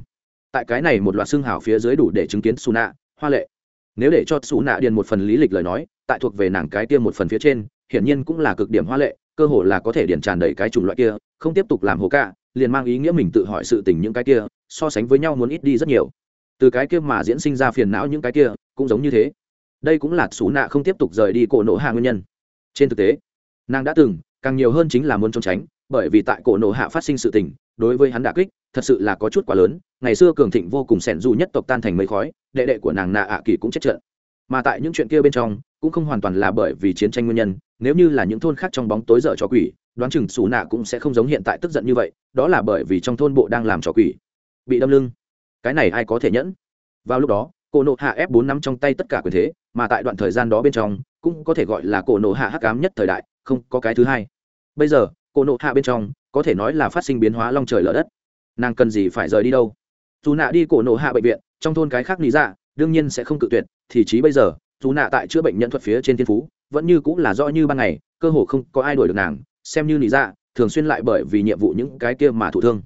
Tại cái này một loạt xưng hào phía dưới đủ để chứng kiến xù nạ, hoa lệ. Nếu để cho xù nạ điền một phần lý lịch lời nói, tại thuộc về nàng cái kia một phần phía trên, hiển nhiên cũng là cực điểm hoa lệ, cơ hội là có thể điền tràn đầy cái chủng loại kia, không tiếp tục làm hồ cạ liền mang ý nghĩa mình tự hỏi sự tình những cái kia, so sánh với nhau muốn ít đi rất nhiều. Từ cái kia mà diễn sinh ra phiền não những cái kia, cũng giống như thế. Đây cũng là xú nạ không tiếp tục rời đi cổ nổ hạ nguyên nhân. Trên thực tế, nàng đã từng, càng nhiều hơn chính là muốn trốn tránh, bởi vì tại cổ nổ hạ phát sinh sự tình, đối với hắn đả kích, thật sự là có chút quá lớn. Ngày xưa cường thịnh vô cùng sẻn dù nhất tộc tan thành mây khói, đệ đệ của nàng nạ ạ kỳ cũng chết trận. Mà tại những chuyện kia bên trong, cũng không hoàn toàn là bởi vì chiến tranh nguyên nhân, nếu như là những thôn khác trong bóng tối dở cho quỷ đoán chừng xù nạ cũng sẽ không giống hiện tại tức giận như vậy, đó là bởi vì trong thôn bộ đang làm trò quỷ. Bị đâm lưng. Cái này ai có thể nhẫn? Vào lúc đó, cổ nộ hạ f 4 nắm trong tay tất cả quyền thế, mà tại đoạn thời gian đó bên trong, cũng có thể gọi là cổ nộ hạ hắc ám nhất thời đại, không có cái thứ hai. Bây giờ, cổ nộ hạ bên trong, có thể nói là phát sinh biến hóa long trời lở đất. Nàng cần gì phải rời đi đâu? Dù nạ đi cổ nộ hạ bệnh viện, trong thôn cái khác lý dạ đương nhiên sẽ không cự tuyệt, thì chí bây giờ, dù nạ tại chữa bệnh nhân thuật phía trên thiên phú, vẫn như cũng là rõ như ban ngày, cơ hồ không có ai đuổi được nàng xem như lý dạ thường xuyên lại bởi vì nhiệm vụ những cái kia mà thụ thương.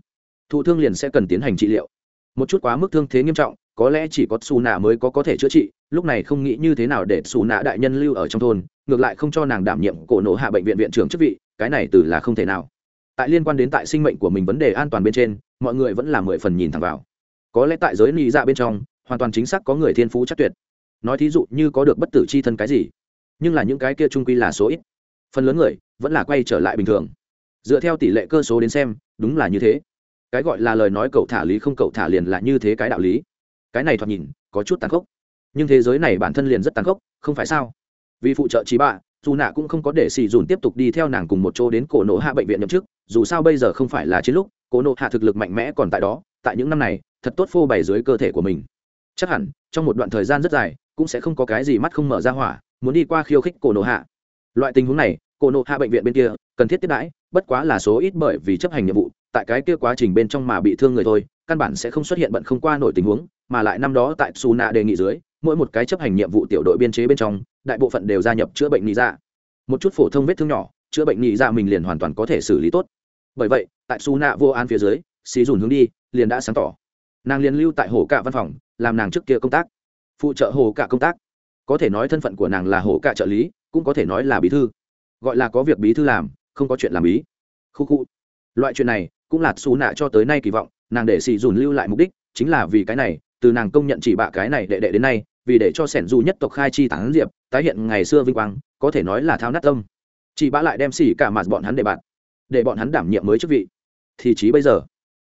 Thụ thương liền sẽ cần tiến hành trị liệu. Một chút quá mức thương thế nghiêm trọng, có lẽ chỉ có xù nạ mới có có thể chữa trị, lúc này không nghĩ như thế nào để xù nạ đại nhân lưu ở trong thôn, ngược lại không cho nàng đảm nhiệm cổ nổ hạ bệnh viện viện trưởng chức vị, cái này từ là không thể nào. Tại liên quan đến tại sinh mệnh của mình vấn đề an toàn bên trên, mọi người vẫn là mười phần nhìn thẳng vào. Có lẽ tại giới lý dạ bên trong, hoàn toàn chính xác có người thiên phú chắc tuyệt. Nói thí dụ như có được bất tử c h i thân cái gì, nhưng là những cái kia trung quy là số ít phần lớn người vẫn là quay trở lại bình thường. Dựa theo tỷ lệ cơ số đến xem, đúng là như thế. Cái gọi là lời nói cậu thả lý không cậu thả liền là như thế cái đạo lý. Cái này thoạt nhìn, có chút tàn khốc. Nhưng thế giới này bản thân liền rất tàn khốc, không phải sao? Vì phụ trợ trí bạ, dù nạ cũng không có để xì dùn tiếp tục đi theo nàng cùng một chỗ đến cổ nộ hạ bệnh viện nhậm chức, dù sao bây giờ không phải là chiến lúc, cổ nộ hạ thực lực mạnh mẽ còn tại đó, tại những năm này, thật tốt phô bày dưới cơ thể của mình. Chắc hẳn, trong một đoạn thời gian rất dài, cũng sẽ không có cái gì mắt không mở ra hỏa, muốn đi qua khiêu khích cổ nộ hạ loại tình huống này cổ nộ hạ bệnh viện bên kia, cần thiết tiếp đãi, bất quá là số ít bởi vì chấp hành nhiệm vụ, tại cái kia quá trình bên trong mà bị thương người thôi, căn bản sẽ không xuất hiện bận không qua nổi tình huống, mà lại năm đó tại su nạ đề nghị dưới, mỗi một cái chấp hành nhiệm vụ tiểu đội biên chế bên trong, đại bộ phận đều gia nhập chữa bệnh nghĩ ra dạ. một chút phổ thông vết thương nhỏ, chữa bệnh nghĩ ra dạ mình liền hoàn toàn có thể xử lý tốt. Bởi vậy, tại su nạ vô an phía dưới xì dùn hướng đi, liền đã sáng tỏ. Nàng liền lưu tại hồ cạ văn phòng, làm nàng trước kia công tác. Phụ trợ hồ cạ công tác. Có thể nói thân phận của nàng là hồ cạ trợ lý cũng có thể nói là bí thư. Gọi là có việc bí thư làm, không có chuyện làm bí. Khu khu. Loại chuyện này cũng là xù nạ cho tới nay kỳ vọng, nàng để xì dùn lưu lại mục đích chính là vì cái này, từ nàng công nhận chỉ bạ cái này đệ đệ đến nay, vì để cho sẻn dù nhất tộc khai chi tán diệp, tái hiện ngày xưa vinh quang, có thể nói là thao nát tâm. Chị bạ lại đem xỉ cả mặt bọn hắn để bạn, để bọn hắn đảm nhiệm mới chức vị. Thì chí bây giờ,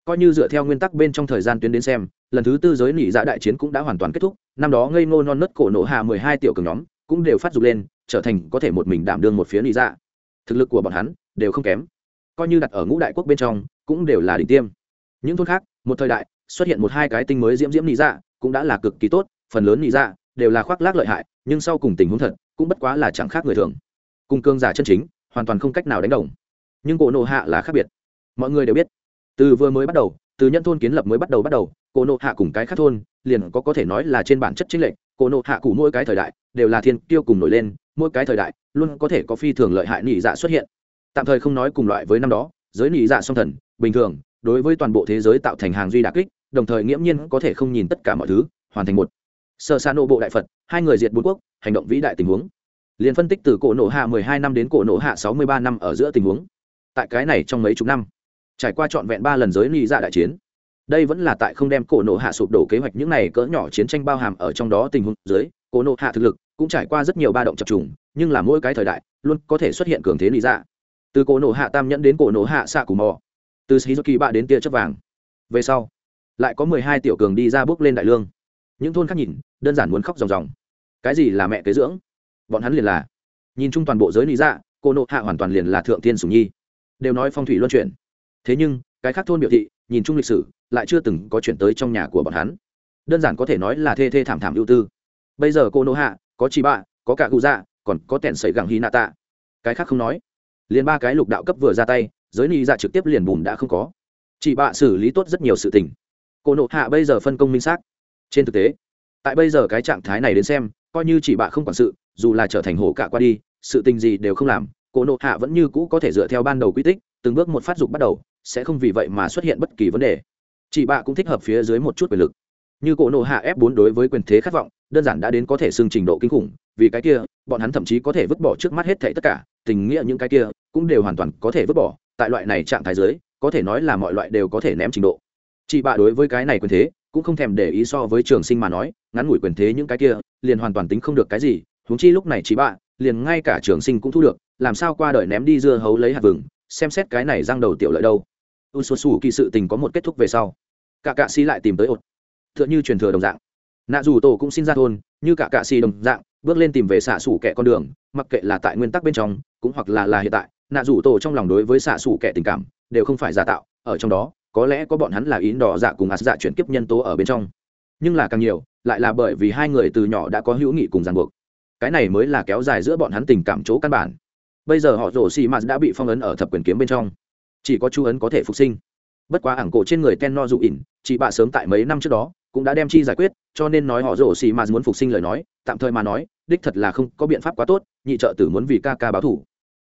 coi như dựa theo nguyên tắc bên trong thời gian tuyến đến xem, lần thứ tư giới nỉ dạ đại chiến cũng đã hoàn toàn kết thúc, năm đó ngây ngô non nớt cổ nổ hạ mười hai tiểu cường nhóm cũng đều phát dục lên trở thành có thể một mình đảm đương một phía lý dạ. Thực lực của bọn hắn đều không kém. Coi như đặt ở ngũ đại quốc bên trong, cũng đều là đỉnh tiêm. Những thôn khác, một thời đại, xuất hiện một hai cái tinh mới diễm diễm lý dạ cũng đã là cực kỳ tốt, phần lớn lý dạ đều là khoác lác lợi hại, nhưng sau cùng tình huống thật, cũng bất quá là chẳng khác người thường. Cung cương giả chân chính, hoàn toàn không cách nào đánh đồng. Nhưng cổ nộ hạ là khác biệt. Mọi người đều biết, từ vừa mới bắt đầu, từ nhân thôn kiến lập mới bắt đầu bắt đầu, cổ nộ hạ cùng cái khác thôn, liền có có thể nói là trên bản chất chính lệnh cổ nộ hạ cụ mỗi cái thời đại đều là thiên tiêu cùng nổi lên mỗi cái thời đại luôn có thể có phi thường lợi hại nỉ dạ xuất hiện. Tạm thời không nói cùng loại với năm đó, giới nỉ dạ song thần, bình thường, đối với toàn bộ thế giới tạo thành hàng duy đặc kích, đồng thời nghiễm nhiên có thể không nhìn tất cả mọi thứ, hoàn thành một. Sơ xa nộ bộ đại phật, hai người diệt bốn quốc, hành động vĩ đại tình huống. Liền phân tích từ cổ nổ hạ mười hai năm đến cổ nổ hạ sáu mươi ba năm ở giữa tình huống. Tại cái này trong mấy chục năm, trải qua trọn vẹn ba lần giới ly dạ đại chiến, đây vẫn là tại không đem cổ nổ hạ sụp đổ kế hoạch những này cỡ nhỏ chiến tranh bao hàm ở trong đó tình huống dưới, cổ nổ hạ thực lực cũng trải qua rất nhiều ba động chập trùng, nhưng là mỗi cái thời đại luôn có thể xuất hiện cường thế lý dạ. Từ cổ nổ hạ tam nhẫn đến cổ nổ hạ xạ cù mò. Từ shizuki bạ đến tia chất vàng. Về sau, lại có mười hai tiểu cường đi ra bước lên đại lương. Những thôn khác nhìn, đơn giản muốn khóc ròng ròng. Cái gì là mẹ kế dưỡng? Bọn hắn liền là, nhìn chung toàn bộ giới lý dạ cô nộ hạ hoàn toàn liền là thượng thiên sùng nhi. Đều nói phong thủy luân chuyển. Thế nhưng, cái khác thôn biểu thị, nhìn chung lịch sử, lại chưa từng có chuyển tới trong nhà của bọn hắn. Đơn giản có thể nói là thê thê thảm thảm ưu tư. Bây giờ cô nô hạ có chị bạ, có cả cụ dạ còn có tẻn sẩy gẳng hy nạ tạ cái khác không nói. Liền ba cái lục đạo cấp vừa ra tay, giới ni dạ trực tiếp liền bùn đã không có. Chị bạ xử lý tốt rất nhiều sự tình. Cô nộ hạ bây giờ phân công minh xác. Trên thực tế, tại bây giờ cái trạng thái này đến xem, coi như chị bạ không quản sự, dù là trở thành hổ cả qua đi, sự tình gì đều không làm, cô nộ hạ vẫn như cũ có thể dựa theo ban đầu quy tích, từng bước một phát dục bắt đầu, sẽ không vì vậy mà xuất hiện bất kỳ vấn đề. Chị bạ cũng thích hợp phía dưới một chút quyền lực. Như cổ nộ hạ ép bốn đối với quyền thế khát vọng đơn giản đã đến có thể xưng trình độ kinh khủng, vì cái kia, bọn hắn thậm chí có thể vứt bỏ trước mắt hết thảy tất cả, tình nghĩa những cái kia cũng đều hoàn toàn có thể vứt bỏ, tại loại này trạng thái dưới, có thể nói là mọi loại đều có thể ném trình độ. Chị bạ đối với cái này quyền thế, cũng không thèm để ý so với trường sinh mà nói, ngắn ngủi quyền thế những cái kia, liền hoàn toàn tính không được cái gì, huống chi lúc này chị bạ liền ngay cả trường sinh cũng thu được, làm sao qua đời ném đi dưa hấu lấy hạt vừng, xem xét cái này răng đầu tiểu lợi đâu. U số xù kỳ sự tình có một kết thúc về sau. Cả cạ xì lại tìm tới ột. T h ư ợ n h ư truyền thừa đồng dạng nạ dù tổ cũng xin ra thôn, như cả cạ xì đồng dạng, bước lên tìm về xạ xủ kẻ con đường, mặc kệ là tại nguyên tắc bên trong, cũng hoặc là là hiện tại, nạ dù tổ trong lòng đối với xạ xủ kẻ tình cảm, đều không phải giả tạo, ở trong đó, có lẽ có bọn hắn là ý đỏ dạ cùng ạt dạ chuyển kiếp nhân tố ở bên trong. Nhưng là càng nhiều, lại là bởi vì hai người từ nhỏ đã có hữu nghị cùng ràng buộc. Cái này mới là kéo dài giữa bọn hắn tình cảm chỗ căn bản. Bây giờ họ rổ xì mạt đã bị phong ấn ở thập quyền kiếm bên trong. Chỉ có chú ấn có thể phục sinh. Bất quá ảng cổ trên người ten no dụ ỉn chị bạ sớm tại mấy năm trước đó cũng đã đem chi giải quyết, cho nên nói họ rổ xì mà muốn phục sinh lời nói, tạm thời mà nói, đích thật là không có biện pháp quá tốt, nhị trợ tử muốn vì ca ca báo thủ.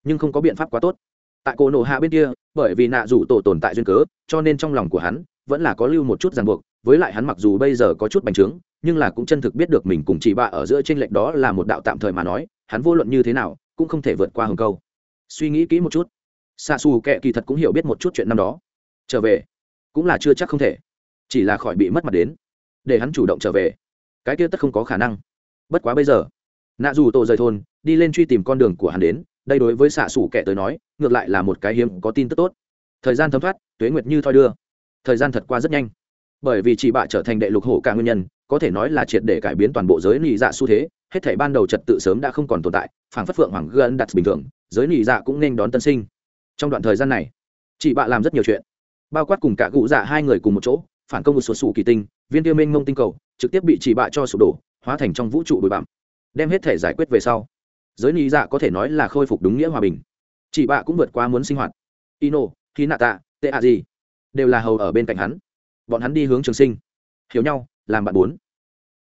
Nhưng không có biện pháp quá tốt. Tại cổ nổ hạ bên kia, bởi vì nạ rủ tổ tồn tại duyên cớ, cho nên trong lòng của hắn vẫn là có lưu một chút ràng buộc, với lại hắn mặc dù bây giờ có chút bành trướng, nhưng là cũng chân thực biết được mình cùng chị bạ ở giữa tranh lệch đó là một đạo tạm thời mà nói, hắn vô luận như thế nào, cũng không thể vượt qua hừng câu. Suy nghĩ kỹ một chút. Xa xù kệ kỳ thật cũng hiểu biết một chút chuyện năm đó. Trở về. Cũng là chưa chắc không thể. Chỉ là khỏi bị mất mặt đến để hắn chủ động trở về. Cái kia tất không có khả năng. Bất quá bây giờ, nạ dù tổ rời thôn, đi lên truy tìm con đường của hắn đến, đây đối với xạ xủ kẻ tới nói, ngược lại là một cái hiếm có tin tức tốt. Thời gian thấm thoát, tuế nguyệt như thoi đưa. Thời gian thật qua rất nhanh. Bởi vì chị bạ trở thành đệ lục hổ cả nguyên nhân, có thể nói là triệt để cải biến toàn bộ giới nị dạ xu thế, hết thảy ban đầu trật tự sớm đã không còn tồn tại, phảng phất phượng hoàng gân đặt bình thường, giới nị dạ cũng nên đón tân sinh. Trong đoạn thời gian này, chị bạ làm rất nhiều chuyện. Bao quát cùng cả cụ dạ hai người cùng một chỗ, phản công một số sủ kỳ tinh viên tiêu minh mông tinh cầu trực tiếp bị chỉ bạ cho sụp đổ, hóa thành trong vũ trụ bụi bặm. Đem hết thể giải quyết về sau, giới lý dạ có thể nói là khôi phục đúng nghĩa hòa bình. Chỉ bạ cũng vượt qua muốn sinh hoạt. Ino khi nạ tạ tệ ạ gì đều là hầu ở bên cạnh hắn. Bọn hắn đi hướng trường sinh. Hiểu nhau, làm bạn bốn.